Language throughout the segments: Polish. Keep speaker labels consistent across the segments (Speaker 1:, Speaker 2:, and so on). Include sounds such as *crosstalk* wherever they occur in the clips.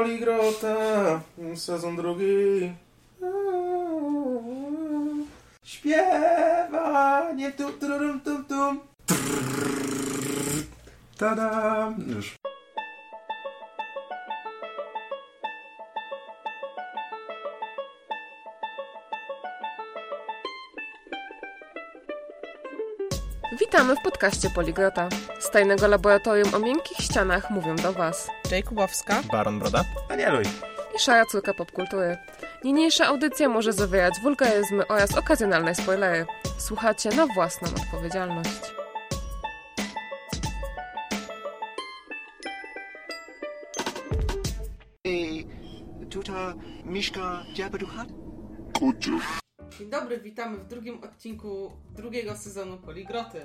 Speaker 1: Poligrota, sezon drugi. Śpiewanie, tum, tum, tum, tum. Tada! Już.
Speaker 2: Witamy w podcaście Poligrota. Z tajnego laboratorium o miękkich ścianach mówią do Was
Speaker 3: Jakubowska.
Speaker 1: Baron Broda. Danieluj.
Speaker 2: i szara córka popkultury. Niniejsza audycja może zawierać wulgaryzmy oraz okazjonalne spoilery. Słuchacie na własną odpowiedzialność.
Speaker 4: Ej, tuta Miszka Dziabaduchat?
Speaker 3: Dzień dobry, witamy w drugim odcinku drugiego sezonu Poligroty.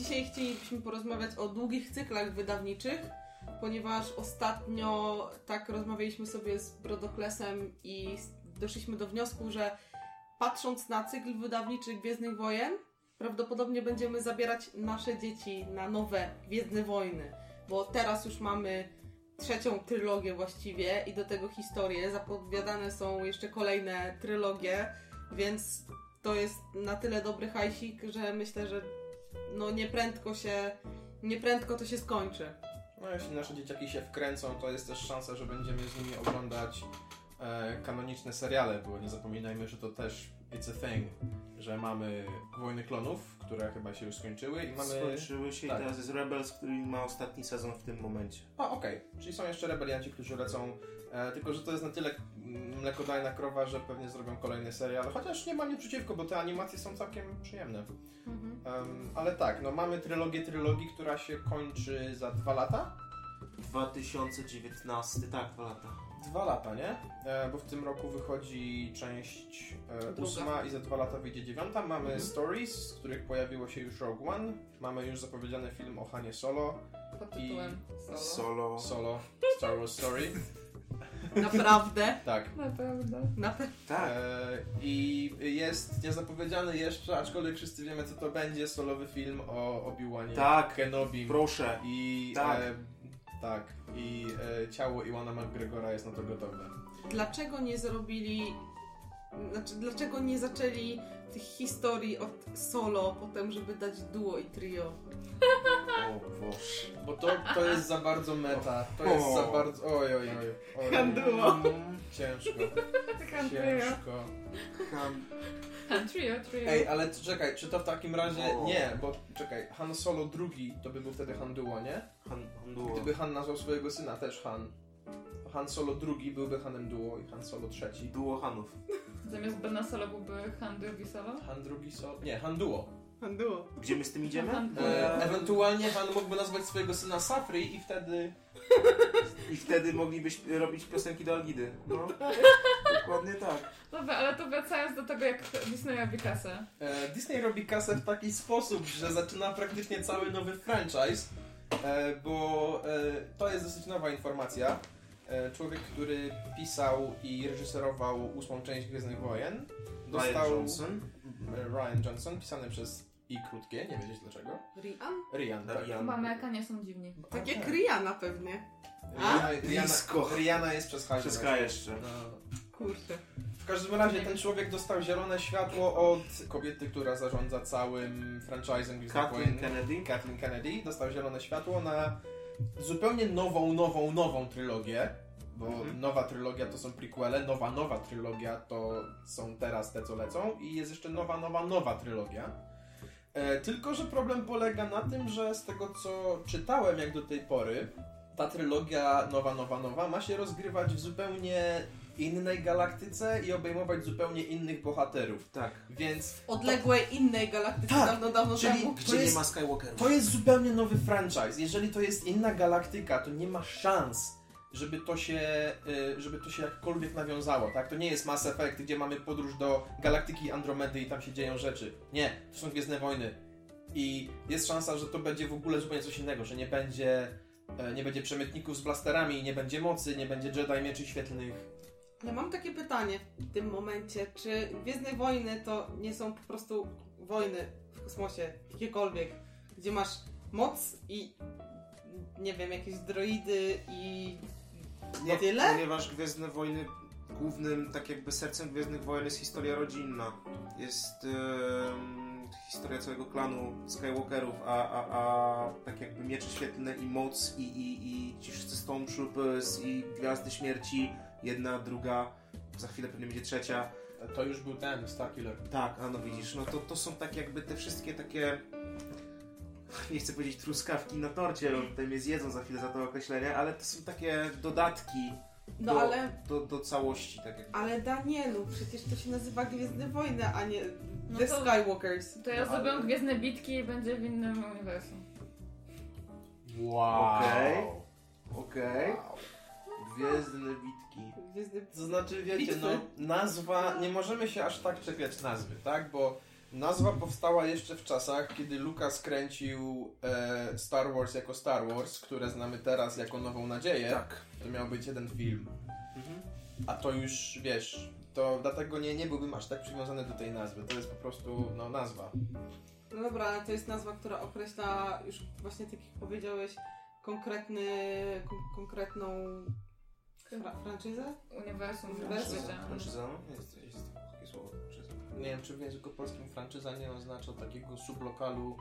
Speaker 3: Dzisiaj chcielibyśmy porozmawiać o długich cyklach wydawniczych, ponieważ ostatnio tak rozmawialiśmy sobie z Brodoklesem i doszliśmy do wniosku, że patrząc na cykl wydawniczy Gwiezdnych Wojen, prawdopodobnie będziemy zabierać nasze dzieci na nowe Gwiezdne Wojny, bo teraz już mamy trzecią trylogię właściwie i do tego historię. Zapowiadane są jeszcze kolejne trylogie, więc to jest na tyle dobry hajsik, że myślę, że no nieprędko się, nieprędko to się skończy.
Speaker 1: No, jeśli nasze dzieciaki się wkręcą, to jest też szansa, że będziemy z nimi oglądać e, kanoniczne seriale, bo nie zapominajmy, że to też it's a thing, że mamy Wojny Klonów, które chyba się już skończyły i mamy...
Speaker 5: Skończyły się
Speaker 1: tak.
Speaker 5: i teraz jest Rebels, który ma ostatni sezon w tym momencie.
Speaker 1: A, okej. Czyli są jeszcze rebelianci, którzy lecą, e, tylko że to jest na tyle mlekodajna krowa, że pewnie zrobią kolejny serial, chociaż nie mam nic przeciwko, bo te animacje są całkiem przyjemne. Em, ale tak, no mamy trylogię trylogii, która się kończy za dwa lata.
Speaker 5: 2019, tak, dwa lata.
Speaker 1: Dwa lata, nie? E, bo w tym roku wychodzi część e, ósma i za dwa lata wyjdzie dziewiąta. Mamy
Speaker 3: Mhm.
Speaker 1: Stories, z których pojawiło się już Rogue One. Mamy już zapowiedziany film o Hanie Solo.
Speaker 3: Pod tytułem Solo.
Speaker 5: Solo.
Speaker 1: Solo, Star Wars Story. *laughs*
Speaker 3: Naprawdę?
Speaker 1: Tak.
Speaker 2: Naprawdę.
Speaker 3: Na pe-
Speaker 5: Tak.
Speaker 1: E, I jest niezapowiedziany jeszcze, aczkolwiek wszyscy wiemy co to będzie, solowy film o Obi-Wanie
Speaker 5: Tak.
Speaker 1: Kenobi.
Speaker 5: Proszę.
Speaker 1: I
Speaker 5: Tak.
Speaker 1: E, tak. I e, ciało Iwana McGregora jest na to gotowe.
Speaker 3: Dlaczego nie zrobili, znaczy dlaczego nie zaczęli tych historii od solo, potem żeby dać duo i trio?
Speaker 5: O Boże.
Speaker 1: Bo to, to jest za bardzo meta. To jest za bardzo. Oj, oj, oj. oj.
Speaker 3: Handuło. *laughs*
Speaker 1: Ciężko.
Speaker 2: Han
Speaker 1: Ciężko.
Speaker 5: Han...
Speaker 2: trio, trio.
Speaker 1: Ej, ale czekaj, czy to w takim razie. Nie, bo czekaj, Han Solo drugi to by był wtedy Han Duo, nie?
Speaker 5: Han... Han Duo.
Speaker 1: Gdyby Han nazwał swojego syna też Han. Han Solo drugi byłby Hanem Duo i Han Solo trzeci.
Speaker 5: Duo Hanów.
Speaker 6: Zamiast Bena Solo byłby Han drugi solo?
Speaker 1: Han drugi Solo. Nie, Han Duo.
Speaker 3: Duo.
Speaker 5: Gdzie my z tym idziemy?
Speaker 6: Han Duo.
Speaker 1: E, ewentualnie Han mógłby nazwać swojego syna Safri i wtedy.
Speaker 5: I wtedy moglibyśmy robić piosenki do Algidy. No. Dokładnie tak.
Speaker 6: Dobra, ale to wracając do tego, jak Disney robi kasę.
Speaker 1: E, Disney robi kasę w taki sposób, że zaczyna praktycznie cały nowy franchise, e, bo e, to jest dosyć nowa informacja. E, człowiek, który pisał i reżyserował ósmą część Gwiezdnych Wojen, dostał
Speaker 5: Ryan Johnson.
Speaker 1: e, Ryan Johnson, pisany przez i krótkie, nie wiedzieć dlaczego.
Speaker 3: Rian?
Speaker 1: Rian, tak.
Speaker 5: Rian.
Speaker 6: Chyba Amerykanie są dziwni.
Speaker 3: Tak jak Rihanna pewnie.
Speaker 1: Rihanna,
Speaker 5: Blisko.
Speaker 1: Rihanna jest przez H.
Speaker 5: Przez jeszcze.
Speaker 1: No.
Speaker 3: Kurczę.
Speaker 1: W każdym razie ten człowiek dostał zielone światło od kobiety, która zarządza całym franchisem Gwiezdnych
Speaker 5: Kathleen
Speaker 1: Wojen.
Speaker 5: Kennedy.
Speaker 1: Kathleen Kennedy dostał zielone światło na zupełnie nową, nową, nową trylogię. Bo
Speaker 5: Mhm.
Speaker 1: nowa trylogia to są prequele, nowa, nowa trylogia to są teraz te, co lecą i jest jeszcze nowa, nowa, nowa trylogia. E, tylko, że problem polega na tym, że z tego, co czytałem jak do tej pory, ta trylogia nowa, nowa, nowa ma się rozgrywać w zupełnie innej galaktyce i obejmować zupełnie innych bohaterów.
Speaker 5: Tak.
Speaker 1: Więc
Speaker 3: Odległej innej galaktyce
Speaker 1: Tak,
Speaker 3: dawno, dawno
Speaker 1: czyli-
Speaker 3: temu.
Speaker 5: Gdzie
Speaker 1: To
Speaker 5: nie
Speaker 1: jest-
Speaker 5: ma Skywalkerów.
Speaker 1: To jest zupełnie nowy franchise. Jeżeli to jest inna galaktyka, to nie ma szans, żeby to się, y, żeby to się jakkolwiek nawiązało, tak? To nie jest Mass Effect, gdzie mamy podróż do galaktyki Andromedy i tam się dzieją rzeczy. Nie, to są Gwiezdne Wojny. I jest szansa, że to będzie w ogóle zupełnie coś innego, że nie będzie, e, nie będzie przemytników z blasterami, nie będzie mocy, nie będzie Jedi mieczy świetlnych.
Speaker 3: Ja mam takie pytanie w tym momencie, czy Gwiezdne Wojny to nie są po prostu wojny w kosmosie, jakiekolwiek, gdzie masz moc i nie wiem, jakieś droidy i
Speaker 5: Nie,
Speaker 3: Tyle?
Speaker 5: ponieważ Gwiezdne Wojny, głównym tak jakby sercem Gwiezdnych Wojen jest historia rodzinna. Jest em, historia całego klanu Skywalkerów, a, a, a tak jakby Miecze Świetlne i Moc i, i, i ci wszyscy Stormtroopers i Gwiazdy Śmierci, jedna, druga, za chwilę pewnie będzie trzecia.
Speaker 1: To już był ten, Starkiller.
Speaker 5: Tak, a no widzisz, no to, to są tak jakby te wszystkie takie *laughs* nie chcę powiedzieć truskawki na torcie, bo tutaj mnie zjedzą za chwilę za to określenie, ale to są takie dodatki
Speaker 3: No
Speaker 5: do,
Speaker 3: ale,
Speaker 5: do, do całości, tak jakby.
Speaker 3: ale Danielu, przecież to się nazywa Gwiezdne Wojny, a nie
Speaker 6: No
Speaker 3: The
Speaker 6: to-
Speaker 3: Skywalkers.
Speaker 6: To ja
Speaker 5: No, ale-
Speaker 6: zrobię Gwiezdne Bitki i będzie w innym uniwersum.
Speaker 1: Wow.
Speaker 5: Okej. Okej. Gwiezdne bitki.
Speaker 3: Gwiezdne...
Speaker 1: To znaczy, wiecie,
Speaker 3: Bitwy.
Speaker 1: no, nazwa, nie możemy się aż tak czepiać nazwy, tak? Bo nazwa powstała jeszcze w czasach, kiedy Lucas kręcił e, Star Wars jako Star Wars, które znamy teraz jako Nową Nadzieję.
Speaker 5: Tak.
Speaker 1: To miał być jeden film.
Speaker 5: Mhm.
Speaker 1: A to już, wiesz, to dlatego nie, nie byłbym aż tak przywiązany do tej nazwy. To jest po prostu, no, nazwa.
Speaker 3: No dobra, ale to jest nazwa, która określa już właśnie tak jak powiedziałeś, konkretny, kon konkretną fra franczyzę?
Speaker 6: Uniwersum.
Speaker 3: Uniwersum.
Speaker 6: powiedziałam.
Speaker 5: Franczyza? no? Jest, jest takie słowo, franczyza.
Speaker 1: Nie wiem, czy w języku polskim franczyza nie oznacza takiego sublokalu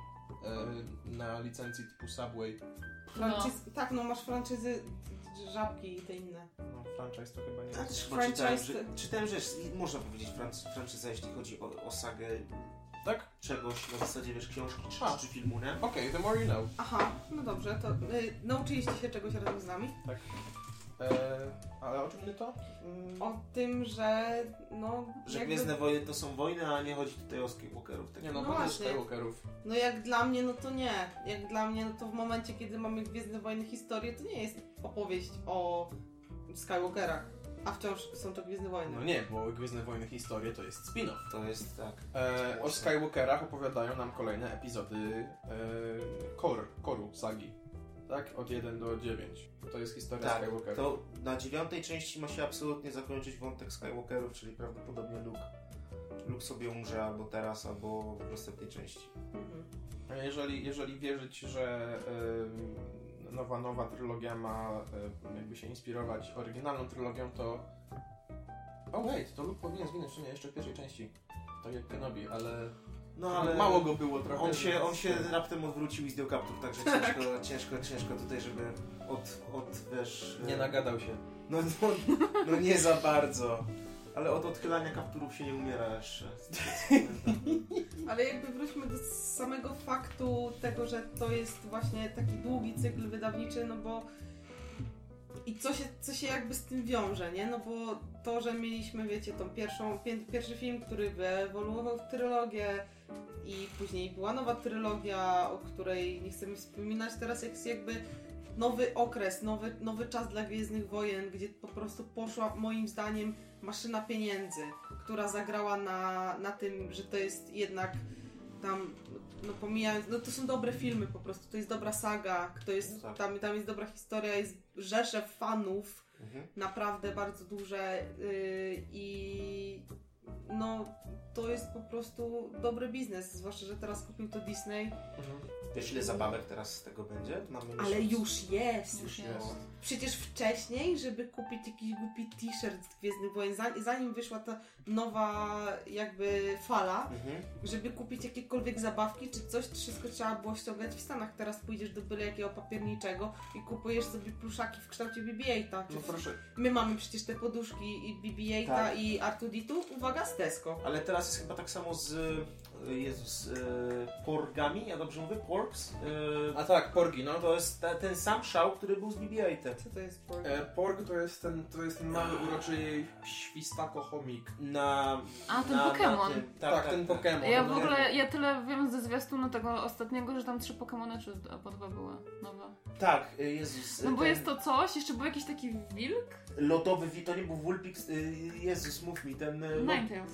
Speaker 1: e, na licencji typu Subway.
Speaker 3: Franczyz... Tak, no masz franczyzy, żabki i te inne.
Speaker 1: No, franchise to chyba nie jest.
Speaker 5: też chyba czytałem,
Speaker 3: Franchise
Speaker 5: że, czytałem, że można powiedzieć franc- franczyza, jeśli chodzi o, o sagę
Speaker 1: Tak?
Speaker 5: czegoś, na zasadzie, wiesz, książki czy,
Speaker 1: A.
Speaker 5: czy filmu, nie?
Speaker 1: Okej, the more you know.
Speaker 3: Aha, no dobrze, to y, nauczyliście się czegoś razem z nami?
Speaker 1: E, ale o czym my to? Mm,
Speaker 3: O tym, że no...
Speaker 5: Że
Speaker 3: jakby-
Speaker 5: Gwiezdne Wojny to są wojny, a nie chodzi tutaj o Skywalkerów. Tak
Speaker 1: nie no,
Speaker 3: no
Speaker 1: no
Speaker 3: właśnie.
Speaker 1: Skywalkerów.
Speaker 3: No jak dla mnie, no to nie. Jak dla mnie, no to w momencie, kiedy mamy Gwiezdne Wojny historię, to nie jest opowieść o Skywalkerach. A wciąż są to Gwiezdne Wojny.
Speaker 1: No nie, bo Gwiezdne Wojny Historie to jest spin-off.
Speaker 5: To jest tak.
Speaker 1: E, o Skywalkerach opowiadają nam kolejne epizody e, Kor, Koru sagi. Tak? Od 1 do 9. To jest historia
Speaker 5: Tak,
Speaker 1: Skywalkerów.
Speaker 5: to na dziewiątej części ma się absolutnie zakończyć wątek Skywalkerów, czyli prawdopodobnie Luke. Luke sobie umrze albo teraz, albo w następnej części.
Speaker 3: Mhm.
Speaker 1: A Jeżeli, jeżeli wierzyć, że em, nowa, nowa trylogia ma em, jakby się inspirować oryginalną trylogią, to... Oh wait, to Luke powinien zginąć w sumie jeszcze w pierwszej części. Tak jak Kenobi, ale...
Speaker 5: No ale
Speaker 1: Mało go było trochę.
Speaker 5: on się, on się raptem odwrócił i zdjął kaptur, także *laughs* ciężko, ciężko, ciężko tutaj, żeby od, od wiesz...
Speaker 1: Nie
Speaker 5: e,
Speaker 1: nagadał się.
Speaker 5: No, no, no nie za bardzo. Ale od odchylania kapturów się nie umiera jeszcze. *laughs*
Speaker 3: Ale jakby wróćmy do samego faktu tego, że to jest właśnie taki długi cykl wydawniczy, no bo i co się, co się jakby z tym wiąże, nie? No bo to, że mieliśmy, wiecie, tą pierwszą, pierwszy film, który wyewoluował w trylogię i później była nowa trylogia, o której nie chcemy wspominać teraz, jest jakby nowy okres, nowy, nowy czas dla Gwiezdnych Wojen, gdzie po prostu poszła moim zdaniem maszyna pieniędzy, która zagrała na, na tym, że to jest jednak tam, no pomijając, no to są dobre filmy po prostu, to jest dobra saga, to jest,
Speaker 5: Tak.
Speaker 3: tam, tam jest dobra historia, jest rzesze fanów,
Speaker 5: Mhm.
Speaker 3: naprawdę bardzo duże yy, i no to jest po prostu dobry biznes, zwłaszcza, że teraz kupił to Disney,
Speaker 5: Wiesz ile zabawek teraz z tego będzie? Mamy
Speaker 3: ale
Speaker 5: miesiąc.
Speaker 3: już jest.
Speaker 6: Już jest.
Speaker 3: Przecież wcześniej, żeby kupić jakiś głupi t-shirt z Gwiezdnych Wojen, zanim, wyszła ta nowa jakby fala,
Speaker 5: Mhm.
Speaker 3: żeby kupić jakiekolwiek zabawki czy coś, to wszystko trzeba było ściągać w Stanach. Teraz pójdziesz do byle jakiego papierniczego i kupujesz sobie pluszaki w kształcie BB-8.
Speaker 1: No proszę.
Speaker 3: My mamy przecież te poduszki i BB-8
Speaker 5: Tak.
Speaker 3: i R2D2, uwaga, z Tesco.
Speaker 5: Ale teraz jest chyba tak samo z Jezus, e, porgami, ja dobrze mówię? Porks? E,
Speaker 1: A tak, Porgi, no.
Speaker 5: to jest ta, ten sam szał, który był z BB-8.
Speaker 3: Co to jest porg?
Speaker 1: E, Porg to jest ten, to jest ten mały, uroczy świstako chomik.
Speaker 5: Na,
Speaker 6: A, ten
Speaker 5: na,
Speaker 6: Pokémon.
Speaker 5: Na tym,
Speaker 1: Tak, ten Pokémon.
Speaker 6: Ja
Speaker 1: no.
Speaker 6: w ogóle, ja tyle wiem ze zwiastunu tego ostatniego, że tam trzy Pokémony czy po dwa były nowe.
Speaker 5: Tak, e, Jezus.
Speaker 6: No bo
Speaker 5: ten
Speaker 6: jest to coś, jeszcze był jakiś taki wilk?
Speaker 5: Lodowy, wi- to nie był Vulpix, e, Jezus, mów mi, ten...
Speaker 6: Ninetales.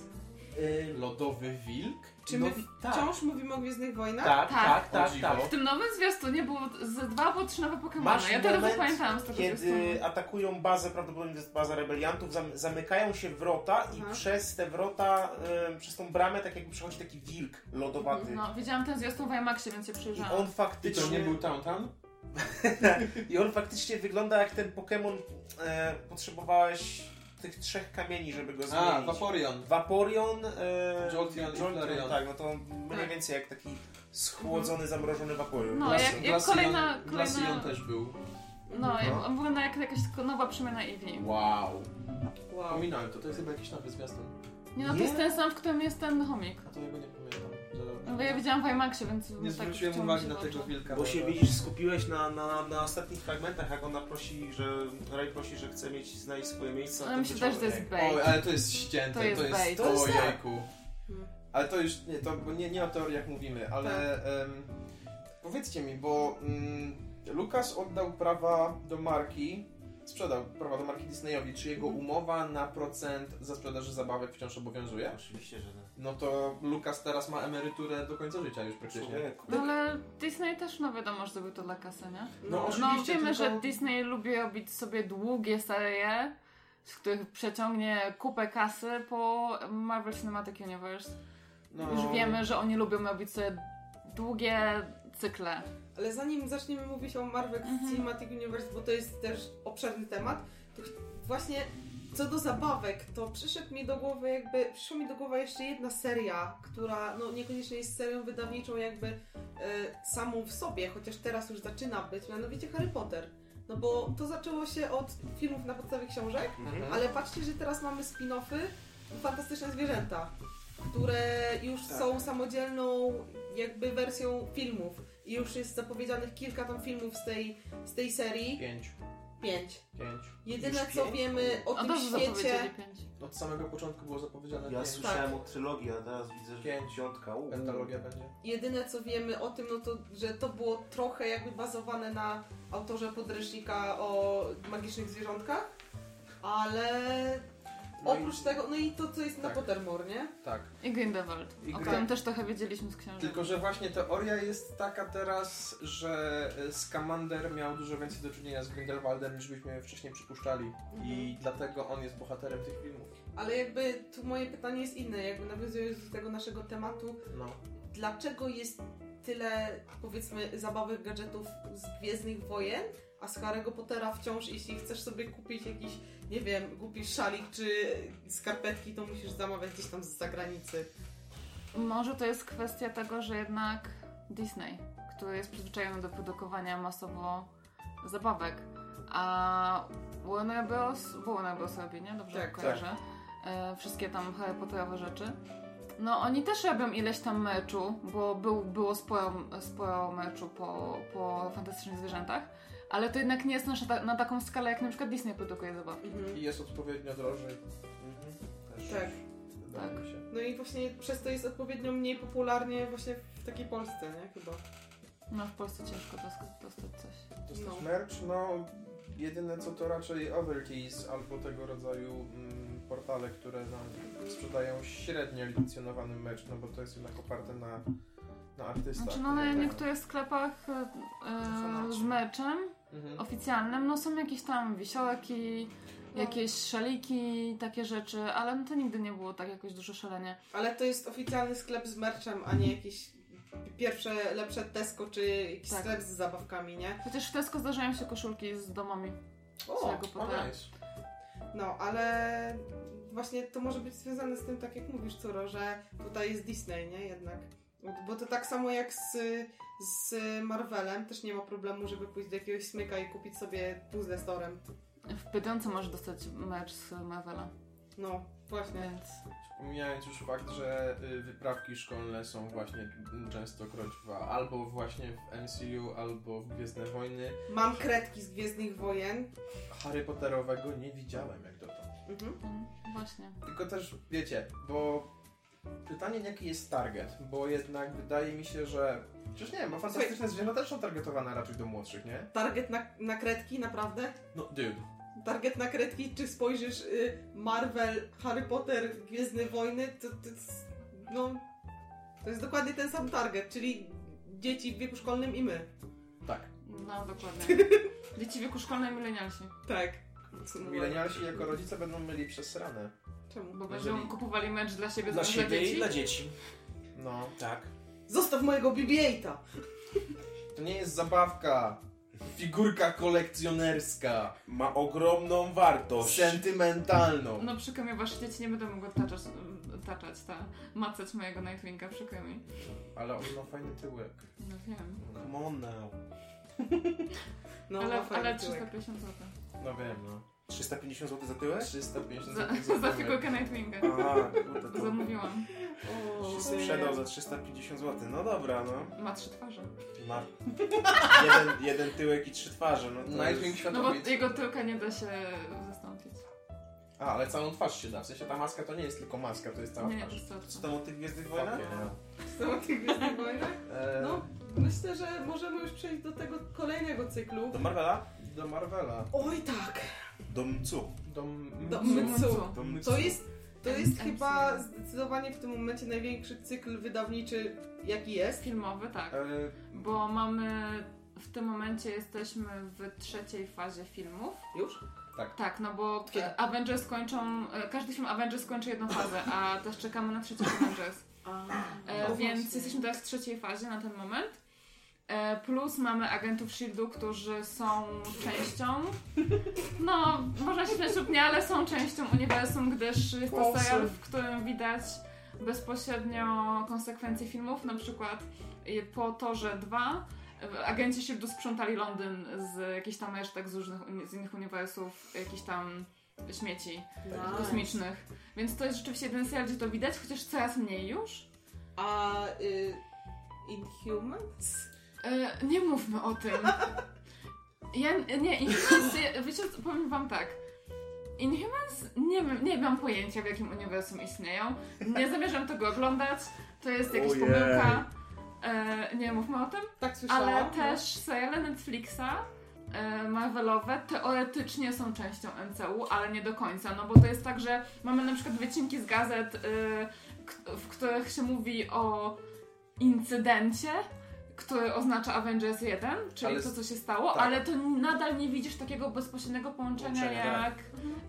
Speaker 1: Lodowy wilk?
Speaker 3: Czy
Speaker 5: no,
Speaker 3: my
Speaker 5: tak.
Speaker 3: wciąż mówimy o Gwiezdnych Wojnach?
Speaker 5: Tak,
Speaker 6: Tak.
Speaker 5: tak, tak, tak.
Speaker 6: W tym nowym zwiastunie było z dwa albo trzy nowe Pokémony.
Speaker 5: Masz
Speaker 6: Ja tyle
Speaker 5: moment,
Speaker 6: zapamiętałam z tego
Speaker 5: kiedy
Speaker 6: zwiastunu.
Speaker 5: atakują bazę, prawdopodobnie to jest baza rebeliantów, zam, zamykają się wrota i
Speaker 3: Aha.
Speaker 5: przez te wrota, em, przez tą bramę tak jakby przechodzi taki wilk lodowaty.
Speaker 6: No, widziałam ten zwiastun w IMAXie, więc się
Speaker 5: I
Speaker 6: przyjrzałam.
Speaker 5: on
Speaker 1: I
Speaker 5: faktycznie...
Speaker 1: to nie był Tauntaun? *laughs*
Speaker 5: I on faktycznie wygląda jak ten Pokémon. E, potrzebowałeś tych trzech kamieni, żeby go zmienić.
Speaker 1: A, Vaporeon.
Speaker 5: Vaporeon, e,
Speaker 1: Jolteon i Flareon.
Speaker 5: Tak, no to mniej
Speaker 3: Tak.
Speaker 5: więcej jak taki schłodzony, zamrożony Vaporeon.
Speaker 6: No, jak- jak
Speaker 1: Glaceon-
Speaker 6: kolejna-
Speaker 1: Glaceon
Speaker 6: kolejna-
Speaker 1: też był.
Speaker 6: No,
Speaker 5: No.
Speaker 6: on wygląda jak jakaś nowa przemiana Eevee.
Speaker 1: Wow.
Speaker 3: Wow.
Speaker 1: Pominąłem to, to jest chyba jakiś nowy zwiastun.
Speaker 6: Nie no, to
Speaker 5: Nie?
Speaker 6: jest ten sam, w którym jest ten chomik.
Speaker 1: A to ja go nie
Speaker 6: ja widziałam w IMAXie, więc
Speaker 1: Nie
Speaker 6: tak
Speaker 1: zwróciłem uwagi na tego wilka.
Speaker 5: Bo się widzisz, skupiłeś na, na, na ostatnich fragmentach, jak ona prosi, że Ray prosi, że chce mieć, znaleźć swoje miejsce.
Speaker 6: Ale
Speaker 5: to
Speaker 6: myślę też, że to jest bait.
Speaker 1: Oj, ale to jest ścięte,
Speaker 6: To jest bait.
Speaker 5: To jest tak.
Speaker 1: Ojejku.
Speaker 3: Hmm.
Speaker 1: Ale to już, nie, to bo nie, nie o teoriach mówimy, ale em, powiedzcie mi, bo mm, Lukas oddał prawa do marki, sprzedał prawa do marki Disneyowi, czy jego
Speaker 3: Mhm.
Speaker 1: umowa na procent za sprzedaży zabawek wciąż obowiązuje?
Speaker 5: Oczywiście, że nie.
Speaker 1: No to Lukas teraz ma emeryturę do końca życia już praktycznie.
Speaker 5: Człowieku.
Speaker 6: No ale Disney też, no wiadomo, że zrobił to dla kasy, nie?
Speaker 1: No,
Speaker 3: No,
Speaker 1: oczywiście,
Speaker 6: No wiemy,
Speaker 1: tylko...
Speaker 6: że Disney lubi robić sobie długie serie, z których przeciągnie kupę kasy po Marvel Cinematic Universe.
Speaker 1: no,
Speaker 6: Już wiemy, że oni lubią robić sobie długie cykle.
Speaker 3: Ale zanim zaczniemy mówić o Marvel
Speaker 6: Mhm.
Speaker 3: Cinematic Universe, bo to jest też obszerny temat, to właśnie co do zabawek, to przyszedł mi do głowy jakby, przyszła mi do głowy jeszcze jedna seria, która no niekoniecznie jest serią wydawniczą jakby e, samą w sobie, chociaż teraz już zaczyna być, mianowicie Harry Potter. No bo to zaczęło się od filmów na podstawie książek,
Speaker 1: Mhm.
Speaker 3: ale patrzcie, że teraz mamy spin-offy Fantastyczne Zwierzęta, które już
Speaker 5: Tak.
Speaker 3: są samodzielną jakby wersją filmów. I już jest zapowiedzianych kilka tam filmów z tej, z tej serii.
Speaker 1: Pięć.
Speaker 3: Pięć.
Speaker 1: Pięć.
Speaker 3: Jedyne
Speaker 5: Już
Speaker 3: co
Speaker 5: pięć?
Speaker 3: wiemy o
Speaker 6: A
Speaker 3: tym świecie...
Speaker 1: Od samego początku było zapowiedziane
Speaker 5: Ja
Speaker 1: pięć.
Speaker 5: słyszałem o trylogii, a teraz widzę, że
Speaker 1: Pięć.
Speaker 5: piątka.
Speaker 1: Pentalogia będzie.
Speaker 3: Jedyne co wiemy o tym, no to, że to było trochę jakby bazowane na autorze podręcznika o magicznych zwierzątkach, ale
Speaker 1: No i-
Speaker 3: oprócz tego, no i to co jest na
Speaker 1: Tak.
Speaker 3: Pottermore, nie?
Speaker 1: Tak.
Speaker 6: I Grindelwald,
Speaker 1: I
Speaker 6: o którym też trochę wiedzieliśmy z książek.
Speaker 1: Tylko, że właśnie teoria jest taka teraz, że e, Scamander miał dużo więcej do czynienia z Grindelwaldem niż byśmy wcześniej przypuszczali. I dlatego on jest bohaterem tych filmów.
Speaker 3: Ale jakby tu moje pytanie jest inne, jakby nawiązując do tego naszego tematu,
Speaker 1: No.
Speaker 3: dlaczego jest tyle, powiedzmy, zabawek, gadżetów z Gwiezdnych Wojen, a z Harry'ego Pottera wciąż, jeśli chcesz sobie kupić jakiś, nie wiem, głupi szalik czy skarpetki, to musisz zamawiać gdzieś tam z zagranicy.
Speaker 6: Może to jest kwestia tego, że jednak Disney, który jest przyzwyczajony do produkowania masowo zabawek, a Warner Bros. Warner Bros. robi, nie? Dobrze
Speaker 3: Tak,
Speaker 6: kojarzę. E, wszystkie tam Harry Potterowe rzeczy. No oni też robią ileś tam meczu, bo był, było sporo, sporo meczu po, po Fantastycznych Zwierzętach, ale to jednak nie jest na, ta- na taką skalę, jak na przykład Disney produkuje zabawki.
Speaker 3: Mhm.
Speaker 1: I jest odpowiednio drożej. Mhm. Też
Speaker 3: Tak.
Speaker 6: Tak.
Speaker 1: się.
Speaker 3: No i właśnie przez to jest odpowiednio mniej popularnie właśnie w takiej Polsce, nie? Chyba.
Speaker 6: No w Polsce ciężko dos- dostać coś.
Speaker 1: Dostać
Speaker 3: No.
Speaker 1: merch? No, jedyne co to raczej Overkeys albo tego rodzaju mm, portale, które nam sprzedają średnio licencjonowany merch, no bo to jest jednak oparte na, na artystach.
Speaker 6: Znaczy no na niektórych sklepach e, z meczem
Speaker 1: Mhm.
Speaker 6: oficjalnym, no są jakieś tam wisiorki,
Speaker 3: No.
Speaker 6: jakieś szaliki, takie rzeczy, ale no to nigdy nie było tak jakoś dużo szalenie.
Speaker 3: Ale to jest oficjalny sklep z merchem, a nie jakieś pierwsze, lepsze Tesco czy jakiś
Speaker 6: Tak.
Speaker 3: sklep z zabawkami, nie?
Speaker 6: Chociaż w Tesco zdarzają się koszulki z domami.
Speaker 3: O,
Speaker 1: O, nice.
Speaker 3: No, ale właśnie to może być związane z tym, tak jak mówisz, Curo, że tutaj jest Disney, nie? Jednak. Bo to tak samo jak z, z Marvelem, też nie ma problemu, żeby pójść do jakiegoś smyka i kupić sobie puzzle z Torem.
Speaker 6: W Bydionce możesz dostać mecz z Marvela,
Speaker 3: No, właśnie.
Speaker 6: więc...
Speaker 1: Pomijając już fakt, że y, wyprawki szkolne są właśnie częstokroć w, albo właśnie w MCU, albo w Gwiezdne Wojny.
Speaker 3: Mam kredki z Gwiezdnych Wojen.
Speaker 1: Harry Potterowego nie widziałem jak dotąd.
Speaker 3: Mhm.
Speaker 6: mm, Właśnie.
Speaker 1: Tylko też, wiecie, bo pytanie jaki jest target, bo jednak wydaje mi się, że... Przecież nie wiem, bo fantastyczne zwierzęta też są targetowane raczej do młodszych, nie?
Speaker 3: Target na, na kredki, naprawdę?
Speaker 1: No, dude.
Speaker 3: Target na kredki, czy spojrzysz y, Marvel, Harry Potter, Gwiezdne Wojny, to, to jest, no, to jest dokładnie ten sam target, czyli dzieci w wieku szkolnym i my.
Speaker 1: Tak.
Speaker 6: No, dokładnie. *laughs* Dzieci w wieku szkolnym i milenialsi.
Speaker 3: Tak.
Speaker 1: Milenialsi jako rodzice będą mieli przesrane.
Speaker 3: Czemu?
Speaker 6: Bo
Speaker 1: Jeżeli-
Speaker 6: będą kupowali mecz dla siebie
Speaker 5: Dla
Speaker 6: zamiast
Speaker 5: siebie i
Speaker 6: dzieci.
Speaker 5: dla dzieci.
Speaker 1: No.
Speaker 5: Tak.
Speaker 3: Zostaw mojego BB-8!
Speaker 1: To nie jest zabawka. Figurka kolekcjonerska.
Speaker 5: Ma ogromną wartość.
Speaker 1: Sentymentalną.
Speaker 6: No przykro mi, wasze dzieci nie będą mogły taczać, taczać ta, macać mojego Nightwinga, przykro mi.
Speaker 1: Ale on ma fajny tyłek.
Speaker 6: No wiem.
Speaker 5: Come on now.
Speaker 3: No,
Speaker 6: ale, ale
Speaker 3: tyłek.
Speaker 6: 350 zł.
Speaker 1: No wiem, no.
Speaker 5: 350 zł za tyłek?
Speaker 1: 350
Speaker 6: Za,
Speaker 1: zł
Speaker 6: za figurkę Nightwinga.
Speaker 5: A, kurde, to *laughs*
Speaker 6: Zamówiłam.
Speaker 3: O,
Speaker 5: sprzedał za 350 zł. No dobra, no.
Speaker 6: Ma trzy twarze.
Speaker 5: Ma jeden, jeden tyłek i trzy twarze. No to
Speaker 1: Nightwing
Speaker 5: jest...
Speaker 6: No bo jego tyłka nie da się zastąpić.
Speaker 1: A, ale całą twarz się da. W sensie ta maska to nie jest tylko maska, to jest cała
Speaker 6: Nie, nie, to
Speaker 1: twarz.
Speaker 6: jest
Speaker 5: Co tam o tych Gwiezdnych Wojnach?
Speaker 3: Są o tych Gwiezdnych *laughs* Wojnach?
Speaker 1: Eee,
Speaker 3: No, myślę, że możemy już przejść do tego kolejnego cyklu.
Speaker 5: Do Marvela?
Speaker 1: Do Marvela.
Speaker 3: Oj tak,
Speaker 5: Do Mcu.
Speaker 1: Do,
Speaker 3: Do
Speaker 1: Mcu.
Speaker 3: Mcu.
Speaker 5: Do Mcu.
Speaker 3: to jest, to jest chyba zdecydowanie w tym momencie największy cykl wydawniczy jaki jest.
Speaker 6: Filmowy, tak.
Speaker 1: Eee,
Speaker 6: Bo mamy... W tym momencie jesteśmy w trzeciej fazie filmów.
Speaker 3: Już?
Speaker 6: Tak, no bo
Speaker 3: Kiedy?
Speaker 6: e, Avengers kończą... e, Każdy film Avengers kończy jedną fazę, a też czekamy na trzecią Avengers. E,
Speaker 3: No
Speaker 6: więc
Speaker 3: właśnie.
Speaker 6: jesteśmy teraz w trzeciej fazie na ten moment. E, plus mamy agentów SHIELD-u, którzy są częścią, no można się śmiać lub nie, ale są częścią uniwersum, gdyż jest to serial, w którym widać bezpośrednio konsekwencje filmów, na przykład po Torze 2 e, agenci SHIELD-u sprzątali Londyn z jakichś tam resztek z różnych z innych uniwersów, jakichś tam śmieci
Speaker 3: Nice.
Speaker 6: kosmicznych. Więc to jest rzeczywiście jeden serial, gdzie to widać, chociaż coraz mniej już.
Speaker 3: A y, Inhumans?
Speaker 6: E, nie mówmy o tym. Ja nie, Inhumans, ja- wiecie, powiem wam tak. Inhumans nie, wiem- nie mam pojęcia w jakim uniwersum istnieją. Nie zamierzam tego oglądać. To jest jakaś
Speaker 5: Ojej.
Speaker 6: pomyłka. E, nie mówmy o tym.
Speaker 3: Tak słyszałam.
Speaker 6: Ale też seriale Netflixa e, Marvelowe teoretycznie są częścią MCU, ale nie do końca, no bo to jest tak, że mamy na przykład wycinki z gazet, e, w których się mówi o incydencie, który oznacza Avengers 1, czyli
Speaker 1: Ale
Speaker 6: to, co się stało,
Speaker 1: tak.
Speaker 6: ale to nadal nie widzisz takiego bezpośredniego połączenia
Speaker 5: Połączenia,
Speaker 6: jak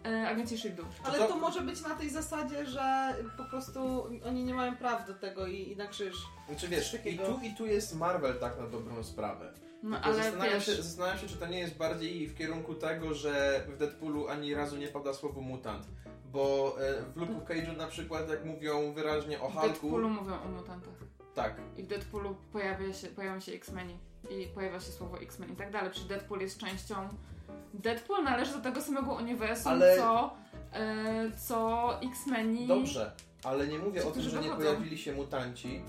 Speaker 6: e, Agenci S.H.I.E.L.D.u.
Speaker 3: Ale
Speaker 1: To-
Speaker 3: to może być na tej zasadzie, że po prostu oni nie mają praw do tego i, i na krzyż.
Speaker 1: Znaczy wiesz, i tu i tu jest Marvel tak na dobrą sprawę.
Speaker 6: No ale
Speaker 1: zastanawiam,
Speaker 6: wiesz,
Speaker 1: się, zastanawiam się, czy to nie jest bardziej w kierunku tego, że w Deadpoolu ani razu nie pada słowo mutant. Bo e, w Luke Cage'u na przykład, jak mówią wyraźnie o
Speaker 6: w
Speaker 1: Hulku,
Speaker 6: Deadpoolu mówią o mutantach.
Speaker 1: Tak,
Speaker 6: I w Deadpoolu pojawia się, pojawią się X-Meni i pojawia się słowo X-Men i tak dalej. Przecież Deadpool jest częścią. Deadpool należy do tego samego uniwersum,
Speaker 1: Ale-
Speaker 6: co, e, co X-Meni.
Speaker 1: dobrze, ale nie mówię o tym, że nie pojawili się mutanci.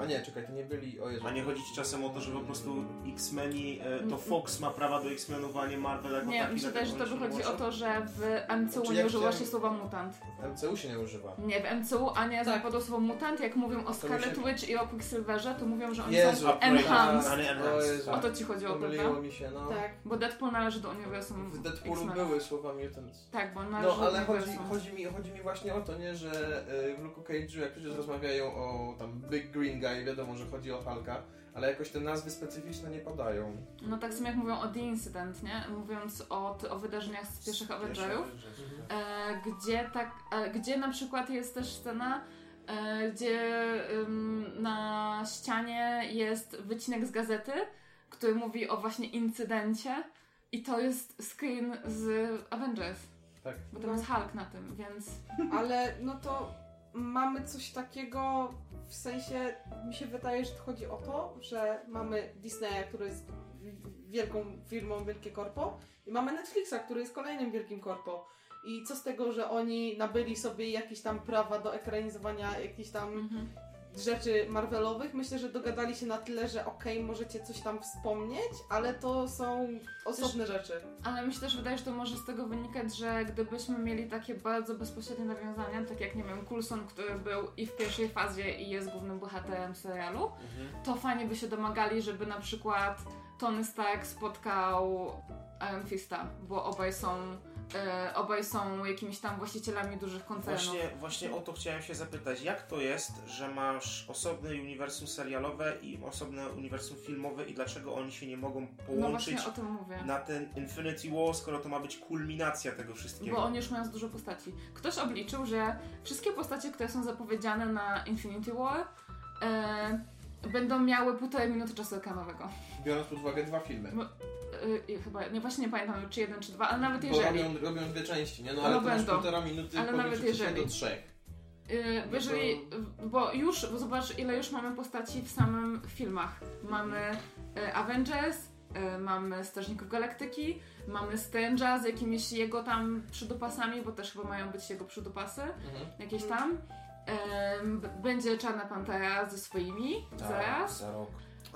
Speaker 1: A nie, czekaj, to nie byli, o Jezu.
Speaker 5: A nie chodzi ci czasem o to, że po prostu X-Meni, e, to
Speaker 6: Mm.
Speaker 5: Fox ma prawa do X-Menów, a nie Marvel jako
Speaker 6: Nie,
Speaker 5: taki. dlatego
Speaker 6: wydaje, że to wychodzi
Speaker 5: nie
Speaker 6: o to, że w MCU
Speaker 1: Znaczy,
Speaker 6: nie
Speaker 1: jak
Speaker 6: używa się słowa mutant.
Speaker 1: W MCU się nie używa.
Speaker 6: Nie, w MCU Ania
Speaker 3: Tak.
Speaker 6: tak. słowo mutant, jak mówią o Scarlet
Speaker 1: się-
Speaker 6: Witch i o Quicksilverze, to mówią, że oni
Speaker 1: Jezu,
Speaker 6: są enhanced.
Speaker 5: A nie
Speaker 1: O
Speaker 5: enhanced.
Speaker 1: Jezu.
Speaker 6: O to ci chodziło,
Speaker 1: Pomyliło
Speaker 6: prawda?
Speaker 1: mi się, no.
Speaker 3: Tak.
Speaker 6: Bo Deadpool należy do uniwersum
Speaker 1: W Deadpoolu
Speaker 6: X-Menów.
Speaker 1: były słowa mutants.
Speaker 6: Tak, bo on należy
Speaker 1: No,
Speaker 6: do
Speaker 1: ale chodzi,
Speaker 6: uniwersum.
Speaker 1: chodzi, mi, chodzi mi właśnie o to, nie, że y, w Luke Cage'u, jak przecież rozmawiają o tam Big Green Guy, wiadomo, że chodzi o Hulka, ale jakoś te nazwy specyficzne nie padają.
Speaker 6: No tak samo jak mówią o The Incident, nie? Mówiąc o, o wydarzeniach z pierwszych Avengerów, e, gdzie, tak, e, gdzie na przykład jest też scena, e, gdzie ym, na ścianie jest wycinek z gazety, który mówi o właśnie incydencie i to jest screen z Avengers,
Speaker 1: Tak.
Speaker 6: bo tam jest Hulk na tym, więc
Speaker 3: Ale no to mamy coś takiego, w sensie mi się wydaje, że chodzi o to, że mamy Disneya, który jest wi- wielką firmą, wielkie korpo i mamy Netflixa, który jest kolejnym wielkim korpo. I co z tego, że oni nabyli sobie jakieś tam prawa do ekranizowania jakichś tam
Speaker 6: mhm.
Speaker 3: Rzeczy Marvelowych? Myślę, że dogadali się na tyle, że okej, możecie coś tam wspomnieć, ale to są osobne rzeczy.
Speaker 6: Ale mi się też wydaje, że to może z tego wynikać, że gdybyśmy mieli takie bardzo bezpośrednie nawiązania, tak jak nie wiem, Coulson, który był i w pierwszej fazie i jest głównym bohaterem serialu, to fajnie by się domagali, żeby na przykład Tony Stark spotkał Iron Fista, bo obaj są, e, obaj są jakimiś tam właścicielami dużych koncernów.
Speaker 5: Właśnie, właśnie o to chciałem się zapytać. Jak to jest, że masz osobne uniwersum serialowe i osobne uniwersum filmowe i dlaczego oni się nie mogą
Speaker 6: no
Speaker 5: połączyć
Speaker 6: właśnie o tym mówię.
Speaker 5: na ten Infinity War, skoro to ma być kulminacja tego wszystkiego?
Speaker 6: Bo oni już mają dużo postaci. Ktoś obliczył, że wszystkie postacie, które są zapowiedziane na Infinity War, e, będą miały półtorej minuty czasu ekranowego.
Speaker 1: Biorąc pod uwagę dwa filmy.
Speaker 6: Yy, chyba, nie, właśnie nie pamiętam czy jeden, czy dwa, ale nawet
Speaker 1: Bo
Speaker 6: jeżeli.
Speaker 1: robią, robią dwie części, nie? No
Speaker 6: No
Speaker 1: ale masz
Speaker 6: będą.
Speaker 1: półtora minuty,
Speaker 6: Ale nawet jeżeli.
Speaker 1: do trzech.
Speaker 6: Yy,
Speaker 1: No
Speaker 6: jeżeli, bo już, zobacz ile już mamy postaci w samym filmach. Mamy yy, Avengers, yy, mamy Strażników Galaktyki, mamy Strange'a z jakimiś jego tam przydupasami, bo też chyba mają być jego przydupasy,
Speaker 1: Mhm.
Speaker 6: jakieś tam. Będzie Czarna Pantera ze swoimi,
Speaker 1: Tak,
Speaker 6: zaraz.
Speaker 1: za rok.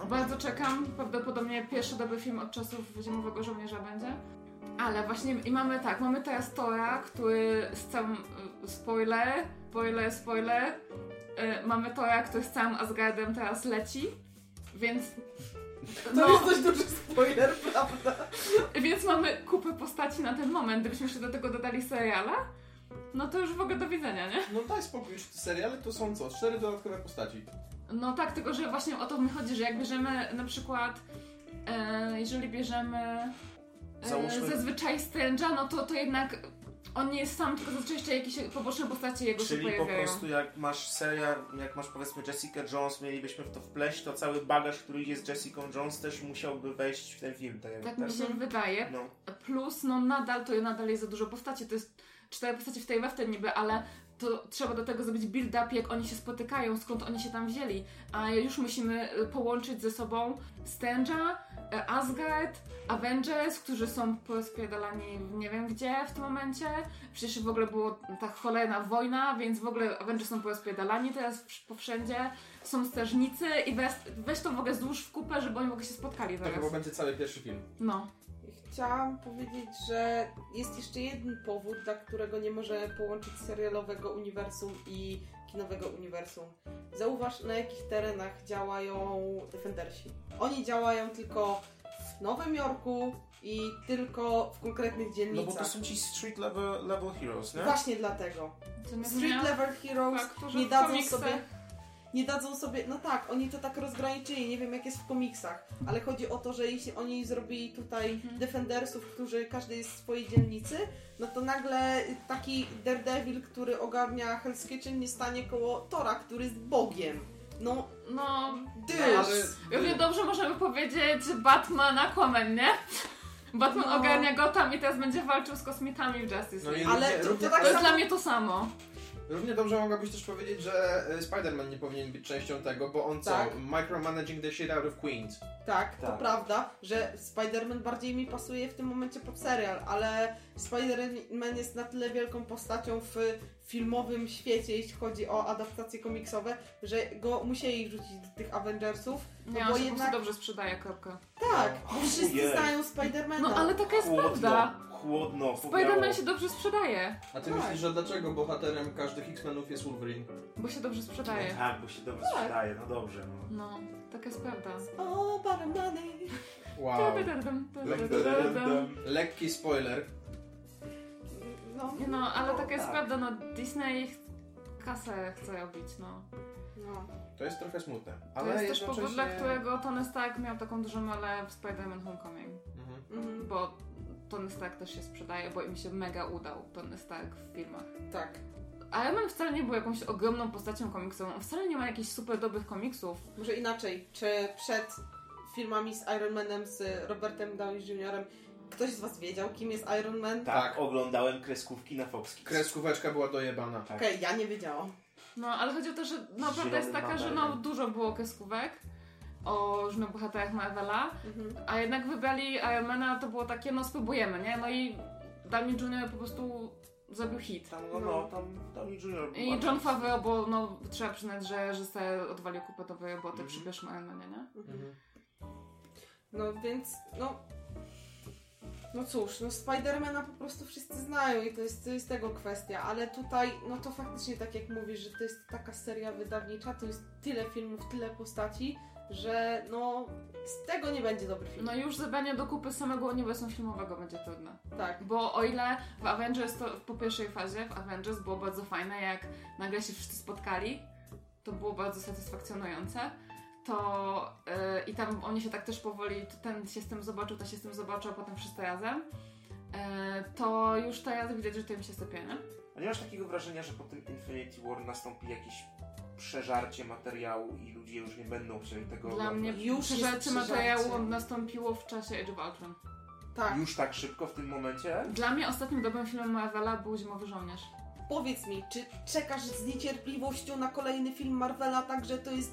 Speaker 6: Bardzo czekam. Prawdopodobnie pierwszy dobry film od czasów Zimowego Żołnierza będzie. Ale właśnie i mamy tak, mamy teraz Tora, który z całym... Spoiler, spoiler, spoiler. Y, mamy Tora, który z całym Asgardem teraz leci. Więc...
Speaker 3: To
Speaker 6: No,
Speaker 3: jest dość duży spoiler, prawda?
Speaker 6: więc mamy kupę postaci na ten moment. Gdybyśmy jeszcze do tego dodali seriala, no to już w ogóle do widzenia, nie?
Speaker 1: No daj spokój, już seriale to są co? Cztery dodatkowe postaci.
Speaker 6: No tak, tylko że właśnie o to mi chodzi, że jak bierzemy na przykład, e, jeżeli bierzemy e,
Speaker 5: Załóżmy-
Speaker 6: zazwyczaj Strange'a, no to, to jednak on nie jest sam, tylko zazwyczaj jeszcze jakieś poboczne postacie jego się
Speaker 5: Czyli po
Speaker 6: pojawiają.
Speaker 5: prostu jak masz serial, jak masz powiedzmy Jessica Jones, mielibyśmy w to wpleść, to cały bagaż, który idzie z Jessica Jones też musiałby wejść w ten film. Tak, jak
Speaker 6: Tak
Speaker 5: tak?
Speaker 6: mi się wydaje.
Speaker 5: No.
Speaker 6: Plus, no nadal to nadal jest za dużo postaci. To jest cztery postacie w tej we w tej niby, ale to trzeba do tego zrobić build-up, jak oni się spotykają, skąd oni się tam wzięli. A już musimy y, połączyć ze sobą Strange'a, y, Asgard, Avengers, którzy są porozpierdalani nie wiem gdzie w tym momencie. Przecież w ogóle była ta cholerna wojna, więc w ogóle Avengers są porozpierdalani teraz wsz- po wszędzie. Są strażnicy i weź, weź to w ogóle złóż w kupę, żeby oni w ogóle się spotkali
Speaker 1: To
Speaker 6: teraz.
Speaker 1: chyba będzie cały pierwszy film.
Speaker 6: No.
Speaker 3: Chciałam powiedzieć, że jest jeszcze jeden powód, dla którego nie możemy połączyć serialowego uniwersum i kinowego uniwersum. Zauważ, na jakich terenach działają Defendersi. Oni działają tylko w Nowym Jorku i tylko w konkretnych
Speaker 5: no
Speaker 3: dzielnicach.
Speaker 5: bo to są ci street level, level heroes, nie?
Speaker 3: Właśnie dlatego. Street level heroes
Speaker 6: faktu,
Speaker 3: nie dadzą sobie nie dadzą sobie, no tak, oni to tak rozgraniczyli, nie wiem jak jest w komiksach, ale chodzi o to, że jeśli oni zrobili tutaj
Speaker 6: Mhm.
Speaker 3: Defendersów, którzy każdy jest w swojej dzielnicy, no to nagle taki Daredevil, który ogarnia Hell's Kitchen nie stanie koło Tora, który jest bogiem. No,
Speaker 6: No,
Speaker 3: dysz!
Speaker 1: No, ale-
Speaker 6: równie dobrze możemy powiedzieć Batman Aquaman, nie? Batman
Speaker 3: No.
Speaker 6: ogarnia go tam i teraz będzie walczył z kosmitami w Justice
Speaker 1: No
Speaker 6: League.
Speaker 3: Ale
Speaker 1: równie,
Speaker 3: to- to tak
Speaker 6: To jest
Speaker 3: samo-
Speaker 6: dla mnie to samo.
Speaker 1: Równie dobrze mogłabyś też powiedzieć, że e, Spider-Man nie powinien być częścią tego, bo on co?
Speaker 3: Tak.
Speaker 1: Micromanaging the shit out of Queens.
Speaker 3: Tak, to
Speaker 5: Tak.
Speaker 3: prawda, że Spider-Man bardziej mi pasuje w tym momencie pod serial, ale Spider-Man jest na tyle wielką postacią w filmowym świecie, jeśli chodzi o adaptacje komiksowe, że go musieli wrzucić do tych Avengersów.
Speaker 6: Nie,
Speaker 3: No
Speaker 6: on
Speaker 3: bo jednak-
Speaker 6: dobrze sprzedaje, kropka.
Speaker 3: Tak, bo wszyscy
Speaker 5: ojej.
Speaker 3: znają Spidermana.
Speaker 6: No ale taka jest prawda.
Speaker 5: Chłodno,
Speaker 6: Spider-Man się dobrze sprzedaje,
Speaker 1: A ty
Speaker 3: Tak.
Speaker 1: myślisz, że dlaczego bohaterem każdych X-Menów jest Wolverine?
Speaker 6: bo się dobrze
Speaker 5: No
Speaker 6: sprzedaje.
Speaker 5: tak, bo się dobrze
Speaker 3: Tak.
Speaker 5: sprzedaje, no dobrze. No.
Speaker 6: No, taka jest prawda.
Speaker 3: O, about the money.
Speaker 1: Wow. Lekki spoiler.
Speaker 3: No,
Speaker 6: No, ale taka jest
Speaker 5: tak.
Speaker 6: prawda, no Disney kasę chce robić, no.
Speaker 3: no.
Speaker 1: To jest trochę smutne.
Speaker 6: To
Speaker 1: Ale
Speaker 6: jest też powód, dla którego Tony Stark miał taką dużą rolę w Spider-Man Homecoming.
Speaker 1: Mhm.
Speaker 3: Mhm,
Speaker 6: Bo Tony Stark też się sprzedaje, bo im się mega udał Tony Stark w filmach.
Speaker 3: tak.
Speaker 6: Iron Man wcale nie był jakąś ogromną postacią komiksową. On wcale nie ma jakichś super dobrych komiksów.
Speaker 3: Może inaczej, czy przed filmami z Iron Manem, z Robertem Downey Jr. ktoś z Was wiedział, kim jest Iron Man?
Speaker 5: Tak,
Speaker 1: Tak.
Speaker 5: oglądałem kreskówki na Fox Kids.
Speaker 1: Kreskóweczka była dojebana.
Speaker 5: Tak.
Speaker 3: Okej, ja nie wiedziałam.
Speaker 6: No, ale chodzi o to, że prawda
Speaker 5: Zielony
Speaker 6: jest taka, że no, dużo było kreskówek o różnych bohaterach Marvela,
Speaker 3: Mhm.
Speaker 6: a jednak wybrali Ironmana, to było takie, no spróbujemy, nie? No i Downey Jr. po prostu zrobił hit.
Speaker 5: Tam, no, no, tam Jr. był
Speaker 6: I
Speaker 5: bardzo-
Speaker 6: John Favreau, bo no, trzeba przyznać, że, że sobie odwalił kupę dobrej roboty
Speaker 5: Mhm.
Speaker 6: przy pierwszym Ironmanie, nie?
Speaker 1: Mhm.
Speaker 3: No więc, no. No cóż, no Spidermana po prostu wszyscy znają i to jest, to jest tego kwestia, ale tutaj, no to faktycznie tak jak mówisz, że to jest taka seria wydawnicza, to jest tyle filmów, tyle postaci, że no z tego nie będzie dobry film.
Speaker 6: No już zebranie do kupy samego uniwersum filmowego będzie trudne.
Speaker 3: Tak.
Speaker 6: Bo o ile w Avengers, to po pierwszej fazie w Avengers było bardzo fajne, jak nagle się wszyscy spotkali, to było bardzo satysfakcjonujące, to yy, i tam oni się tak też powoli, to ten się z tym zobaczył, ta się z tym zobaczył, a potem wszyscy razem, yy, to już teraz widać, że to im się sypie, nie?
Speaker 5: A nie masz takiego wrażenia, że po tym Infinity War nastąpi jakiś przeżarcie materiału i ludzie już nie będą chcieli tego
Speaker 6: Dla mnie.
Speaker 3: Już
Speaker 6: przeżarcie materiału nastąpiło w czasie Age of Ultron.
Speaker 3: Tak.
Speaker 5: Już tak szybko w tym momencie?
Speaker 6: Dla mnie ostatnim dobrym filmem Marvela był Zimowy Żołnierz.
Speaker 3: Powiedz mi, czy czekasz z niecierpliwością na kolejny film Marvela, także to jest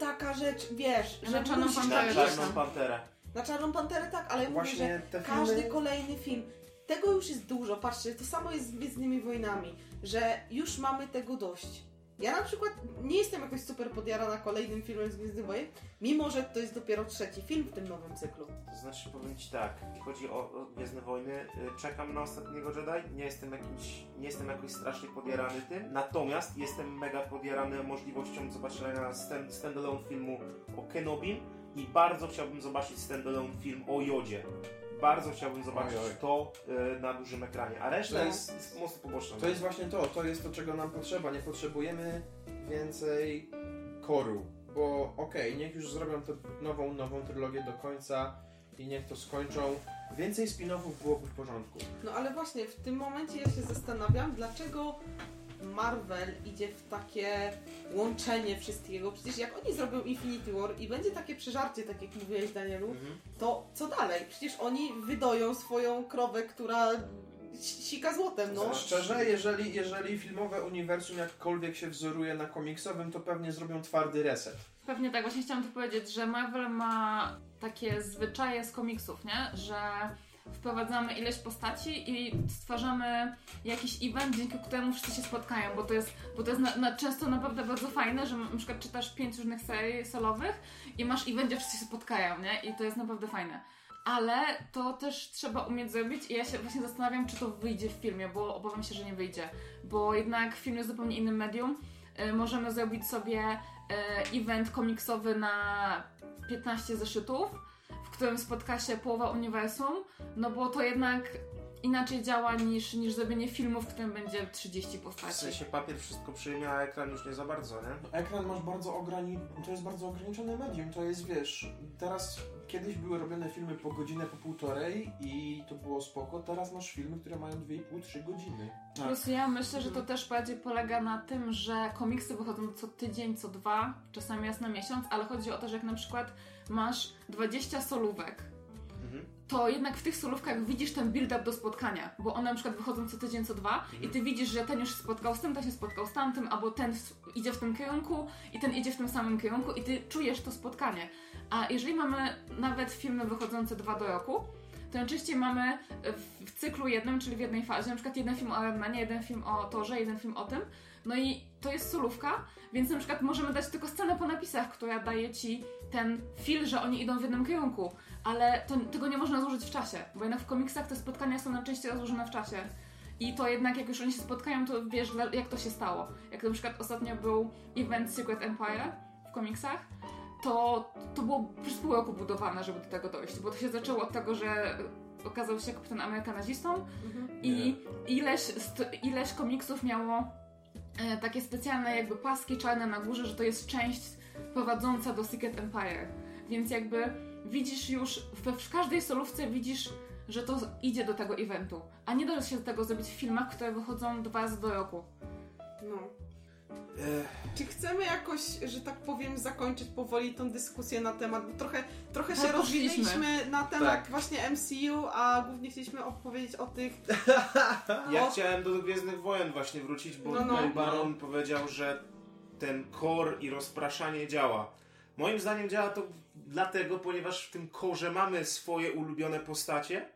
Speaker 3: taka rzecz, wiesz, że
Speaker 6: Czarną Panterę
Speaker 5: Na. Czarną Panterę.
Speaker 3: Na Czarną Panterę tak, ale mówię, że
Speaker 1: Właśnie
Speaker 3: każdy
Speaker 1: filmy...
Speaker 3: kolejny film, tego już jest dużo, patrzcie, to samo jest z Gwiezdnymi Wojnami, że już mamy tego dość. Ja na przykład nie jestem jakoś super podjarana kolejnym filmem z Gwiezdnych Wojen, mimo że to jest dopiero trzeci film w tym nowym cyklu.
Speaker 5: To znaczy powiem Ci tak, jeśli chodzi o, o Gwiezdne Wojny, y, czekam na ostatniego Jedi, nie jestem jakimś, nie jestem jakoś strasznie podjarany tym, natomiast jestem mega podjarany możliwością zobaczenia stand, standalone filmu o Kenobim i bardzo chciałbym zobaczyć standalone film o Jodzie. Bardzo chciałbym zobaczyć
Speaker 1: Oj, oj.
Speaker 5: to y, na dużym ekranie, a reszta
Speaker 1: To
Speaker 5: jest, mocno poboczna.
Speaker 1: To jest właśnie to, to jest to, czego nam potrzeba. Nie potrzebujemy więcej koru, bo okej, niech już zrobią tę nową, nową trylogię do końca i niech to skończą. Więcej spin-offów byłoby w porządku.
Speaker 3: No ale właśnie w tym momencie ja się zastanawiam, dlaczego Marvel idzie w takie łączenie wszystkiego. Przecież jak oni zrobią Infinity War i będzie takie przeżarcie, tak jak mówiłeś Danielu,
Speaker 5: Mhm.
Speaker 3: to co dalej? Przecież oni wydoją swoją krowę, która si- sika złotem, no.
Speaker 1: Szczerze, jeżeli, jeżeli filmowe uniwersum jakkolwiek się wzoruje na komiksowym, to pewnie zrobią twardy reset.
Speaker 6: Pewnie tak, właśnie chciałam tu powiedzieć, że Marvel ma takie zwyczaje z komiksów, nie? Że wprowadzamy ileś postaci i stwarzamy jakiś event, dzięki któremu wszyscy się spotkają, bo to jest, bo to jest na, na, często naprawdę bardzo fajne, że na przykład czytasz pięć różnych serii solowych i masz event, gdzie wszyscy się spotkają, nie? I to jest naprawdę fajne. Ale to też trzeba umieć zrobić i ja się właśnie zastanawiam, czy to wyjdzie w filmie, bo obawiam się, że nie wyjdzie. Bo jednak film jest zupełnie innym medium. Y, Możemy zrobić sobie e, event komiksowy na 15 zeszytów, w którym spotka się połowa uniwersum, no bo to jednak inaczej działa niż, niż zrobienie filmu, w którym będzie 30
Speaker 5: W
Speaker 6: postaci.
Speaker 5: sensie papier wszystko przyjmie, a ekran już nie za bardzo, nie?
Speaker 1: Ekran masz bardzo ograni... to jest bardzo ograniczone medium, to jest, wiesz, teraz kiedyś były robione filmy po godzinę, po półtorej i to było spoko, teraz masz filmy, które mają 2,5-3 godziny.
Speaker 6: Plus ja myślę, że to też bardziej polega na tym, że komiksy wychodzą co tydzień, co dwa, czasami raz na miesiąc, ale chodzi o to, że jak na przykład masz 20 solówek,
Speaker 5: Mhm.
Speaker 6: to jednak w tych solówkach widzisz ten build-up do spotkania, bo one na przykład wychodzą co tydzień, co dwa i ty widzisz, że ten już się spotkał z tym, ten się spotkał z tamtym, albo ten idzie w tym kierunku i ten idzie w tym samym kierunku i ty czujesz to spotkanie. A jeżeli mamy nawet filmy wychodzące dwa do roku, to najczęściej mamy w, w cyklu jednym, czyli w jednej fazie, na przykład jeden film o Iron Manie, jeden film o Torze, jeden film o tym, no i to jest solówka, więc na przykład możemy dać tylko scenę po napisach, która daje ci ten feel, że oni idą w jednym kierunku, ale to, tego nie można złożyć w czasie, bo jednak w komiksach te spotkania są najczęściej rozłożone w czasie. I to jednak, jak już oni się spotkają, to wiesz, jak to się stało. Jak na przykład ostatnio był event Secret Empire w komiksach, to, to było przez pół roku budowane, żeby do tego dojść, bo to się zaczęło od tego, że okazał się Kapitan Ameryka nazistą i ileś, ileś komiksów miało takie specjalne jakby paski czarne na górze, że to jest część prowadząca do Secret Empire. Więc jakby widzisz już, w każdej solówce widzisz, że to idzie do tego eventu. A nie da się tego zrobić w filmach, które wychodzą dwa razy do roku.
Speaker 3: No. Czy chcemy jakoś, że tak powiem, zakończyć powoli tą dyskusję na temat, bo trochę, trochę się
Speaker 6: poszliśmy.
Speaker 3: rozwinęliśmy na temat
Speaker 1: Tak.
Speaker 3: właśnie MCU, a głównie chcieliśmy opowiedzieć o tych... *laughs*
Speaker 5: Ja
Speaker 3: o...
Speaker 5: chciałem do Gwiezdnych Wojen właśnie wrócić, bo
Speaker 3: No, no.
Speaker 5: Baron powiedział, że ten core i rozpraszanie działa. Moim zdaniem działa to dlatego, ponieważ w tym korze mamy swoje ulubione postacie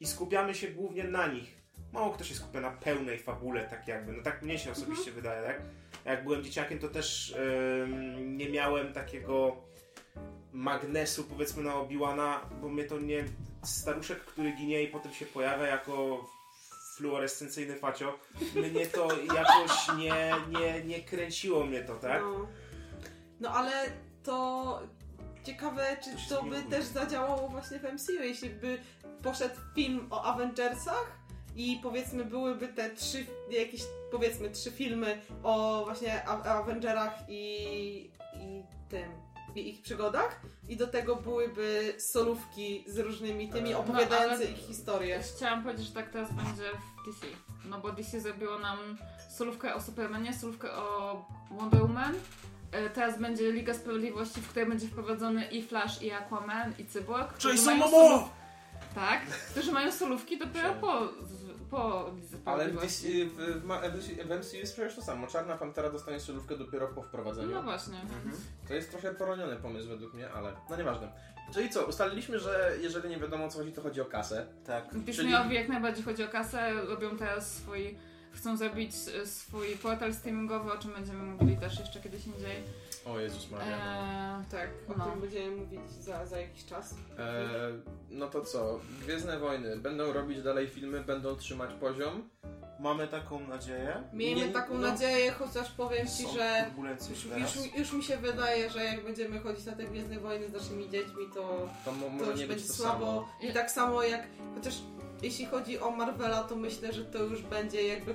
Speaker 5: i skupiamy się głównie na nich. Mało kto się skupia na pełnej fabule, tak jakby. No tak mnie się osobiście wydaje, tak? Jak byłem dzieciakiem, to też nie miałem takiego magnesu, powiedzmy, na Obi-Wana, bo mnie to nie... Staruszek, który ginie i potem się pojawia jako fluorescencyjny facio, mnie to jakoś nie, nie, nie kręciło mnie to, tak?
Speaker 3: No. no ale to ciekawe, czy to by też zadziałało właśnie w MCU, jeśli by poszedł film o Avengersach i powiedzmy byłyby te trzy, jakieś powiedzmy trzy filmy o właśnie Avengerach i, i tym, w ich przygodach i do tego byłyby solówki z różnymi tymi
Speaker 1: No,
Speaker 3: opowiadające
Speaker 6: ale-
Speaker 3: ich historie.
Speaker 6: Chciałam powiedzieć, że tak teraz będzie w DC. No bo DC zrobiło nam solówkę o Supermanie, solówkę o Wonder Woman. E, Teraz będzie Liga Sprawiedliwości, w której będzie wprowadzony i Flash, i Aquaman, i Cyborg. mają
Speaker 5: Momoa!
Speaker 6: solów- Tak, którzy mają solówki dopiero po, z- po
Speaker 1: Ale w. DC, w, w, w MCU jest przecież to samo. Czarna Pantera dostanie solówkę dopiero po wprowadzeniu.
Speaker 6: No właśnie.
Speaker 1: Mhm. To jest trochę poroniony pomysł według mnie, ale no nieważne. Czyli co, ustaliliśmy, że jeżeli nie wiadomo o co chodzi, to chodzi o kasę.
Speaker 5: Tak.
Speaker 6: Disneyowi jak najbardziej chodzi o kasę, robią teraz swój, chcą zrobić e, swój portal streamingowy, o czym będziemy mówili też jeszcze kiedyś indziej.
Speaker 1: O Jezus Maria. no.
Speaker 6: Eee,
Speaker 3: Tak, o
Speaker 6: No.
Speaker 3: tym będziemy mówić za, za jakiś czas.
Speaker 1: E, no to co, Gwiezdne Wojny będą robić dalej filmy, będą trzymać poziom.
Speaker 5: Mamy taką nadzieję.
Speaker 3: Miejmy
Speaker 1: Nie-
Speaker 3: taką
Speaker 1: no.
Speaker 3: nadzieję, chociaż powiem Ci,
Speaker 5: Są
Speaker 3: że
Speaker 5: turbulencje
Speaker 3: już,
Speaker 5: teraz.
Speaker 3: już, już mi się wydaje, że jak będziemy chodzić na te Gwiezdne Wojny z naszymi dziećmi, to,
Speaker 1: To mo-
Speaker 3: to
Speaker 1: może
Speaker 3: już
Speaker 1: nie być
Speaker 3: będzie
Speaker 1: to
Speaker 3: słabo.
Speaker 1: samo.
Speaker 3: I tak samo jak, chociaż jeśli chodzi o Marvela, to myślę, że to już będzie jakby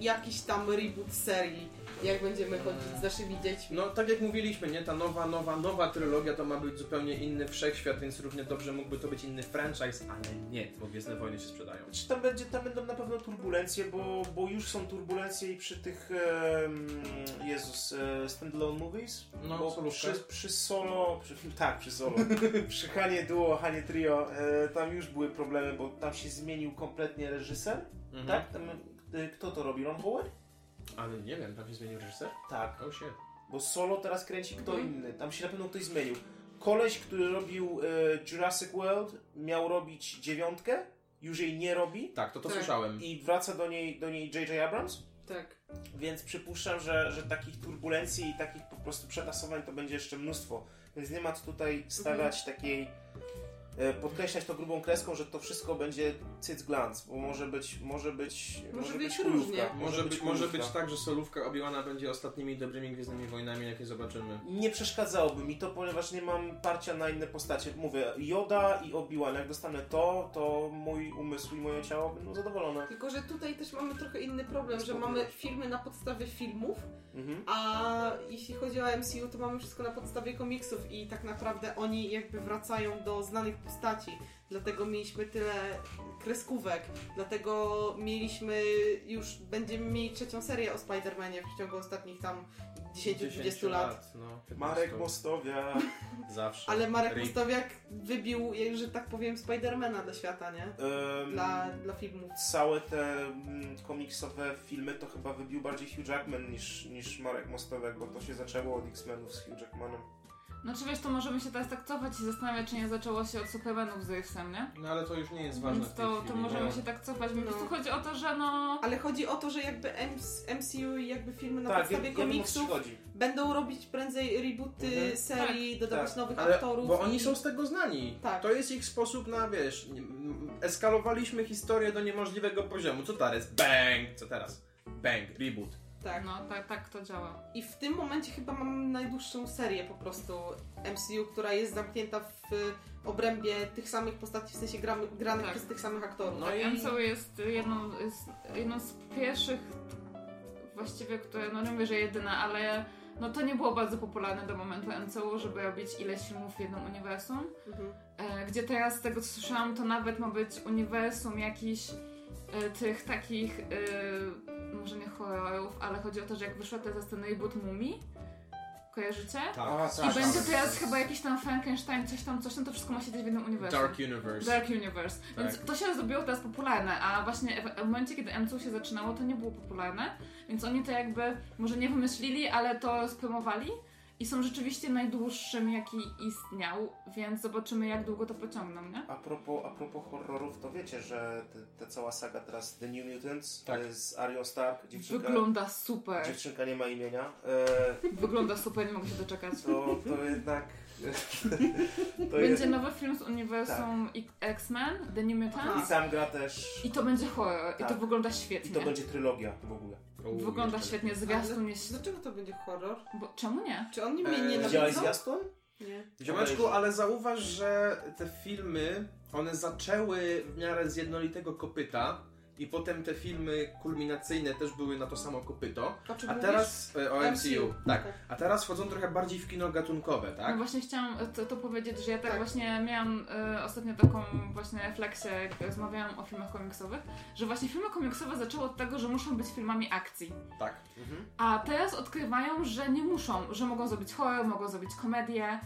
Speaker 3: jakiś tam reboot serii, jak będziemy chodzić z naszymi dziećmi.
Speaker 1: No tak jak mówiliśmy, nie? Ta nowa, nowa, nowa trylogia to ma być zupełnie inny wszechświat, więc równie dobrze mógłby to być inny franchise, ale nie, bo Gwiezdne Wojny się sprzedają.
Speaker 5: Czy tam, będzie, tam będą na pewno turbulencje, bo, bo już są turbulencje i przy tych em, Jezus, e, standalone movies.
Speaker 1: No,
Speaker 5: bo przy, przy solo, przy, tak, przy solo, *laughs* przy Hanie Duo, Hanie Trio, e, tam już były problemy, bo tam się zmienił kompletnie reżyser,
Speaker 1: Mhm.
Speaker 5: tak? Tam, e, kto to robi? Ron Howard?
Speaker 1: Ale nie wiem, tam się zmienił reżyser?
Speaker 5: Tak,
Speaker 1: Oh shit.
Speaker 5: bo solo teraz kręci kto
Speaker 3: Mhm.
Speaker 5: inny, tam się na pewno ktoś zmienił. Koleś, który robił e, Jurassic World, miał robić dziewiątkę, już jej nie robi
Speaker 1: Tak, to to
Speaker 3: Tak.
Speaker 1: słyszałem.
Speaker 5: i wraca do niej, do niej J.J. Abrams.
Speaker 3: Tak.
Speaker 5: Więc przypuszczam, że, że takich turbulencji i takich po prostu przetasowań to będzie jeszcze mnóstwo. Więc nie ma co tutaj stawiać takiej. E, Podkreślać to grubą kreską, że to wszystko będzie cyc glans, bo może być, może być,
Speaker 3: Może być
Speaker 5: chujówka,
Speaker 3: różnie.
Speaker 1: Może być, może być tak, że solówka Obi-Wana będzie ostatnimi dobrymi Gwiezdnymi Wojnami, jakie zobaczymy.
Speaker 5: Nie przeszkadzałoby mi to, ponieważ nie mam parcia na inne postacie. Mówię, Yoda i Obi-Wan, jak dostanę to, to mój umysł i moje ciało będą zadowolone.
Speaker 3: Tylko, że tutaj też mamy trochę inny problem, że
Speaker 5: Spokojnie.
Speaker 3: mamy filmy na podstawie filmów,
Speaker 5: Mhm.
Speaker 3: a jeśli chodzi o MCU, to mamy wszystko na podstawie komiksów i tak naprawdę oni jakby wracają do znanych postaci. Dlatego mieliśmy tyle kreskówek, dlatego mieliśmy już, będziemy mieli trzecią serię o Spider-Manie w ciągu ostatnich tam 10-20 lat.
Speaker 1: no, 15.
Speaker 5: Marek Mostowia. *laughs*
Speaker 1: Zawsze.
Speaker 3: Ale Marek
Speaker 1: Rip.
Speaker 3: Mostowiak wybił, jak- że tak powiem, Spidermana do świata, nie?
Speaker 5: Em,
Speaker 3: Dla, dla filmów.
Speaker 5: całe te mm, komiksowe filmy to chyba wybił bardziej Hugh Jackman niż, niż Marek Mostowiak, bo to się zaczęło od X-Menów z Hugh Jackmanem.
Speaker 6: No czy wiesz, to możemy się teraz tak cofać i zastanawiać, czy nie zaczęło się od Supermanów z Reevesem, nie?
Speaker 1: No ale to już nie jest ważne
Speaker 6: Więc
Speaker 1: w tej
Speaker 6: to, to możemy
Speaker 1: no.
Speaker 6: się tak cofać. Mi po
Speaker 3: No.
Speaker 6: prostu chodzi o to, że no...
Speaker 3: Ale chodzi o to, że jakby MC, MCU i jakby filmy na
Speaker 5: tak,
Speaker 3: podstawie
Speaker 5: wiem,
Speaker 3: komiksów będą robić prędzej rebooty
Speaker 5: Mhm.
Speaker 3: serii, dodawać
Speaker 5: tak.
Speaker 3: nowych
Speaker 1: Ale,
Speaker 3: aktorów.
Speaker 1: bo oni
Speaker 3: i-
Speaker 1: są z tego znani.
Speaker 3: Tak.
Speaker 1: To jest ich sposób na, wiesz, eskalowaliśmy historię do niemożliwego poziomu. Co teraz? Bang! Co teraz? Bang, reboot.
Speaker 3: Tak.
Speaker 6: No, tak, tak to działa.
Speaker 3: I w tym momencie chyba mam najdłuższą serię po prostu MCU, która jest zamknięta w obrębie tych samych postaci, w sensie gram, granych
Speaker 6: Tak.
Speaker 3: przez tych samych aktorów.
Speaker 1: No
Speaker 6: Tak,
Speaker 1: i-
Speaker 6: MCU jest jedną, jest jedną z pierwszych właściwie, które, no nie mówię, że jedyna, ale no to nie było bardzo popularne do momentu MCU, żeby robić ileś filmów w jednym uniwersum.
Speaker 3: Mhm.
Speaker 6: E, gdzie teraz, z tego co słyszałam, to nawet ma być uniwersum jakichś e, tych takich, e, może nie horrorów, ale chodzi o to, że jak wyszła teraz ten reboot Mumii, kojarzycie?
Speaker 5: A,
Speaker 6: I
Speaker 5: tak,
Speaker 6: będzie
Speaker 5: tak.
Speaker 6: teraz chyba jakiś tam Frankenstein, coś tam, coś tam, to wszystko ma się dziać w jednym uniwersum.
Speaker 1: Dark Universe.
Speaker 6: Dark Universe.
Speaker 1: Tak.
Speaker 6: Więc to się zrobiło teraz popularne, a właśnie w, w momencie, kiedy MCU się zaczynało, to nie było popularne, więc oni to jakby może nie wymyślili, ale to spromowali i są rzeczywiście najdłuższym, jaki istniał, więc zobaczymy, jak długo to pociągną, nie?
Speaker 5: A propos, a propos horrorów, to wiecie, że te, ta cała saga teraz The New Mutants
Speaker 1: Tak.
Speaker 5: e, z Arią Stark, dziewczynka,
Speaker 6: Wygląda super.
Speaker 5: dziewczynka nie ma imienia, e, *laughs*
Speaker 6: Wygląda super, nie mogę się doczekać.
Speaker 5: to, to jednak... *laughs* to
Speaker 6: Będzie
Speaker 5: jest,
Speaker 6: nowy film z uniwersum I- X-Men, The New
Speaker 5: I
Speaker 6: Mutants.
Speaker 5: tam gra też...
Speaker 6: I to będzie horror. I to
Speaker 5: Tak.
Speaker 6: wygląda
Speaker 5: I
Speaker 6: świetnie.
Speaker 5: to będzie trylogia w ogóle.
Speaker 6: Wygląda świetnie. Zwiastun jest...
Speaker 3: Dlaczego to będzie horror?
Speaker 6: Bo, czemu nie?
Speaker 3: Czy oni mnie
Speaker 1: Eee,
Speaker 3: nie
Speaker 5: Widziałeś
Speaker 3: nawiedzą?
Speaker 5: zwiastun?
Speaker 3: Nie.
Speaker 1: Ziomeczku, ale zauważ, że te filmy, one zaczęły w miarę z jednolitego kopyta i potem te filmy kulminacyjne też były na to samo kopyto. A teraz e, o MCU,
Speaker 3: MCU,
Speaker 1: tak.
Speaker 3: tak.
Speaker 1: A teraz wchodzą trochę bardziej w kino gatunkowe,
Speaker 6: No
Speaker 1: tak?
Speaker 6: właśnie chciałam to, to powiedzieć, że ja tak,
Speaker 3: Tak.
Speaker 6: właśnie miałam e, ostatnio taką właśnie refleksję, jak rozmawiałam o filmach komiksowych, że właśnie filmy komiksowe zaczęły od tego, że muszą być filmami akcji.
Speaker 1: Tak.
Speaker 6: A teraz odkrywają, że nie muszą, że mogą zrobić horror, mogą zrobić komedię.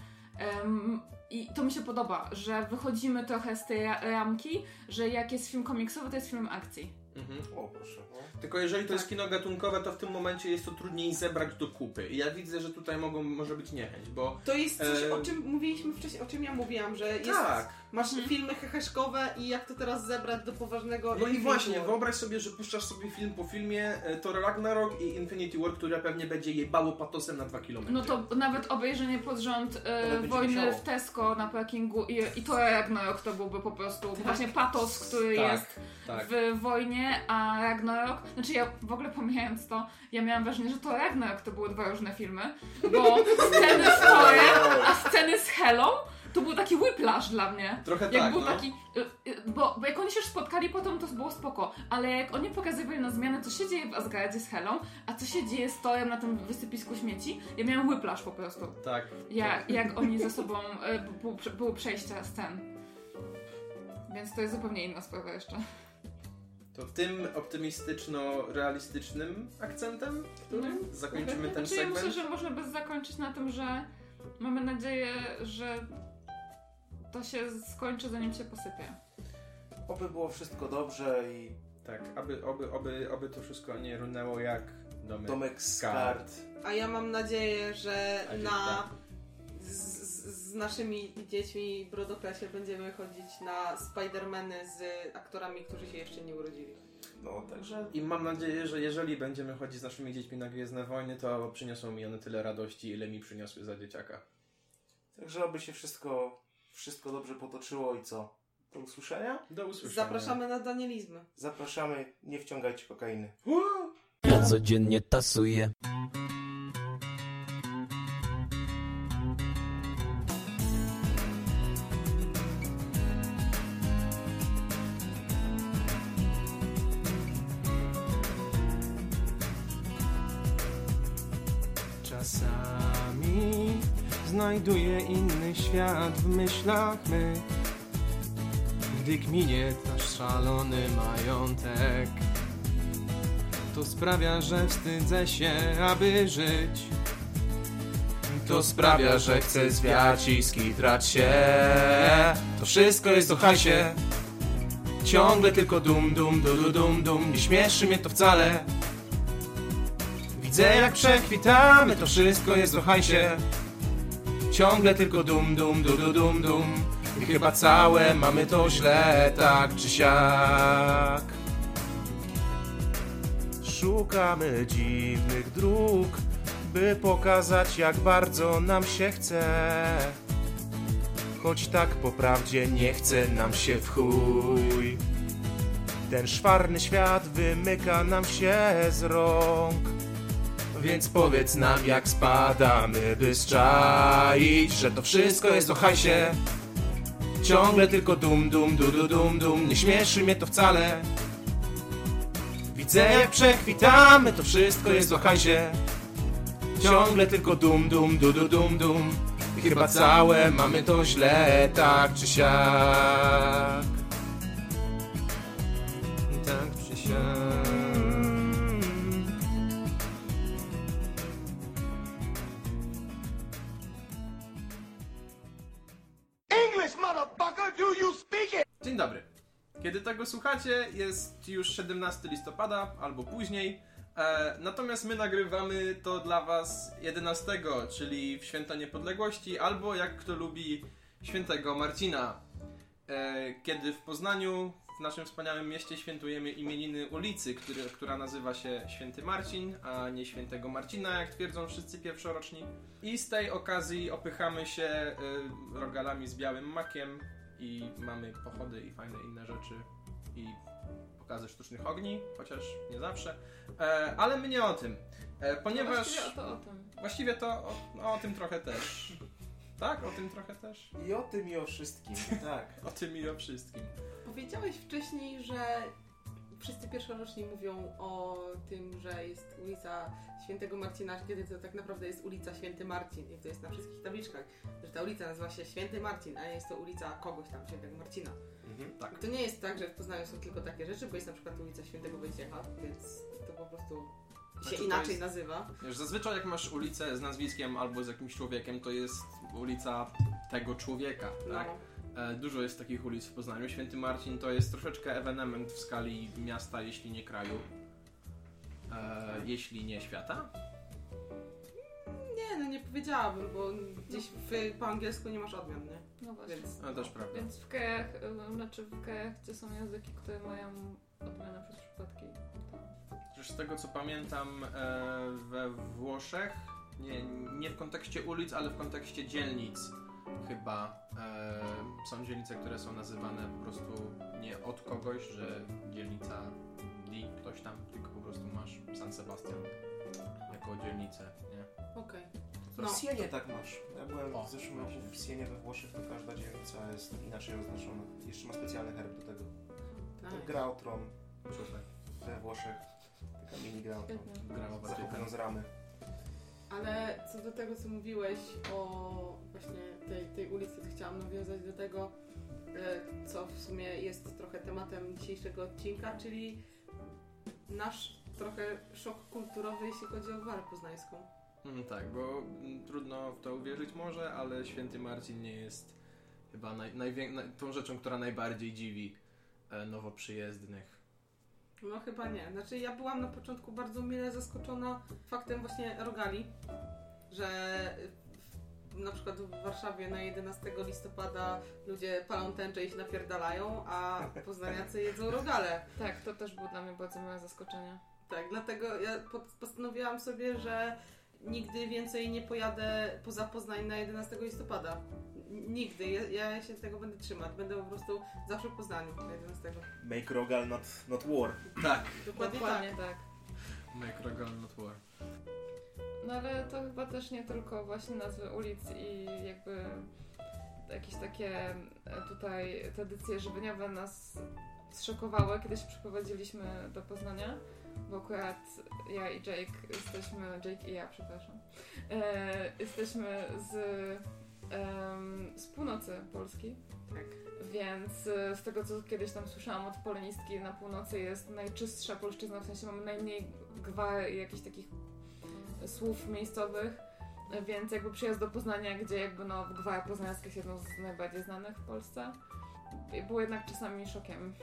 Speaker 6: I to mi się podoba, że wychodzimy trochę z tej ra- ramki, że jak jest film komiksowy, to jest film akcji.
Speaker 1: Mhm.
Speaker 7: O, proszę.
Speaker 1: Tylko jeżeli to
Speaker 3: Tak.
Speaker 1: jest kino gatunkowe, to w tym momencie jest to trudniej zebrać do kupy. I ja widzę, że tutaj mogą, może być niechęć, bo
Speaker 3: To jest coś,
Speaker 1: E,
Speaker 3: o czym mówiliśmy wcześniej, o czym ja mówiłam, że jest,
Speaker 1: tak.
Speaker 3: masz
Speaker 6: Mhm.
Speaker 3: filmy heheszkowe i jak to teraz zebrać do poważnego
Speaker 1: No i właśnie, wyobraź sobie, że puszczasz sobie film po filmie e, Thor Ragnarok i Infinity War, które pewnie będzie jebało patosem na 2 km.
Speaker 6: No to nawet obejrzenie pod rząd e, wojny
Speaker 7: musiało.
Speaker 6: w Tesco na parkingu i, i to Ragnarok to byłby po prostu właśnie patos, który
Speaker 1: Tak,
Speaker 6: jest
Speaker 1: tak.
Speaker 6: w wojnie, a Ragnarok, znaczy ja w ogóle pomijając to, ja miałam wrażenie, że to Ragnarok to były dwa różne filmy, bo *laughs* sceny z Thorem, a sceny z Helą to był taki whiplash dla mnie.
Speaker 1: Trochę
Speaker 6: Jak
Speaker 1: tak,
Speaker 6: był
Speaker 1: no.
Speaker 6: taki, y, bo, bo jak oni się już spotkali potem, to było spoko, ale jak oni pokazywali na zmianę, co się dzieje w Asgardzie z Helą, a co się dzieje z Thorem na tym wysypisku śmieci, ja miałam whiplash po prostu.
Speaker 1: Tak.
Speaker 6: Ja, jak oni ze sobą, y, było, było przejście scen. Więc to jest zupełnie inna sprawa jeszcze.
Speaker 1: To tym optymistyczno-realistycznym akcentem, którym zakończymy ten
Speaker 6: Znaczy, ja
Speaker 1: segment.
Speaker 6: myślę, że można by zakończyć na tym, że mamy nadzieję, że to się skończy zanim się posypie.
Speaker 7: Oby było wszystko dobrze i
Speaker 1: Tak, aby, oby, oby, oby to wszystko nie runęło jak domek.
Speaker 7: domek z
Speaker 1: Kart.
Speaker 7: kart.
Speaker 3: A ja mam nadzieję, że
Speaker 1: A
Speaker 3: na z, z, naszymi dziećmi w Brodoklasie będziemy chodzić na Spidermany z aktorami, którzy się jeszcze nie urodzili.
Speaker 7: No, także
Speaker 1: I mam nadzieję, że jeżeli będziemy chodzić z naszymi dziećmi na Gwiezdne Wojny, to przyniosą mi one tyle radości, ile mi przyniosły za dzieciaka.
Speaker 7: Także oby się wszystko, wszystko dobrze potoczyło i co? Do usłyszenia?
Speaker 1: Do usłyszenia.
Speaker 3: Zapraszamy na Danielizmy.
Speaker 7: Zapraszamy, nie wciągajcie kokainy.
Speaker 8: Ja codziennie tasuję.
Speaker 5: Znajduję inny świat w myślach mych Gdy kminie nasz szalony majątek To sprawia, że wstydzę się, aby żyć. To sprawia, że chcę zwiać i skitrać się. To wszystko jest o hajsie Ciągle tylko dum dum du du dum dum. Nie śmieszy mnie to wcale. Widzę jak przekwitamy, to wszystko jest o hajsie Ciągle tylko dum dum du du dum dum. I chyba całe mamy to źle, tak czy siak. Szukamy dziwnych dróg By pokazać jak bardzo nam się chce. Choć tak po prawdzie nie chce nam się w chuj. Ten szwarny świat wymyka nam się z rąk więc powiedz nam jak spadamy, by zczaić Że to wszystko jest o hajsie. Ciągle tylko dum dum du du dum dum Nie śmieszy mnie to wcale. Widzę jak przekwitamy, to wszystko jest o hajsie. Ciągle tylko dum dum du du dum dum. I chyba całe mamy to źle, tak czy siak. Tak czy siak
Speaker 1: Dzień dobry. Kiedy tego słuchacie, jest już 17 listopada albo później. E, natomiast my nagrywamy to dla Was 11, czyli w święta niepodległości, albo jak kto lubi świętego Marcina. E, kiedy w Poznaniu, w naszym wspaniałym mieście, świętujemy imieniny ulicy, który, która nazywa się Święty Marcin, a nie Świętego Marcina, jak twierdzą wszyscy pierwszoroczni. I z tej okazji opychamy się e, rogalami z białym makiem i mamy pochody i fajne inne rzeczy i pokazy sztucznych ogni, chociaż nie zawsze. E, ale my nie o tym, e, ponieważ
Speaker 6: Właściwie o to o tym.
Speaker 1: właściwie to o, no, o tym trochę też. Tak, o tym trochę też.
Speaker 7: I o tym i o wszystkim, tak. *laughs*
Speaker 1: O tym i o wszystkim.
Speaker 3: Powiedziałeś wcześniej, że wszyscy pierwszoroczni mówią o tym, że jest ulica Świętego Marcina, kiedy to tak naprawdę jest ulica Święty Marcin i to jest na wszystkich tabliczkach, że ta ulica nazywa się Święty Marcin, a nie jest to ulica kogoś tam, Świętego Marcina.
Speaker 5: Mhm.
Speaker 1: Tak.
Speaker 3: To nie jest tak, że w Poznaniu są tylko takie rzeczy, bo jest na przykład ulica Świętego Wojciecha, więc to po prostu się
Speaker 1: Znaczy, to
Speaker 3: inaczej
Speaker 1: jest-
Speaker 3: nazywa.
Speaker 1: Wiesz, zazwyczaj jak masz ulicę z nazwiskiem albo z jakimś człowiekiem, to jest ulica tego człowieka, tak?
Speaker 3: No.
Speaker 1: E, Dużo jest takich ulic w Poznaniu. Święty Marcin to jest troszeczkę ewenement w skali miasta, jeśli nie kraju. E, jeśli nie świata.
Speaker 3: Nie, no nie powiedziałabym, bo gdzieś w, po angielsku nie masz odmian, nie?
Speaker 6: No właśnie.
Speaker 3: Więc
Speaker 1: No też prawda.
Speaker 6: Więc w krajach, y, znaczy w krajach, gdzie są języki, które mają odmianę przez przypadki, to
Speaker 1: Przecież z tego co pamiętam e, we Włoszech, nie, nie w kontekście ulic, ale w kontekście dzielnic chyba e, są dzielnice, które są nazywane po prostu nie od kogoś, że dzielnica di ktoś tam, tylko po prostu masz San Sebastian jako dzielnicę, nie?
Speaker 3: okej.
Speaker 5: To
Speaker 3: No.
Speaker 5: w Sienie tak masz. Ja byłem
Speaker 1: O,
Speaker 5: w zeszłym roku w Sienie we Włoszech, to każda dzielnica jest inaczej oznaczona. Jeszcze ma specjalny herb do tego. To
Speaker 3: Nice.
Speaker 5: gra o tron
Speaker 1: Super.
Speaker 5: we Włoszech. Taka mini gra o tron.
Speaker 1: Gramowa
Speaker 5: Zakupiona z ramy.
Speaker 3: Ale co do tego, co mówiłeś o właśnie tej, tej ulicy, to chciałam nawiązać do tego, e, co w sumie jest trochę tematem dzisiejszego odcinka, czyli nasz trochę szok kulturowy, jeśli chodzi o Gwarę Poznańską.
Speaker 1: Mm, tak, bo mm, trudno w to uwierzyć może, ale święty Marcin nie jest chyba naj, naj, tą rzeczą, która najbardziej dziwi e, nowo przyjezdnych.
Speaker 3: No chyba nie. Znaczy ja byłam na początku bardzo mile zaskoczona faktem właśnie rogali, że na przykład w Warszawie na 11 listopada ludzie palą tęcze i się napierdalają, a poznaniacy jedzą rogale.
Speaker 6: Tak, to też było dla mnie bardzo miłe zaskoczenie.
Speaker 3: Tak, dlatego ja po- postanowiłam sobie, że nigdy więcej nie pojadę poza Poznań na 11 listopada. Nigdy. Ja, ja się tego będę trzymać. Będę po prostu zawsze w Poznaniu na 11.
Speaker 5: Make Rogal, not, not war.
Speaker 1: Tak.
Speaker 3: Dokładnie,
Speaker 6: Dokładnie
Speaker 3: tak.
Speaker 6: tak.
Speaker 1: Make Rogal not war.
Speaker 6: No ale to chyba też nie tylko właśnie nazwy ulic i jakby jakieś takie e, tutaj tradycje żywieniowe nas zszokowały, kiedy się przeprowadziliśmy do Poznania, bo akurat ja i Jake jesteśmy, Jake i ja, przepraszam, e, jesteśmy z, em, z północy Polski.
Speaker 3: Tak.
Speaker 6: Więc e, z tego, co kiedyś tam słyszałam od polenistki, na północy jest najczystsza polszczyzna, w sensie mamy najmniej gwar i jakichś takich słów miejscowych, więc jakby przyjazd do Poznania, gdzie jakby no gwara poznańska jest jedną z najbardziej znanych w Polsce, było jednak czasami szokiem.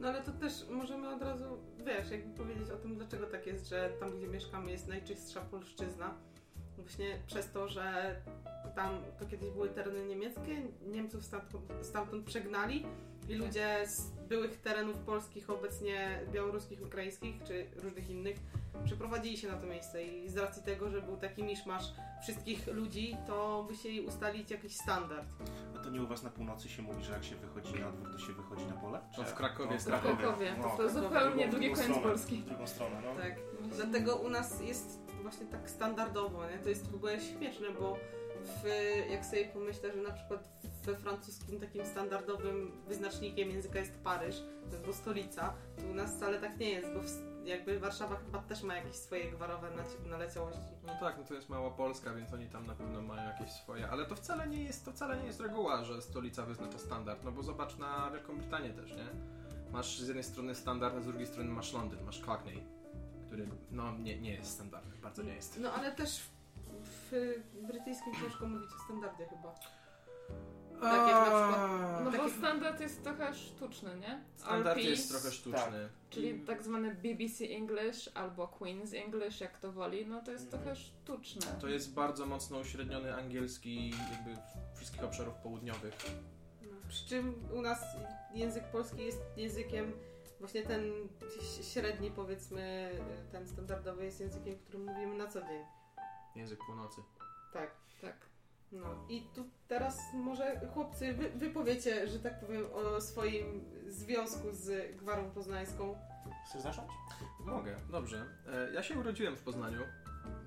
Speaker 3: No ale to też możemy od razu, wiesz, jakby powiedzieć o tym, dlaczego tak jest, że tam, gdzie mieszkamy, jest najczystsza polszczyzna. Właśnie przez to, że tam to kiedyś były tereny niemieckie, Niemców stamtąd, stamtąd przegnali i ludzie z byłych terenów polskich, obecnie białoruskich, ukraińskich czy różnych innych, przeprowadzili się na to miejsce i z racji tego, że był taki miszmasz wszystkich ludzi, to musieli ustalić jakiś standard.
Speaker 5: A to nie u was na północy się mówi, że jak się wychodzi na dwór, to się wychodzi na pole?
Speaker 1: To
Speaker 5: Czy-
Speaker 1: w Krakowie
Speaker 5: No,
Speaker 1: jest
Speaker 5: w
Speaker 1: tak.
Speaker 6: W Krakowie,
Speaker 5: No,
Speaker 6: to, to zupełnie drugi koniec
Speaker 5: stronę,
Speaker 6: Polski.
Speaker 5: W drugą stronę, no.
Speaker 3: Tak. Dlatego u nas jest właśnie tak standardowo, nie? To jest w ogóle śmieszne, bo w, jak sobie pomyślę, że na przykład we francuskim takim standardowym wyznacznikiem języka jest Paryż, albo stolica, to u nas wcale tak nie jest, bo jakby Warszawa chyba też ma jakieś swoje gwarowe naleciałości.
Speaker 1: No tak, no to jest mała Polska, więc oni tam na pewno mają jakieś swoje, ale to wcale nie jest, to wcale nie jest reguła, że stolica wyznacza standard, no bo zobacz na Wielką Brytanię też, nie? Masz z jednej strony standard, a z drugiej strony masz Londyn, masz Cockney, który no nie, nie jest standardem, bardzo nie jest.
Speaker 3: No ale też w, w brytyjskim ciężko mówić o standardzie chyba. Tak jak na przykład-
Speaker 6: No bo standard jest trochę sztuczny, nie?
Speaker 1: Standard
Speaker 6: RP,
Speaker 1: jest trochę sztuczny.
Speaker 6: Czyli
Speaker 1: I-
Speaker 6: tak zwany BBC English albo Queen's English, jak to woli, no to jest
Speaker 1: Mhm.
Speaker 6: trochę sztuczne.
Speaker 1: To jest bardzo mocno uśredniony angielski jakby wszystkich obszarów południowych.
Speaker 3: No. Przy czym u nas język polski jest językiem, właśnie ten średni powiedzmy, ten standardowy jest językiem, którym mówimy na co dzień.
Speaker 1: Język północy.
Speaker 3: Tak.
Speaker 6: Tak.
Speaker 3: No i tu teraz może chłopcy, wy, wy powiecie, że tak powiem, o swoim związku z Gwarą Poznańską.
Speaker 5: Chcesz zacząć?
Speaker 1: Mogę, dobrze. E, Ja się urodziłem w Poznaniu,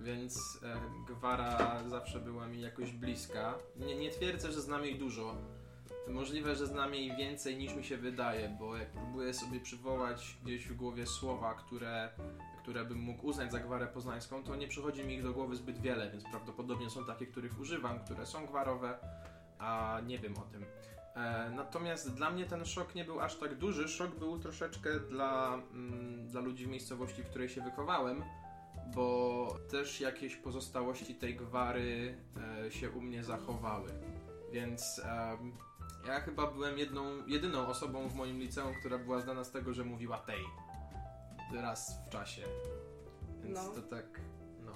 Speaker 1: więc e, Gwara zawsze była mi jakoś bliska. Nie, nie twierdzę, że znam jej dużo. Możliwe, że znam jej więcej niż mi się wydaje, bo jak próbuję sobie przywołać gdzieś w głowie słowa, które, które bym mógł uznać za gwarę poznańską, to nie przychodzi mi ich do głowy zbyt wiele, więc prawdopodobnie są takie, których używam, które są gwarowe, a nie wiem o tym. E, natomiast dla mnie ten szok nie był aż tak duży. Szok był troszeczkę dla, mm, dla ludzi w miejscowości, w której się wychowałem, bo też jakieś pozostałości tej gwary e, się u mnie zachowały. Więc em, ja chyba byłem jedną, jedyną osobą w moim liceum, która była znana z tego, że mówiła tej. Raz w czasie. Więc
Speaker 3: No.
Speaker 1: to tak, no.